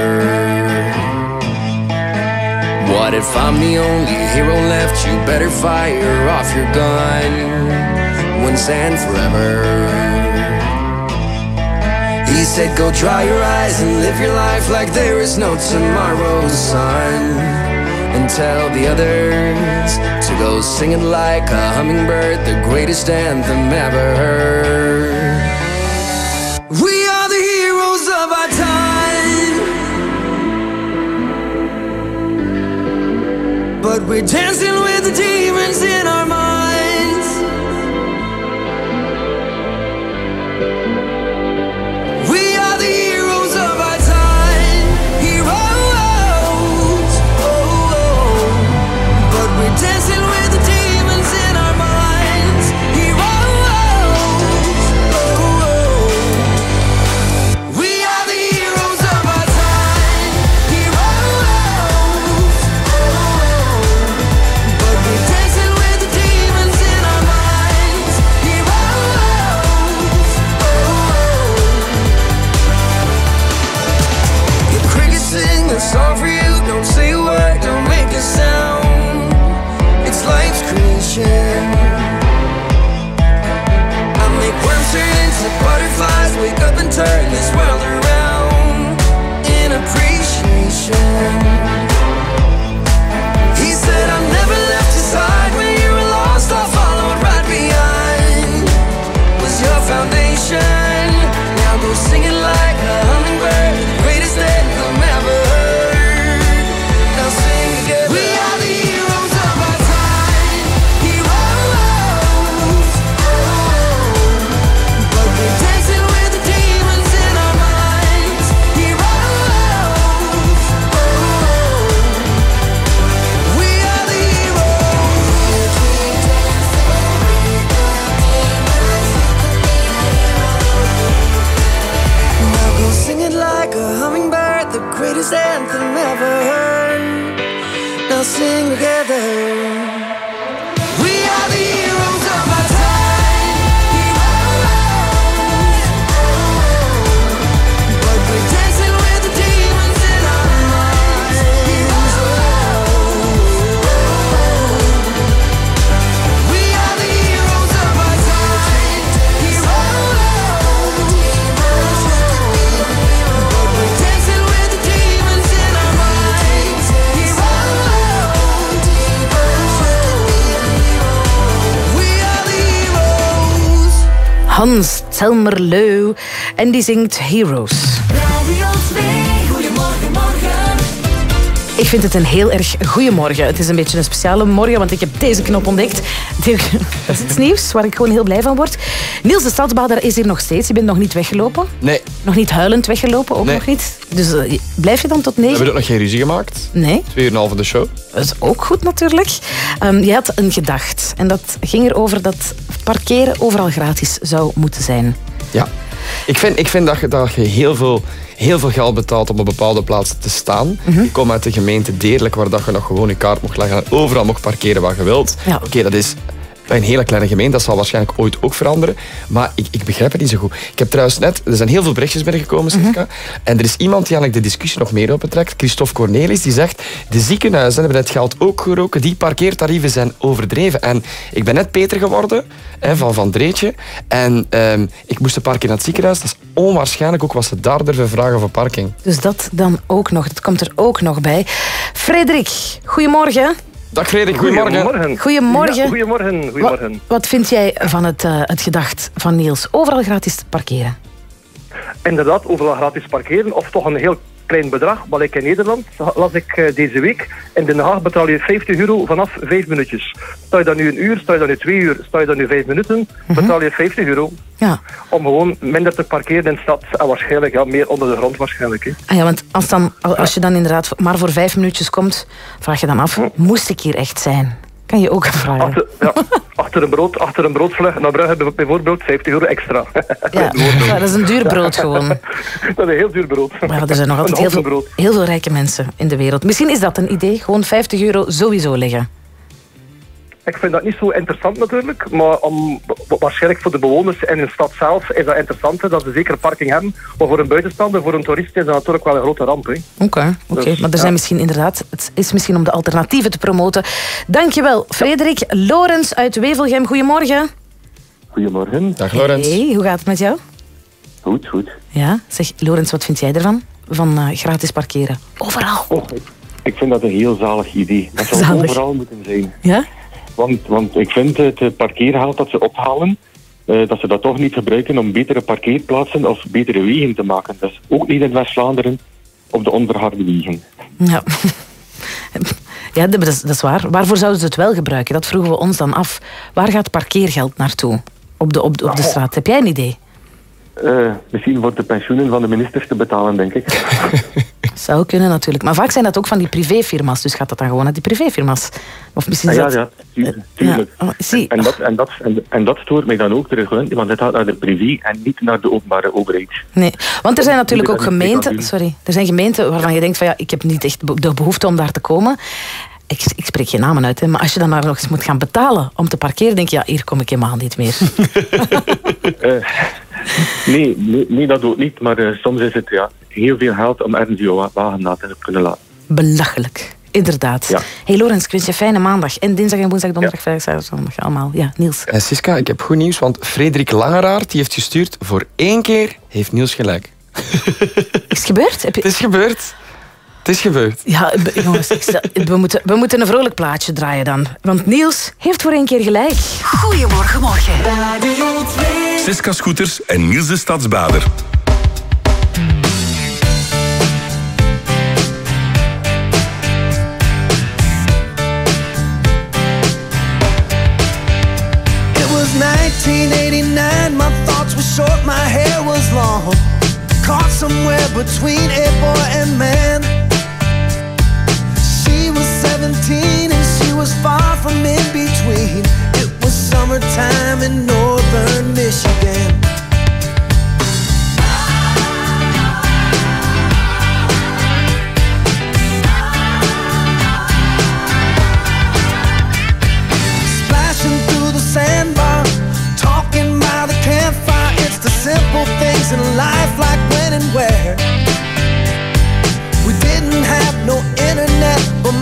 What if I'm the only hero left? You better fire off your gun once and forever. He said, Go dry your eyes and live your life like there is no tomorrow, son. And tell the others to go singing like a hummingbird, the greatest anthem ever heard. We are the heroes of our time. But we're dancing with the demons in our Hans Telmerleu. En die zingt Heroes. Radio 2, goedemorgen, morgen. Ik vind het een heel erg goede morgen. Het is een beetje een speciale morgen, want ik heb deze knop ontdekt. Dat is iets nieuws waar ik gewoon heel blij van word. Niels de Stadsbader is hier nog steeds. Je bent nog niet weggelopen. Nee, Nog niet huilend weggelopen, ook Nee. nog niet. Dus eh, blijf je dan tot we negen? hebben ook nog geen ruzie gemaakt. Nee. Twee uur en half van de show. Dat is ook goed natuurlijk. Ehm, je had een gedacht. En dat ging erover dat parkeren overal gratis zou moeten zijn. Ja. Ik vind, ik vind dat, je, dat je heel veel, heel veel geld betaalt om op bepaalde plaatsen te staan. Mhm. Ik kom uit de gemeente Deerlijk, waar dat je nog gewoon je kaart mocht leggen en overal mocht parkeren waar je wilt. Ja. Oké, dat is bij een hele kleine gemeente. Dat zal waarschijnlijk ooit ook veranderen. Maar ik, ik begrijp het niet zo goed. Ik heb trouwens net... Er zijn heel veel berichtjes binnengekomen, Mhm. Siska. En er is iemand die eigenlijk de discussie nog meer opentrekt. Christophe Cornelis, die zegt... De ziekenhuizen hebben het geld ook geroken. Die parkeertarieven zijn overdreven. En ik ben net Peter geworden, hè, van Van Dreetje. En ehm, ik moest een parkeren naar het ziekenhuis. Dat is onwaarschijnlijk ook wat ze daar durven vragen voor parking. Dus dat dan ook nog. Dat komt er ook nog bij. Frederik, goedemorgen. Dag Frederik, goedemorgen. Goedemorgen. Ja, goedemorgen. goedemorgen. Wat, wat vind jij van het, eh, het gedacht van Niels? Overal gratis parkeren. Inderdaad, overal gratis parkeren of toch een heel klein bedrag. Maar ik in Nederland las ik eh, deze week. In Den Haag betaal je 50 euro vanaf 5 minuutjes. Sta je dan nu een uur, sta je dan nu twee uur, sta je dan nu 5 minuten, betaal je 50 euro. Ja. Om gewoon minder te parkeren in de stad. En waarschijnlijk ja, meer onder de grond waarschijnlijk. Hè. Ah ja, want als, dan, als je dan inderdaad maar voor vijf minuutjes komt, vraag je dan af, moest ik hier echt zijn? Kan je ook vragen. Achter, ja, achter, een brood, achter een broodvlucht naar Brugge bijvoorbeeld 50 euro extra. Ja, ja, dat is een duur brood gewoon. Dat is een heel duur brood. Maar er zijn nog altijd heel veel, heel veel rijke mensen in de wereld. Misschien is dat een idee, gewoon 50 euro sowieso leggen. Ik vind dat niet zo interessant natuurlijk, maar om waarschijnlijk voor de bewoners en in de stad zelf is dat interessant, dat ze zeker parking hebben. Maar voor een buitenstaander, voor een toerist is dat natuurlijk wel een grote ramp. hè. Oké, oké. Dus, maar er ja. zijn misschien inderdaad, het is misschien om de alternatieven te promoten. Dankjewel, Frederik. Lorens uit Wevelgem, goedemorgen. Goedemorgen. Dag Hey, hoe gaat het met jou? Goed, goed. Ja, zeg, Lorens, wat vind jij ervan? Van eh, gratis parkeren. Overal. Oh, ik, ik vind dat een heel zalig idee. Dat zou Zalig. overal moeten zijn. Ja? Want, want ik vind het parkeergeld dat ze ophalen, eh, dat ze dat toch niet gebruiken om betere parkeerplaatsen of betere wegen te maken. Dus ook niet in West-Vlaanderen op de onverharde wegen. Ja. Ja, dat is, dat is waar. Waarvoor zouden ze het wel gebruiken? Dat vroegen we ons dan af. Waar gaat parkeergeld naartoe op de, op de, op de straat? Heb jij een idee? Eh, misschien voor de pensioenen van de ministers te betalen, denk ik. Zou kunnen natuurlijk. Maar vaak zijn dat ook van die privéfirma's. Dus gaat dat dan gewoon naar die privéfirma's? Of misschien Ah, ja, dat... ja, tuurlijk. tuurlijk. oh, zie. En, dat, en, dat, en, en dat stoort mij dan ook terug, want het gaat naar de privé en niet naar de openbare overheid. Nee, want er zijn natuurlijk ook gemeenten... Sorry, er zijn gemeenten waarvan je denkt van ja, ik heb niet echt de behoefte om daar te komen. Ik, ik spreek geen namen uit, hè, maar als je dan maar nog eens moet gaan betalen om te parkeren, denk je, ja, hier kom ik helemaal niet meer. Eh, nee, nee, nee, dat ook niet. Maar eh, soms is het ja, heel veel geld om ergens je wa- wagen na te kunnen laten. Belachelijk. Inderdaad. Ja. Hey Lorenz, ik wens je een fijne maandag. En dinsdag en woensdag, donderdag, vrijdag, zaterdag, zondag. Allemaal. Ja, Niels. En Siska, ik heb goed nieuws, want Frederik Langeraard die heeft gestuurd. Voor één keer heeft Niels gelijk. Is het gebeurd? Heb je... Het is gebeurd. Het is gebeurd. Ja, jongens, we, moeten, we moeten een vrolijk plaatje draaien dan. Want Niels heeft voor één keer gelijk. Goedemorgen, morgen. Siska Scooters en Niels de Stadsbader. It was 1989, my thoughts were short, my hair was long. Caught somewhere between a boy and man. Was far from in between. It was summertime in northern Michigan. Splashing through the sandbar, talking by the campfire. It's the simple things in life, like when and where. We didn't have no internet, but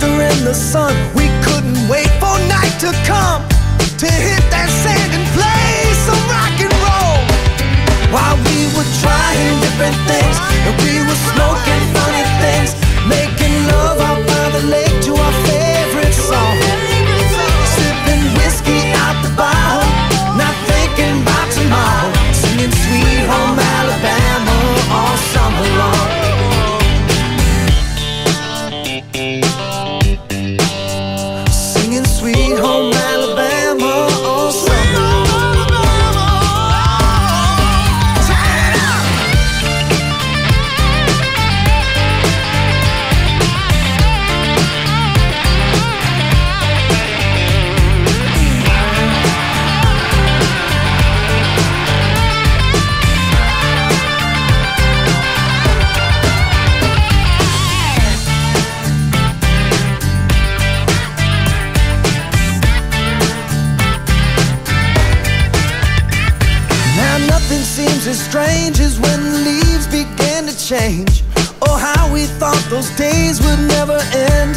We'd in the sun, we couldn't wait for night to come to hit that sand and play some rock and roll. While we were trying different things, and we were smoking funny things, making love out by the lake to our as strange as when the leaves begin to change. Oh, how we thought those days would never end.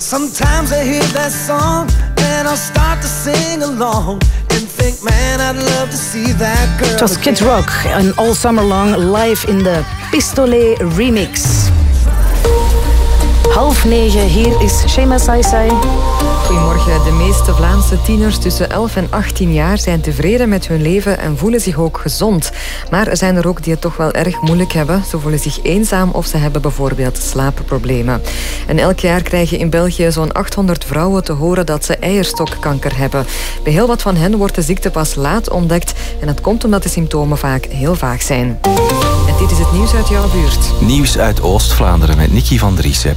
Sometimes I hear that song and I'll start to sing along and think, man, I'd love to see that girl. Het Rock en All Summer Long live in the Pistolet remix. Half negen. Hier is Shema Sai Sai. Goedemorgen. De meeste Vlaamse tieners tussen 11 en 18 jaar zijn tevreden met hun leven en voelen zich ook gezond. Maar er zijn er ook die het toch wel erg moeilijk hebben. Ze voelen zich eenzaam of ze hebben bijvoorbeeld slaapproblemen. En elk jaar krijgen in België zo'n 800 vrouwen te horen dat ze eierstokkanker hebben. Bij heel wat van hen wordt de ziekte pas laat ontdekt. En dat komt omdat de symptomen vaak heel vaag zijn. En dit is het nieuws uit jouw buurt. Nieuws uit Oost-Vlaanderen met Nicky van Driessen.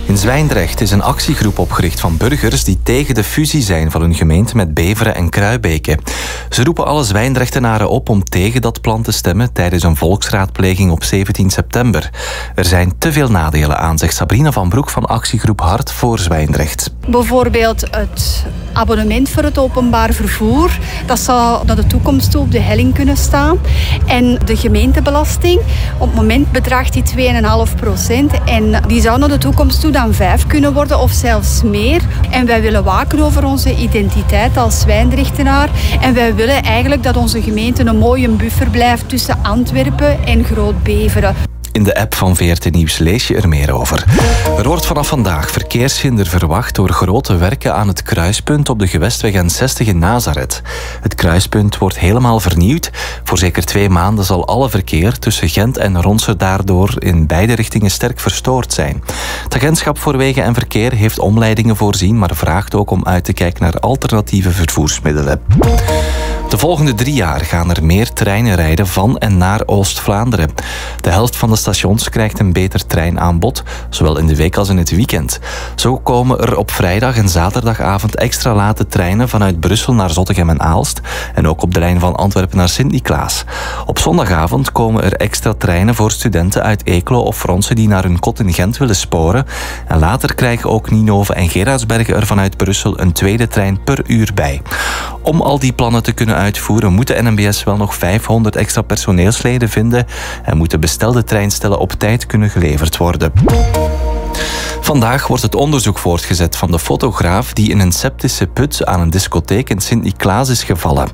In Zwijndrecht is een actiegroep opgericht van burgers die tegen de fusie zijn van hun gemeente met Beveren en Kruibeke. Ze roepen alle Zwijndrechtenaren op om tegen dat plan te stemmen tijdens een volksraadpleging op 17 september. Er zijn te veel nadelen aan, zegt Sabrina van Broek van actiegroep Hart voor Zwijndrecht. Bijvoorbeeld het abonnement voor het openbaar vervoer. Dat zou naar de toekomst toe op de helling kunnen staan. En de gemeentebelasting, op het moment bedraagt die 2,5 procent. En die zou naar de toekomst toe dan 5 kunnen worden of zelfs meer. En wij willen waken over onze identiteit als Zwijndrechtenaar. En wij willen eigenlijk dat onze gemeente een mooie buffer blijft tussen Antwerpen en Groot-Beveren. In de app van VRT Nieuws lees je er meer over. Er wordt vanaf vandaag verkeershinder verwacht door grote werken aan het kruispunt op de gewestweg N60 in Nazareth. Het kruispunt wordt helemaal vernieuwd. Voor zeker twee maanden zal alle verkeer tussen Gent en Ronse daardoor in beide richtingen sterk verstoord zijn. Het agentschap voor wegen en verkeer heeft omleidingen voorzien, maar vraagt ook om uit te kijken naar alternatieve vervoersmiddelen. De volgende drie jaar gaan er meer treinen rijden van en naar Oost-Vlaanderen. De helft van de stations krijgt een beter treinaanbod, zowel in de week als in het weekend. Zo komen er op vrijdag en zaterdagavond extra late treinen vanuit Brussel naar Zottegem en Aalst en ook op de lijn van Antwerpen naar Sint-Niklaas. Op zondagavond komen er extra treinen voor studenten uit Eeklo of Fronsen die naar hun kot in Gent willen sporen. En later krijgen ook Ninove en Gerardsbergen er vanuit Brussel een tweede trein per uur bij. Om al die plannen te kunnen uitvoeren, moet de NMBS wel nog 500 extra personeelsleden vinden en moeten bestelde treinstellen op tijd kunnen geleverd worden. Vandaag wordt het onderzoek voortgezet van de fotograaf die in een septische put aan een discotheek in Sint-Niklaas is gevallen.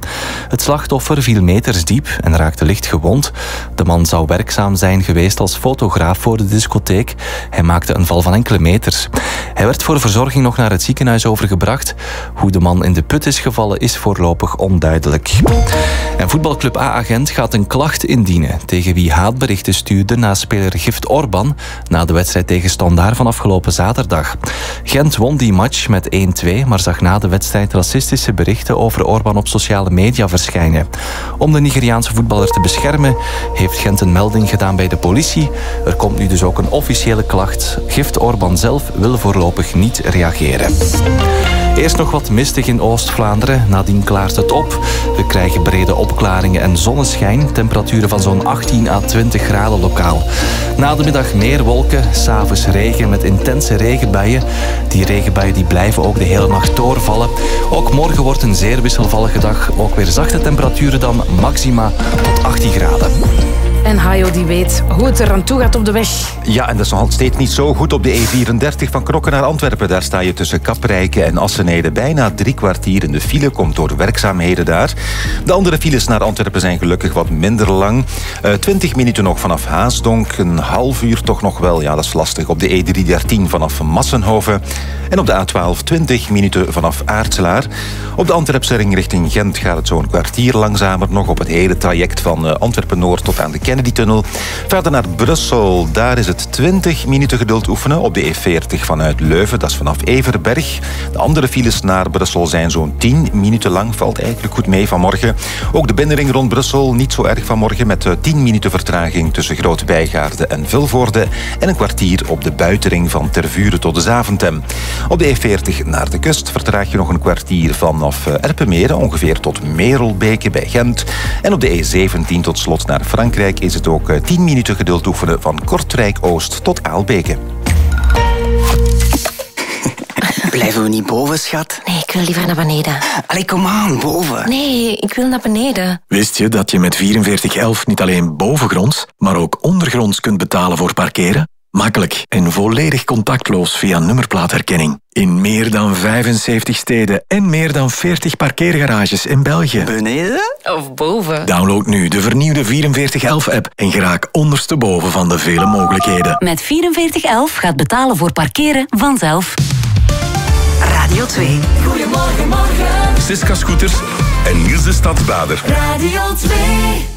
Het slachtoffer viel meters diep en raakte licht gewond. De man zou werkzaam zijn geweest als fotograaf voor de discotheek. Hij maakte een val van enkele meters. Hij werd voor verzorging nog naar het ziekenhuis overgebracht. Hoe de man in de put is gevallen is voorlopig onduidelijk. En voetbalclub A-agent gaat een klacht indienen tegen wie haatberichten stuurde na speler Gift Orban na de wedstrijd tegen Standaard van afgelopen zaterdag. Gent won die match met 1-2, maar zag na de wedstrijd racistische berichten over Orban op sociale media verschijnen. Om de Nigeriaanse voetballer te beschermen, heeft Gent een melding gedaan bij de politie. Er komt nu dus ook een officiële klacht. Gift Orban zelf wil voorlopig niet reageren. Eerst nog wat mistig in Oost-Vlaanderen, nadien klaart het op. We krijgen brede opklaringen en zonneschijn, temperaturen van zo'n 18 à 20 graden lokaal. Na de middag meer wolken, s'avonds regen met intense regenbuien. Die regenbuien die blijven ook de hele nacht doorvallen. Ook morgen wordt een zeer wisselvallige dag. Ook weer zachte temperaturen dan, maxima tot 18 graden. En Hajo die weet hoe het er aan toe gaat op de weg. Ja, en dat is nog steeds niet zo goed op de E34 van Knokken naar Antwerpen. Daar sta je tussen Kaprijke en Assenede bijna drie kwartier in de file. Komt door werkzaamheden daar. De andere files naar Antwerpen zijn gelukkig wat minder lang. Eh 20 minuten nog vanaf Haasdonk. Een half uur toch nog wel. Ja, dat is lastig. Op de E313 vanaf Massenhoven. En op de A12 20 minuten vanaf Aartselaar. Op de Antwerpse ring richting Gent gaat het zo'n kwartier langzamer nog op het hele traject van eh, Antwerpen-Noord tot aan de Kennedy-tunnel. Verder naar Brussel, daar is het 20 minuten geduld oefenen op de E40 vanuit Leuven, dat is vanaf Everberg. De andere files naar Brussel zijn zo'n 10 minuten lang, valt eigenlijk goed mee vanmorgen. Ook de binnenring rond Brussel niet zo erg vanmorgen met eh, 10 minuten vertraging tussen Grote en Vilvoorde en een kwartier op de buitenring van Tervuren tot de Zaventem. Op de E40 naar de kust vertraag je nog een kwartier vanaf eh, Erpenmeren, ongeveer tot Merelbeke bij Gent. En op de E17 tot slot naar Frankrijk is het ook eh, 10 minuten geduld oefenen van Kortrijk-Oost tot Aalbeke. Blijven we niet boven, schat? Nee, ik wil liever naar beneden. Allee, kom aan, boven. Nee, ik wil naar beneden. Wist je dat je met 4411 niet alleen bovengronds, maar ook ondergronds kunt betalen voor parkeren? Makkelijk en volledig contactloos via nummerplaatherkenning. In meer dan 75 steden en meer dan 40 parkeergarages in België. Beneden? Of boven? Download nu de vernieuwde 4411-app en geraak ondersteboven van de vele mogelijkheden. Met 4411 gaat betalen voor parkeren vanzelf. Radio 2. Goedemorgen, morgen. Siska Scooters en Niels de Stadsbader. Radio 2.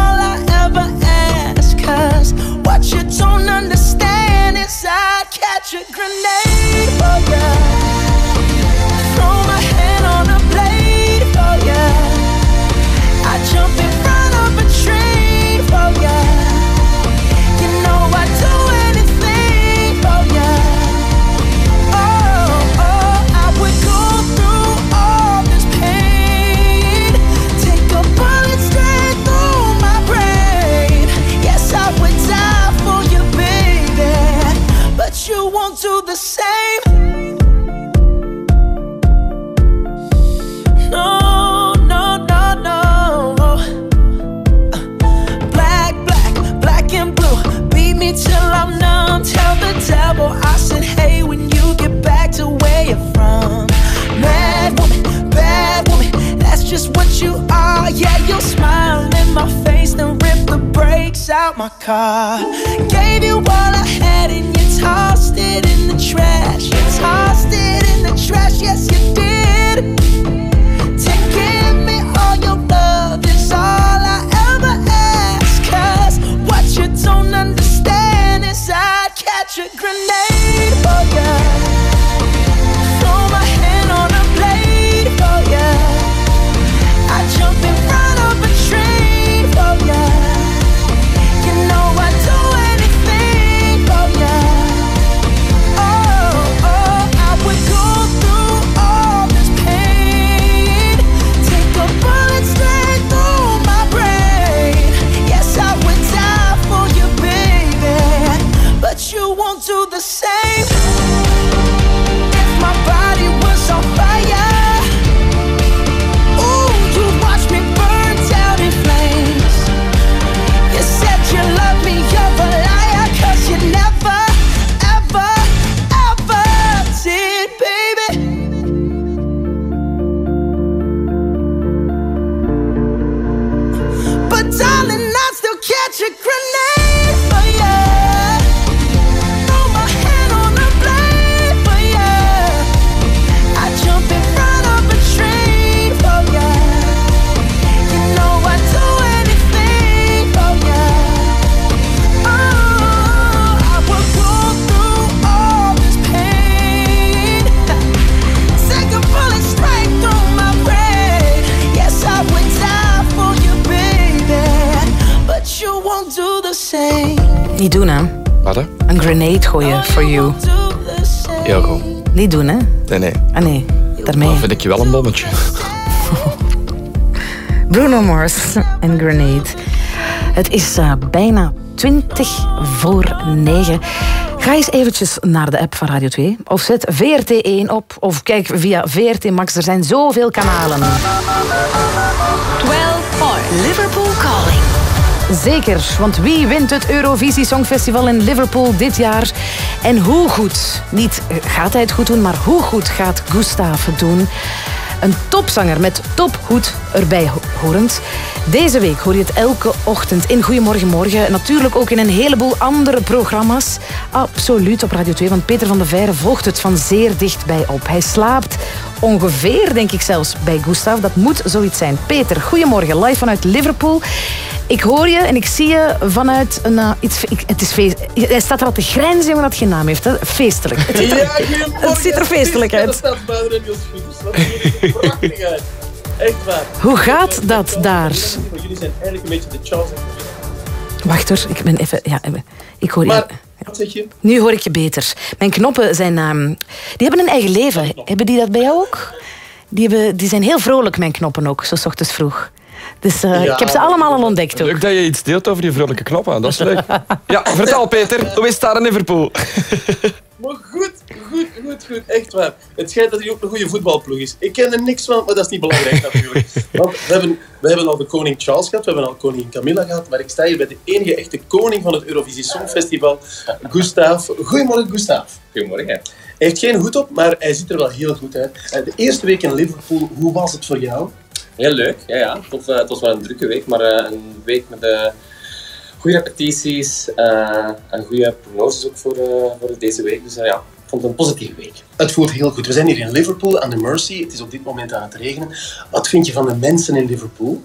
what you don't understand is I'd catch a grenade oh, for ya. Tell the devil I said, hey, when you get back to where you're from. Mad woman, bad woman, that's just what you are. Yeah, you'll smile in my face, then rip the brakes out my car. Gave you all I had and you tossed it in the trash. You tossed it in the trash, yes, you did. To give me all your love is all I ever ask. Cause what you don't understand I'd catch a grenade for ya. Een grenade gooien for you. Ja, goed. Niet doen, hè? Nee, nee. Ah nee, daarmee. Dan vind ik je wel een bommetje. Bruno Mars en Grenade. Het is eh, bijna 20 voor 9. Ga eens eventjes naar de app van Radio 2. Of zet VRT1 op. Of kijk via VRT Max. Er zijn zoveel kanalen. 12 point. Liverpool calling. Zeker, want wie wint het Eurovisie Songfestival in Liverpool dit jaar? En hoe goed, niet gaat hij het goed doen, maar hoe goed gaat Gustav het doen? Een topzanger met tophoed erbij ho- horend. Deze week hoor je het elke ochtend in Goedemorgen Morgen. Natuurlijk ook in een heleboel andere programma's. Absoluut op Radio 2, want Peter van de Veire volgt het van zeer dichtbij op. Hij slaapt ongeveer, denk ik zelfs, bij Gustav. Dat moet zoiets zijn. Peter, goedemorgen, live vanuit Liverpool. Ik hoor je en ik zie je vanuit een, eh, iets... Ik, het is feest. Hij staat er al te grijnzen, jongen, dat het geen naam heeft. Hè? Feestelijk. Het ziet er, Ja, het ziet er feestelijk uit. Dat staat buiten ziet er prachtig uit. Echt waar. Hoe gaat dat daar? Jullie zijn eigenlijk een beetje de Charles. Wacht hoor, ik ben even... Ja, ik hoor je. Maar, wat zeg je? Nu hoor ik je beter. Mijn knoppen zijn... ehm, die hebben een eigen leven. Hebben die dat bij jou ook? Die, hebben, die zijn heel vrolijk, mijn knoppen ook, zo 's ochtends vroeg. Dus eh, Ja. ik heb ze allemaal al ontdekt ook. Leuk dat je iets deelt over die vrolijke knoppen. Dat is leuk. Ja, vertel Peter, hoe is het daar in Liverpool? Goed, goed, goed. Echt waar. Het schijnt dat hij ook een goede voetbalploeg is. Ik ken er niks van, maar dat is niet belangrijk natuurlijk. Want we hebben, we hebben al de koning Charles gehad, we hebben al koningin Camilla gehad, maar ik sta hier bij de enige echte koning van het Eurovisie Songfestival, Gustav. Goedemorgen, Gustav. Goedemorgen. Hij heeft geen hoed op, maar hij ziet er wel heel goed uit. Eh, De eerste week in Liverpool, hoe was het voor jou? Heel leuk, ja, ja. Het, was, eh, het was wel een drukke week, maar eh, een week met eh goede repetities eh, en goede prognoses ook voor, voor deze week. Dus ja, vond een positieve week. Het voelt heel goed. We zijn hier in Liverpool aan de Mercy. Het is op dit moment aan het regenen. Wat vind je van de mensen in Liverpool?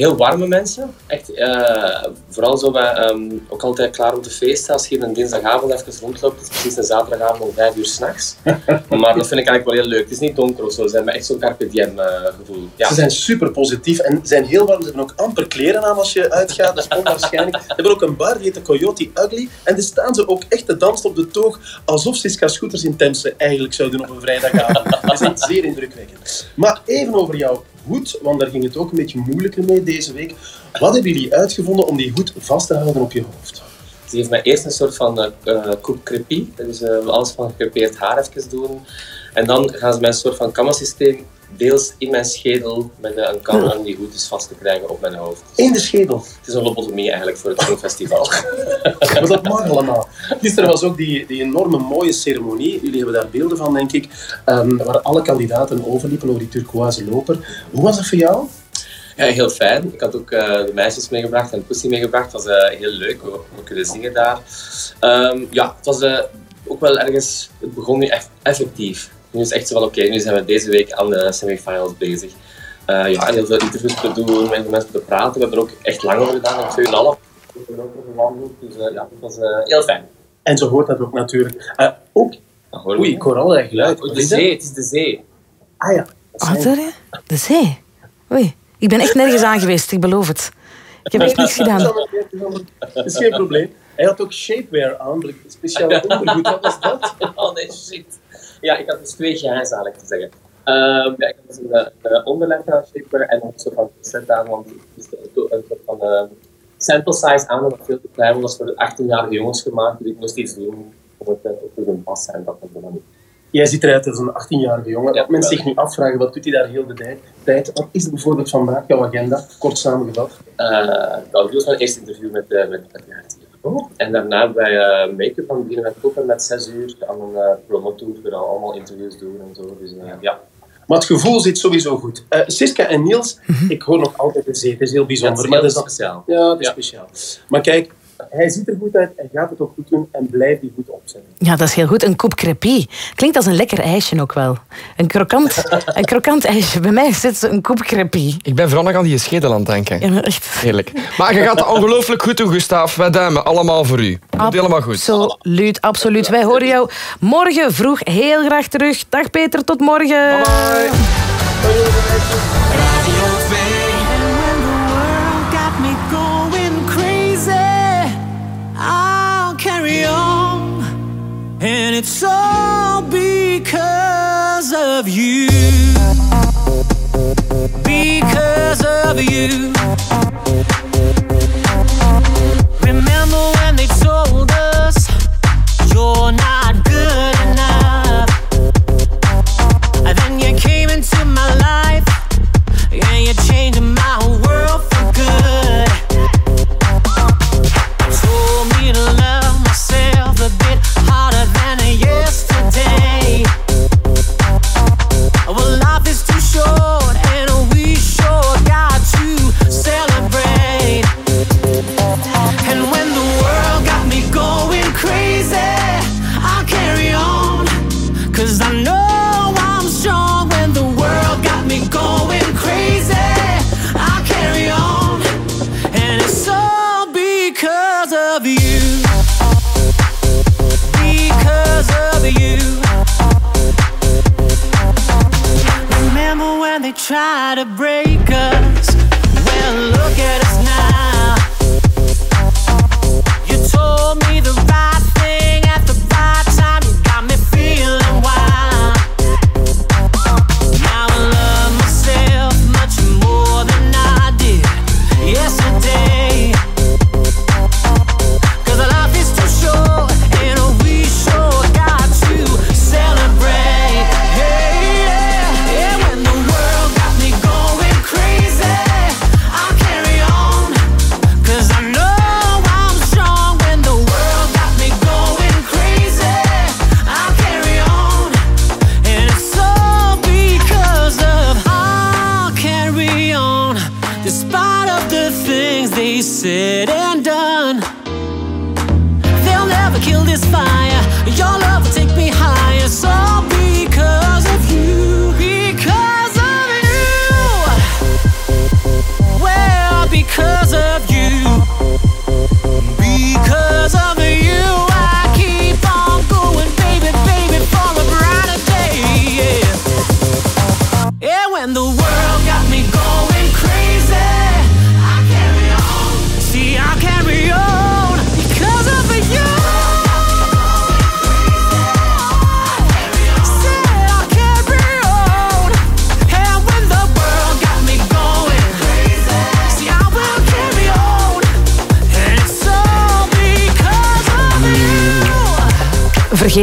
Heel warme mensen. Echt, eh, vooral zo bij, ehm, ook altijd klaar om te feesten. Als je hier een dinsdagavond even rondloopt, het is precies een zaterdagavond om vijf uur s'nachts. maar dat vind ik eigenlijk wel heel leuk. Het is niet donker of zo, ze hebben echt zo'n carpe diem eh, gevoel. Ja. Ze zijn super positief en zijn heel warm. Ze hebben ook amper kleren aan als je uitgaat. Dat is onwaarschijnlijk. Ze hebben ook een bar die heet de Coyote Ugly. En daar staan ze ook echt te dansen op de toog. Alsof Siska Scooters in Temse eigenlijk zouden doen op een vrijdagavond. Dat is echt zeer indrukwekkend. Maar even over jouw hoed, want daar ging het ook een beetje moeilijker mee deze week. Wat hebben jullie uitgevonden om die hoed vast te houden op je hoofd? Ze heeft mij eerst een soort van uh, coupe crepie, dus uh, alles van gecrepeerd haar even doen. En dan gaan ze met een soort van kammensysteem deels in mijn schedel met een kam om die hoed dus vast te krijgen op mijn hoofd. In de schedel? Het is een lobotomie eigenlijk voor het Songfestival. maar dat mag allemaal. Gisteren was ook die, die enorme mooie ceremonie. Jullie hebben daar beelden van, denk ik. Um, waar alle kandidaten overliepen over die turquoise loper. Hoe was het voor jou? Ja, heel fijn. Ik had ook uh, de meisjes meegebracht en Pussy meegebracht. Het was uh, heel leuk. We, we kunnen zingen daar. Um, ja, het was uh, ook wel ergens... Het begon nu echt effectief. Nu is het echt zo van, oké, okay, nu zijn we deze week aan de semifinals bezig. ja, heel veel interviews te doen, met mensen te praten. We hebben er ook echt lang over gedaan, nog 2,5. We hebben ook gewandeld, dus ja, het was heel fijn. En zo hoort dat ook natuurlijk. ook, oei, ik hoor allerlei geluid. Oh, de zee, het is de zee. Ah ja. Wat er? De zee? Oei. Ik ben echt nergens aan geweest, ik beloof het. Ik heb echt niets gedaan. Dat is geen probleem. Hij had ook shapewear aan, speciaal ondergoed. Wat was dat? Oh nee, shit. Ja, ik had dus twee geheim's eigenlijk te zeggen. Um, ja, ik had dus een, een onderlijf aan shapewear en een soort van set aan, want het is een soort van uh, sample size aan dat veel te klein was voor de 18-jarige jongens gemaakt. Dus ik moest iets doen om het te doen passen en dat dan niet. Jij ziet eruit als een 18-jarige jongen. Ja, mensen zich nu afvragen, wat doet hij daar heel de tijd? Wat is er bijvoorbeeld vandaag, jouw agenda? Kort samengevat. Uh, dat was mijn eerste interview met, uh, met, met oh. En daarna bij uh, make-up van beginnen met kopen met 6 uur aan een uh, promotour. We gaan allemaal interviews doen en zo. Dus ja. Maar het gevoel zit sowieso goed. Uh, Siska en Niels, mm -hmm. ik hoor nog altijd de zee. Het is heel bijzonder. Ja, het is heel maar dat speciaal. Ja, het is ja. speciaal. Maar kijk, hij ziet er goed uit en gaat het ook goed doen en blijft die goed opzetten. Ja, dat is heel goed. Een coupe crepie. Klinkt als een lekker ijsje ook wel. Een krokant, een krokant ijsje. Bij mij zit een coupe crepie. Ik ben vooral nog aan die schedel aan het denken. Ja, maar echt. Heerlijk. Maar je gaat het ongelooflijk goed doen, Gustav. Wij duimen allemaal voor u. Het helemaal goed. Absoluut, absoluut. Wij horen jou morgen vroeg heel graag terug. Dag Peter, tot morgen. Bye. Radio And it's all because of you. Because of you. Remember when they told us you're not good enough? And then you came into my life. And you changed my Tried to break us? Well, look at us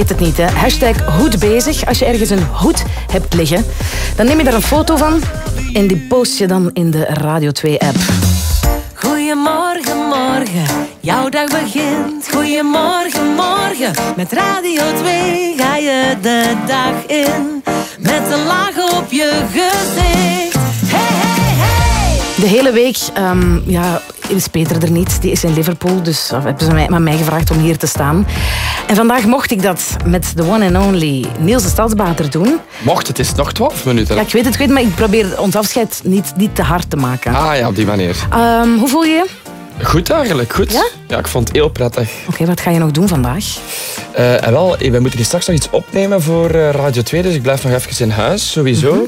Het niet, hè. Hashtag goed bezig. Als je ergens een hoed hebt liggen, dan neem je daar een foto van en die post je dan in de Radio 2-app. Goedemorgen, morgen, jouw dag begint. Goedemorgen, morgen, met Radio 2 ga je de dag in. Met een laag op je gezicht. De hele week ehm, ja, is Peter er niet. Die is in Liverpool, dus hebben ze mij, maar mij gevraagd om hier te staan. En vandaag mocht ik dat met de one and only Niels de Stadsbater doen. Mocht, het is nog 12 minuten. Ja, ik weet het, ik weet, maar ik probeer ons afscheid niet, niet te hard te maken. Ah ja, op die manier. Ehm, hoe voel je je? Goed eigenlijk, goed. Ja? ik vond het heel prettig. Oké, wat ga je nog doen vandaag? Eh, en wel, we moeten hier straks nog iets opnemen voor eh, Radio 2, dus ik blijf nog even in huis, sowieso. Mhm.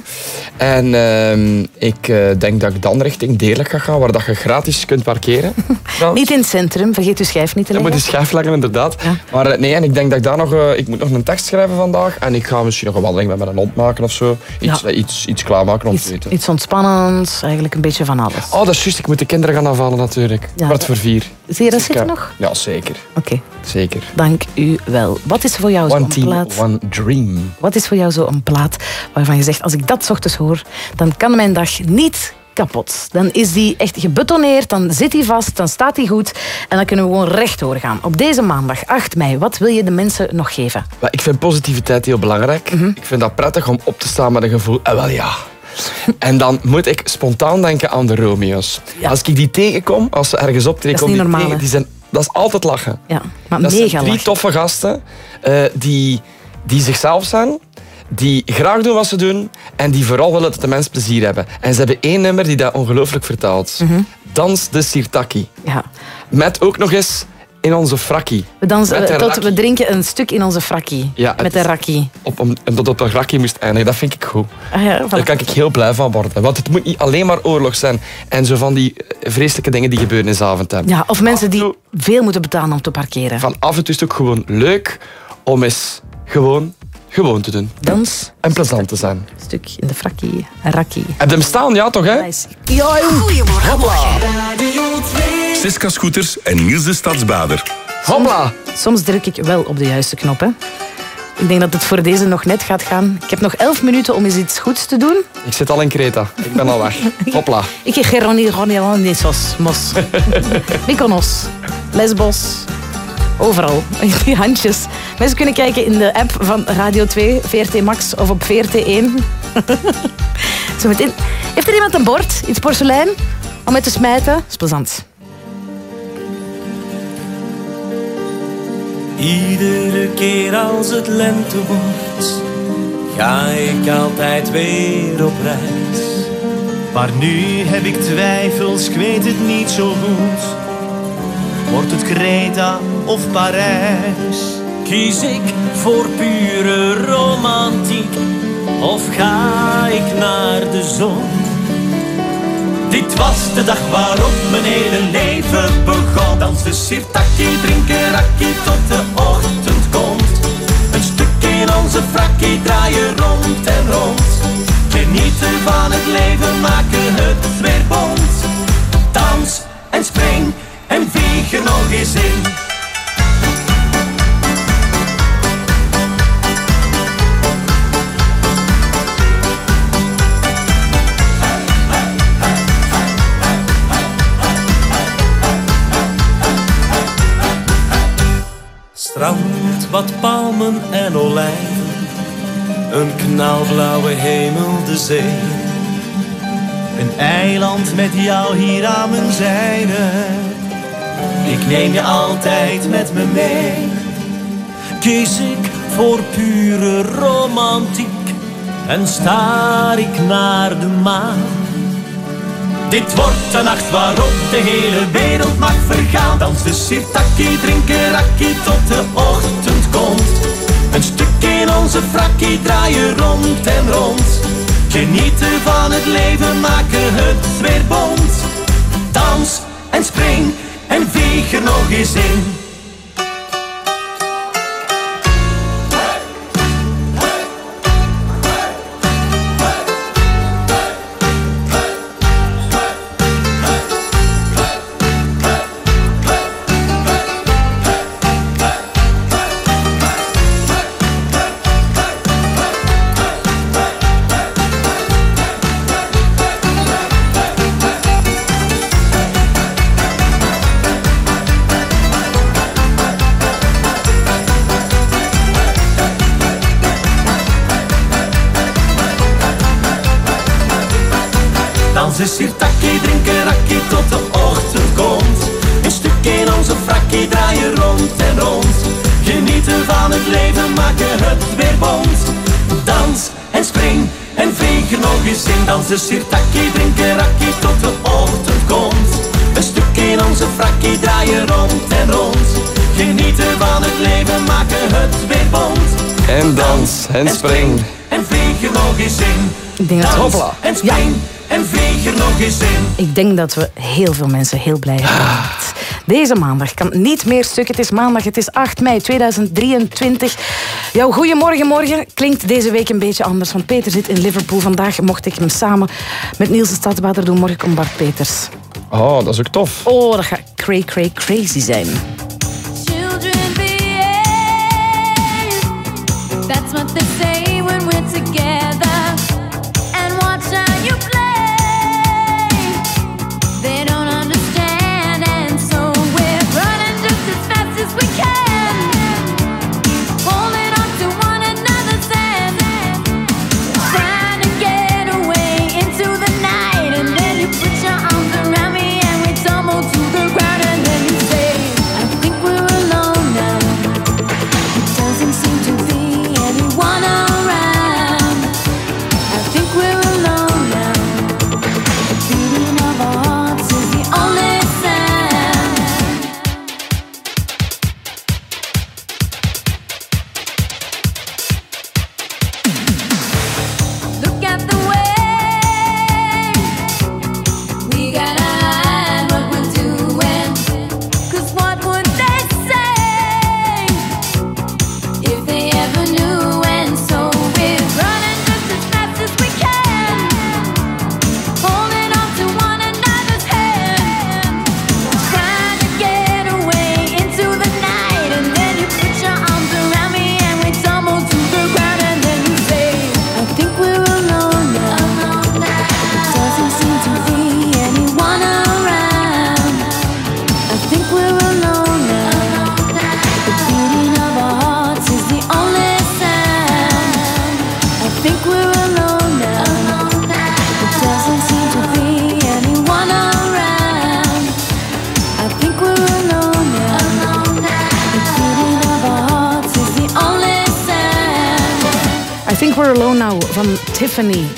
En ehm, ik eh, denk dat ik dan richting Deerlijk ga gaan, waar dat je gratis kunt parkeren. Niet in het centrum, vergeet uw schijf niet te Dan moet leggen. je schijf leggen, inderdaad. Maar eh, nee, en ik denk dat ik daar nog... eh, ik moet nog een tekst schrijven vandaag. En ik ga misschien nog een wandeling met mijn hond maken of zo. Iets, Ja. eh, iets, iets klaarmaken om te eten. Iets ontspannends, eigenlijk een beetje van alles. Oh, dat is juist. Ik moet de kinderen gaan afhalen natuurlijk. Ja. Voor vier. Zie je dat zitten nog? Ja, zeker. Oké, Zeker. dank u wel. Wat is voor jou zo'n plaat? one dream. Wat is voor jou zo'n plaat waarvan je zegt, als ik dat 's ochtends hoor, dan kan mijn dag niet kapot. Dan is die echt gebetonneerd, dan zit die vast, dan staat die goed en dan kunnen we gewoon recht doorgaan. Op deze maandag, 8 mei, wat wil je de mensen nog geven? Ik vind positiviteit heel belangrijk. Mhm. Ik vind dat prettig om op te staan met een gevoel, eh, wel ja. En dan moet ik spontaan denken aan de Romeo's. Als ik die tegenkom, als ze ergens optreden, Dat is niet die normaal, tegen, die zijn, dat is altijd lachen. Ja, maar dat mega zijn drie lachen. toffe gasten eh, die, die zichzelf zijn, die graag doen wat ze doen en die vooral willen dat de mensen plezier hebben. En ze hebben één nummer die dat ongelooflijk vertaalt. Mhm. Dans de Sirtaki. Ja. Met ook nog eens in onze frakkie. We, dansen, een tot, rakkie. we drinken een stuk in onze frakkie. Ja, met is- rakkie. Op, om, en dat op een rakkie moest eindigen. Dat vind ik goed. Ah ja, voilà. Daar kan ik heel blij van worden. Want het moet niet alleen maar oorlog zijn. En zo van die eh, vreselijke dingen die gebeuren in Zaventem. Ja, of mensen die veel moeten betalen om te parkeren. Van af en toe is het ook gewoon leuk om eens gewoon, gewoon te doen. Dans. En plezant te zijn. Een stuk in de frakkie, een rakkie. Heb je hem staan? Ja, toch? Hè? Nice. Ja, jong. Goedemorgen, morgen. Siska Scooters en Niels de Stadsbader. Hopla. Soms druk ik wel op de juiste knop. Hè. Ik denk dat het voor deze nog net gaat gaan. Ik heb nog elf minuten om eens iets goeds te doen. Ik zit al in Kreta. Ik ben al weg. Hopla. Ik ga Geronisos, Mos. Mykonos, Lesbos, overal. Die handjes. Mensen kunnen kijken in de app van Radio 2, VRT Max of op VRT1. Zometeen. Heeft er iemand een bord, iets porselein, om met te smijten? Dat is plezant. Iedere keer als het lente wordt, ga ik altijd weer op reis. Maar nu heb ik twijfels, ik weet het niet zo goed. Wordt het Kreta of Parijs? Kies ik voor pure romantiek of ga ik naar de zon? Dit was de dag waarop mijn hele leven begon. Dans de sirtaki, drinken rakkie tot de ochtend komt. Een stuk in onze frakkie draaien rond en rond. Genieten van het leven, maken het weer bond. Dans en spring en vlieg er nog eens in. Strand, wat palmen en olijven, een knalblauwe hemel, de zee. Een eiland met jou hier aan mijn zijde. Ik neem je altijd met me mee. Kies ik voor pure romantiek en staar ik naar de maan. Dit wordt een nacht waarop de hele wereld mag vergaan. Dans de sirtaki, drinken rakkie tot de ochtend komt. Een stuk in onze frakkie draaien rond en rond. Genieten van het leven, maken het weer bond. Dans en spring en veeg er nog eens in. Dansen sirtaki, drinken rakkie tot de ochtend komt. Een stuk in onze frakkie draaien rond en rond. Genieten van het leven, maken het weer bond. Dans en spring en veeg er nog eens in. Dansen sirtaki, drinken rakkie tot de ochtend komt. Een stuk in onze frakkie draaien rond en rond. Genieten van het leven, maken het weer bond. En dans en spring. En veeg er nog eens in. Dans en spring en er nog eens in. Ik denk dat we heel veel mensen heel blij hebben gemaakt. Deze maandag kan niet meer stuk. Het is maandag, het is 8 mei 2023. Jouw goeiemorgen morgen klinkt deze week een beetje anders. Want Peter zit in Liverpool. Vandaag mocht ik hem samen met Niels de Stadsbader doen. Morgen komt Bart Peters. Oh, dat is ook tof. Oh, dat gaat cray, cray, crazy zijn.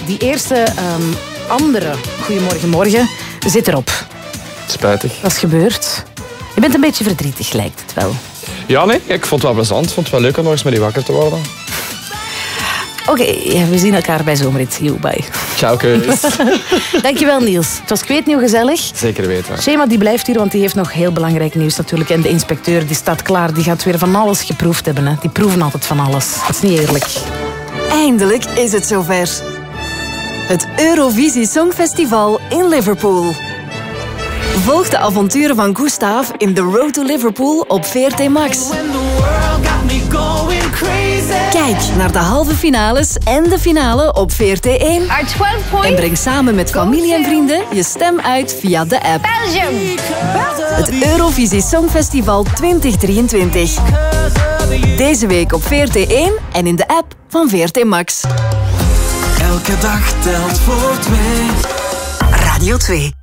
Die eerste ehm, andere Goedemorgen Morgen zit erop. Spijtig. Wat is gebeurd? Je bent een beetje verdrietig, lijkt het wel. Ja, nee, ik vond het wel plezant. Ik vond het wel leuk om nog eens met die wakker te worden. Oké, ja, we zien elkaar bij Zomerrit. Yo, bye. Ciao, keus. Dankjewel, Niels. Het was kweetnieuw gezellig. Zeker weten. Shema die blijft hier, want die heeft nog heel belangrijk nieuws natuurlijk. En de inspecteur die staat klaar. Die gaat weer van alles geproefd hebben. Hè. Die proeven altijd van alles. Dat is niet eerlijk. Eindelijk is het zover. Het Eurovisie Songfestival in Liverpool. Volg de avonturen van Gustav in The Road to Liverpool op VRT Max. Kijk naar de halve finales en de finale op VRT1. En breng samen met familie en vrienden je stem uit via de app. Het Eurovisie Songfestival 2023. Deze week op VRT1 en in de app van VRT Max. Elke dag telt voor twee. Radio 2.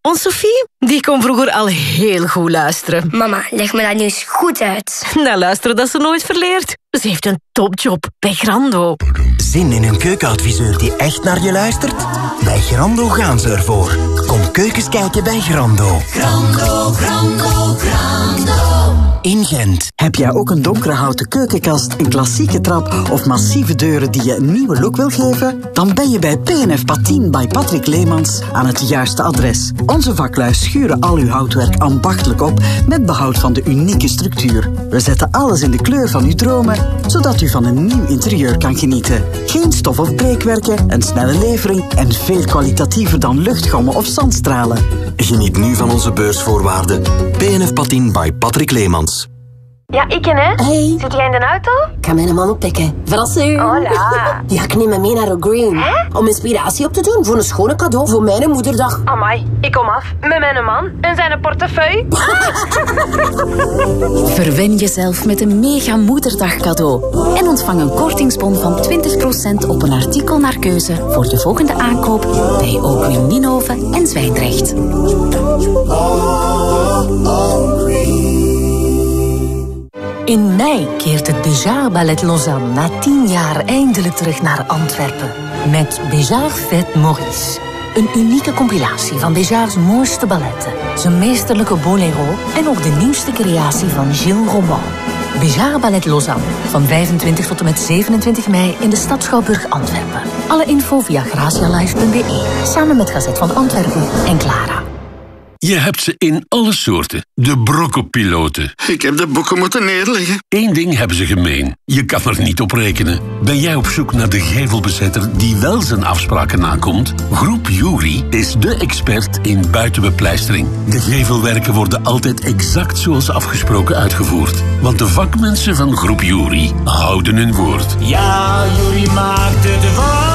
Ons Sophie, die kon vroeger al heel goed luisteren. Mama, leg me dat nu eens goed uit. Nou, luisteren dat ze nooit verleert. Ze heeft een topjob bij Grando. Zin in een keukenadviseur die echt naar je luistert? Bij Grando gaan ze ervoor. Kom keukens kijken bij Grando. Grando, Grando, Grando. In Gent. Heb jij ook een donkere houten keukenkast, een klassieke trap of massieve deuren die je een nieuwe look wil geven? Dan ben je bij PNF Patien bij Patrick Leemans aan het juiste adres. Onze vaklui schuren al uw houtwerk ambachtelijk op met behoud van de unieke structuur. We zetten alles in de kleur van uw dromen, zodat u van een nieuw interieur kan genieten. Geen stof- of breekwerken, een snelle levering en veel kwalitatiever dan luchtgommen of zandstralen. Geniet nu van onze beursvoorwaarden. PNF Patien bij Patrick Leemans. Ja, ik en hè. Hey. Zit jij in de auto? Ik ga mijn man oppikken. Verrassing. Hola. Ja, ik neem hem mee naar O'Green. Om inspiratie op te doen voor een schone cadeau voor mijn moederdag. Amai, ik kom af met mijn man en zijn portefeuille. Verwen jezelf met een mega moederdag cadeau. En ontvang een kortingsbon van 20% op een artikel naar keuze voor je volgende aankoop bij O'Green Ninove en Zwijndrecht. In mei keert het Béjar Ballet Lausanne na tien jaar eindelijk terug naar Antwerpen. Met Béjar Fête Maurice. Een unieke compilatie van Béjar's mooiste balletten. Zijn meesterlijke bolero en ook de nieuwste creatie van Gilles Roman. Béjar Ballet Lausanne. Van 25 tot en met 27 mei in de stad Schouwburg Antwerpen. Alle info via gracialive.be. Samen met Gazet van Antwerpen en Clara. Je hebt ze in alle soorten. De brokkelpiloten. Ik heb de boeken moeten neerleggen. Eén ding hebben ze gemeen. Je kan er niet op rekenen. Ben jij op zoek naar de gevelbezetter die wel zijn afspraken nakomt? Groep Jury is de expert in buitenbepleistering. De gevelwerken worden altijd exact zoals afgesproken uitgevoerd. Want de vakmensen van Groep Jury houden hun woord. Ja, jullie maakt het waar.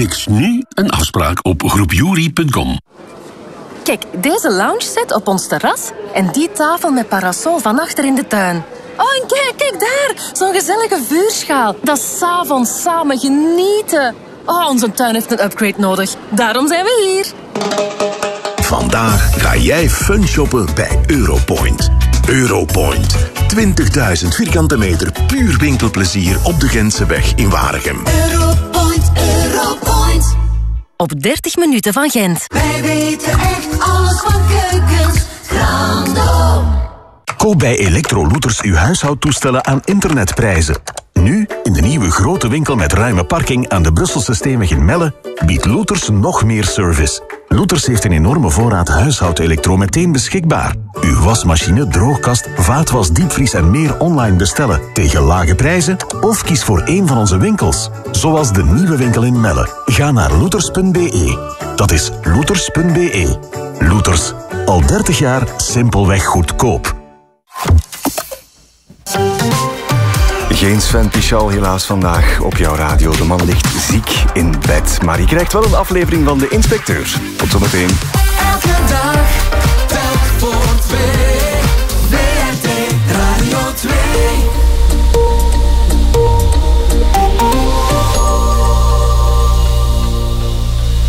Fix nu een afspraak op groepjury.com. Kijk, deze lounge set op ons terras en die tafel met parasol van achter in de tuin. Oh, en kijk, kijk daar, zo'n gezellige vuurschaal. Dat is 's avonds samen genieten. Oh, onze tuin heeft een upgrade nodig. Daarom zijn we hier. Vandaag ga jij fun shoppen bij Europoint. Europoint. 20.000 vierkante meter puur winkelplezier op de Gentse weg in Waregem. Europoint, Europoint. Op 30 minuten van Gent. Wij weten echt alles van keukens. Grando. Koop bij Electrolooters uw huishoudtoestellen aan internetprijzen. Nu, in de nieuwe grote winkel met ruime parking aan de Brusselse Steenweg in Melle, biedt Looters nog meer service. Looters heeft een enorme voorraad huishoudelektro meteen beschikbaar. Uw wasmachine, droogkast, vaatwas, diepvries en meer online bestellen tegen lage prijzen of kies voor een van onze winkels. Zoals de nieuwe winkel in Melle. Ga naar looters.be. Dat is looters.be. Looters. Al 30 jaar simpelweg goedkoop. Geen Sven Pichal helaas vandaag op jouw radio. De man ligt ziek in bed. Maar je krijgt wel een aflevering van De Inspecteur. Tot zometeen. Elke dag, telk voor twee.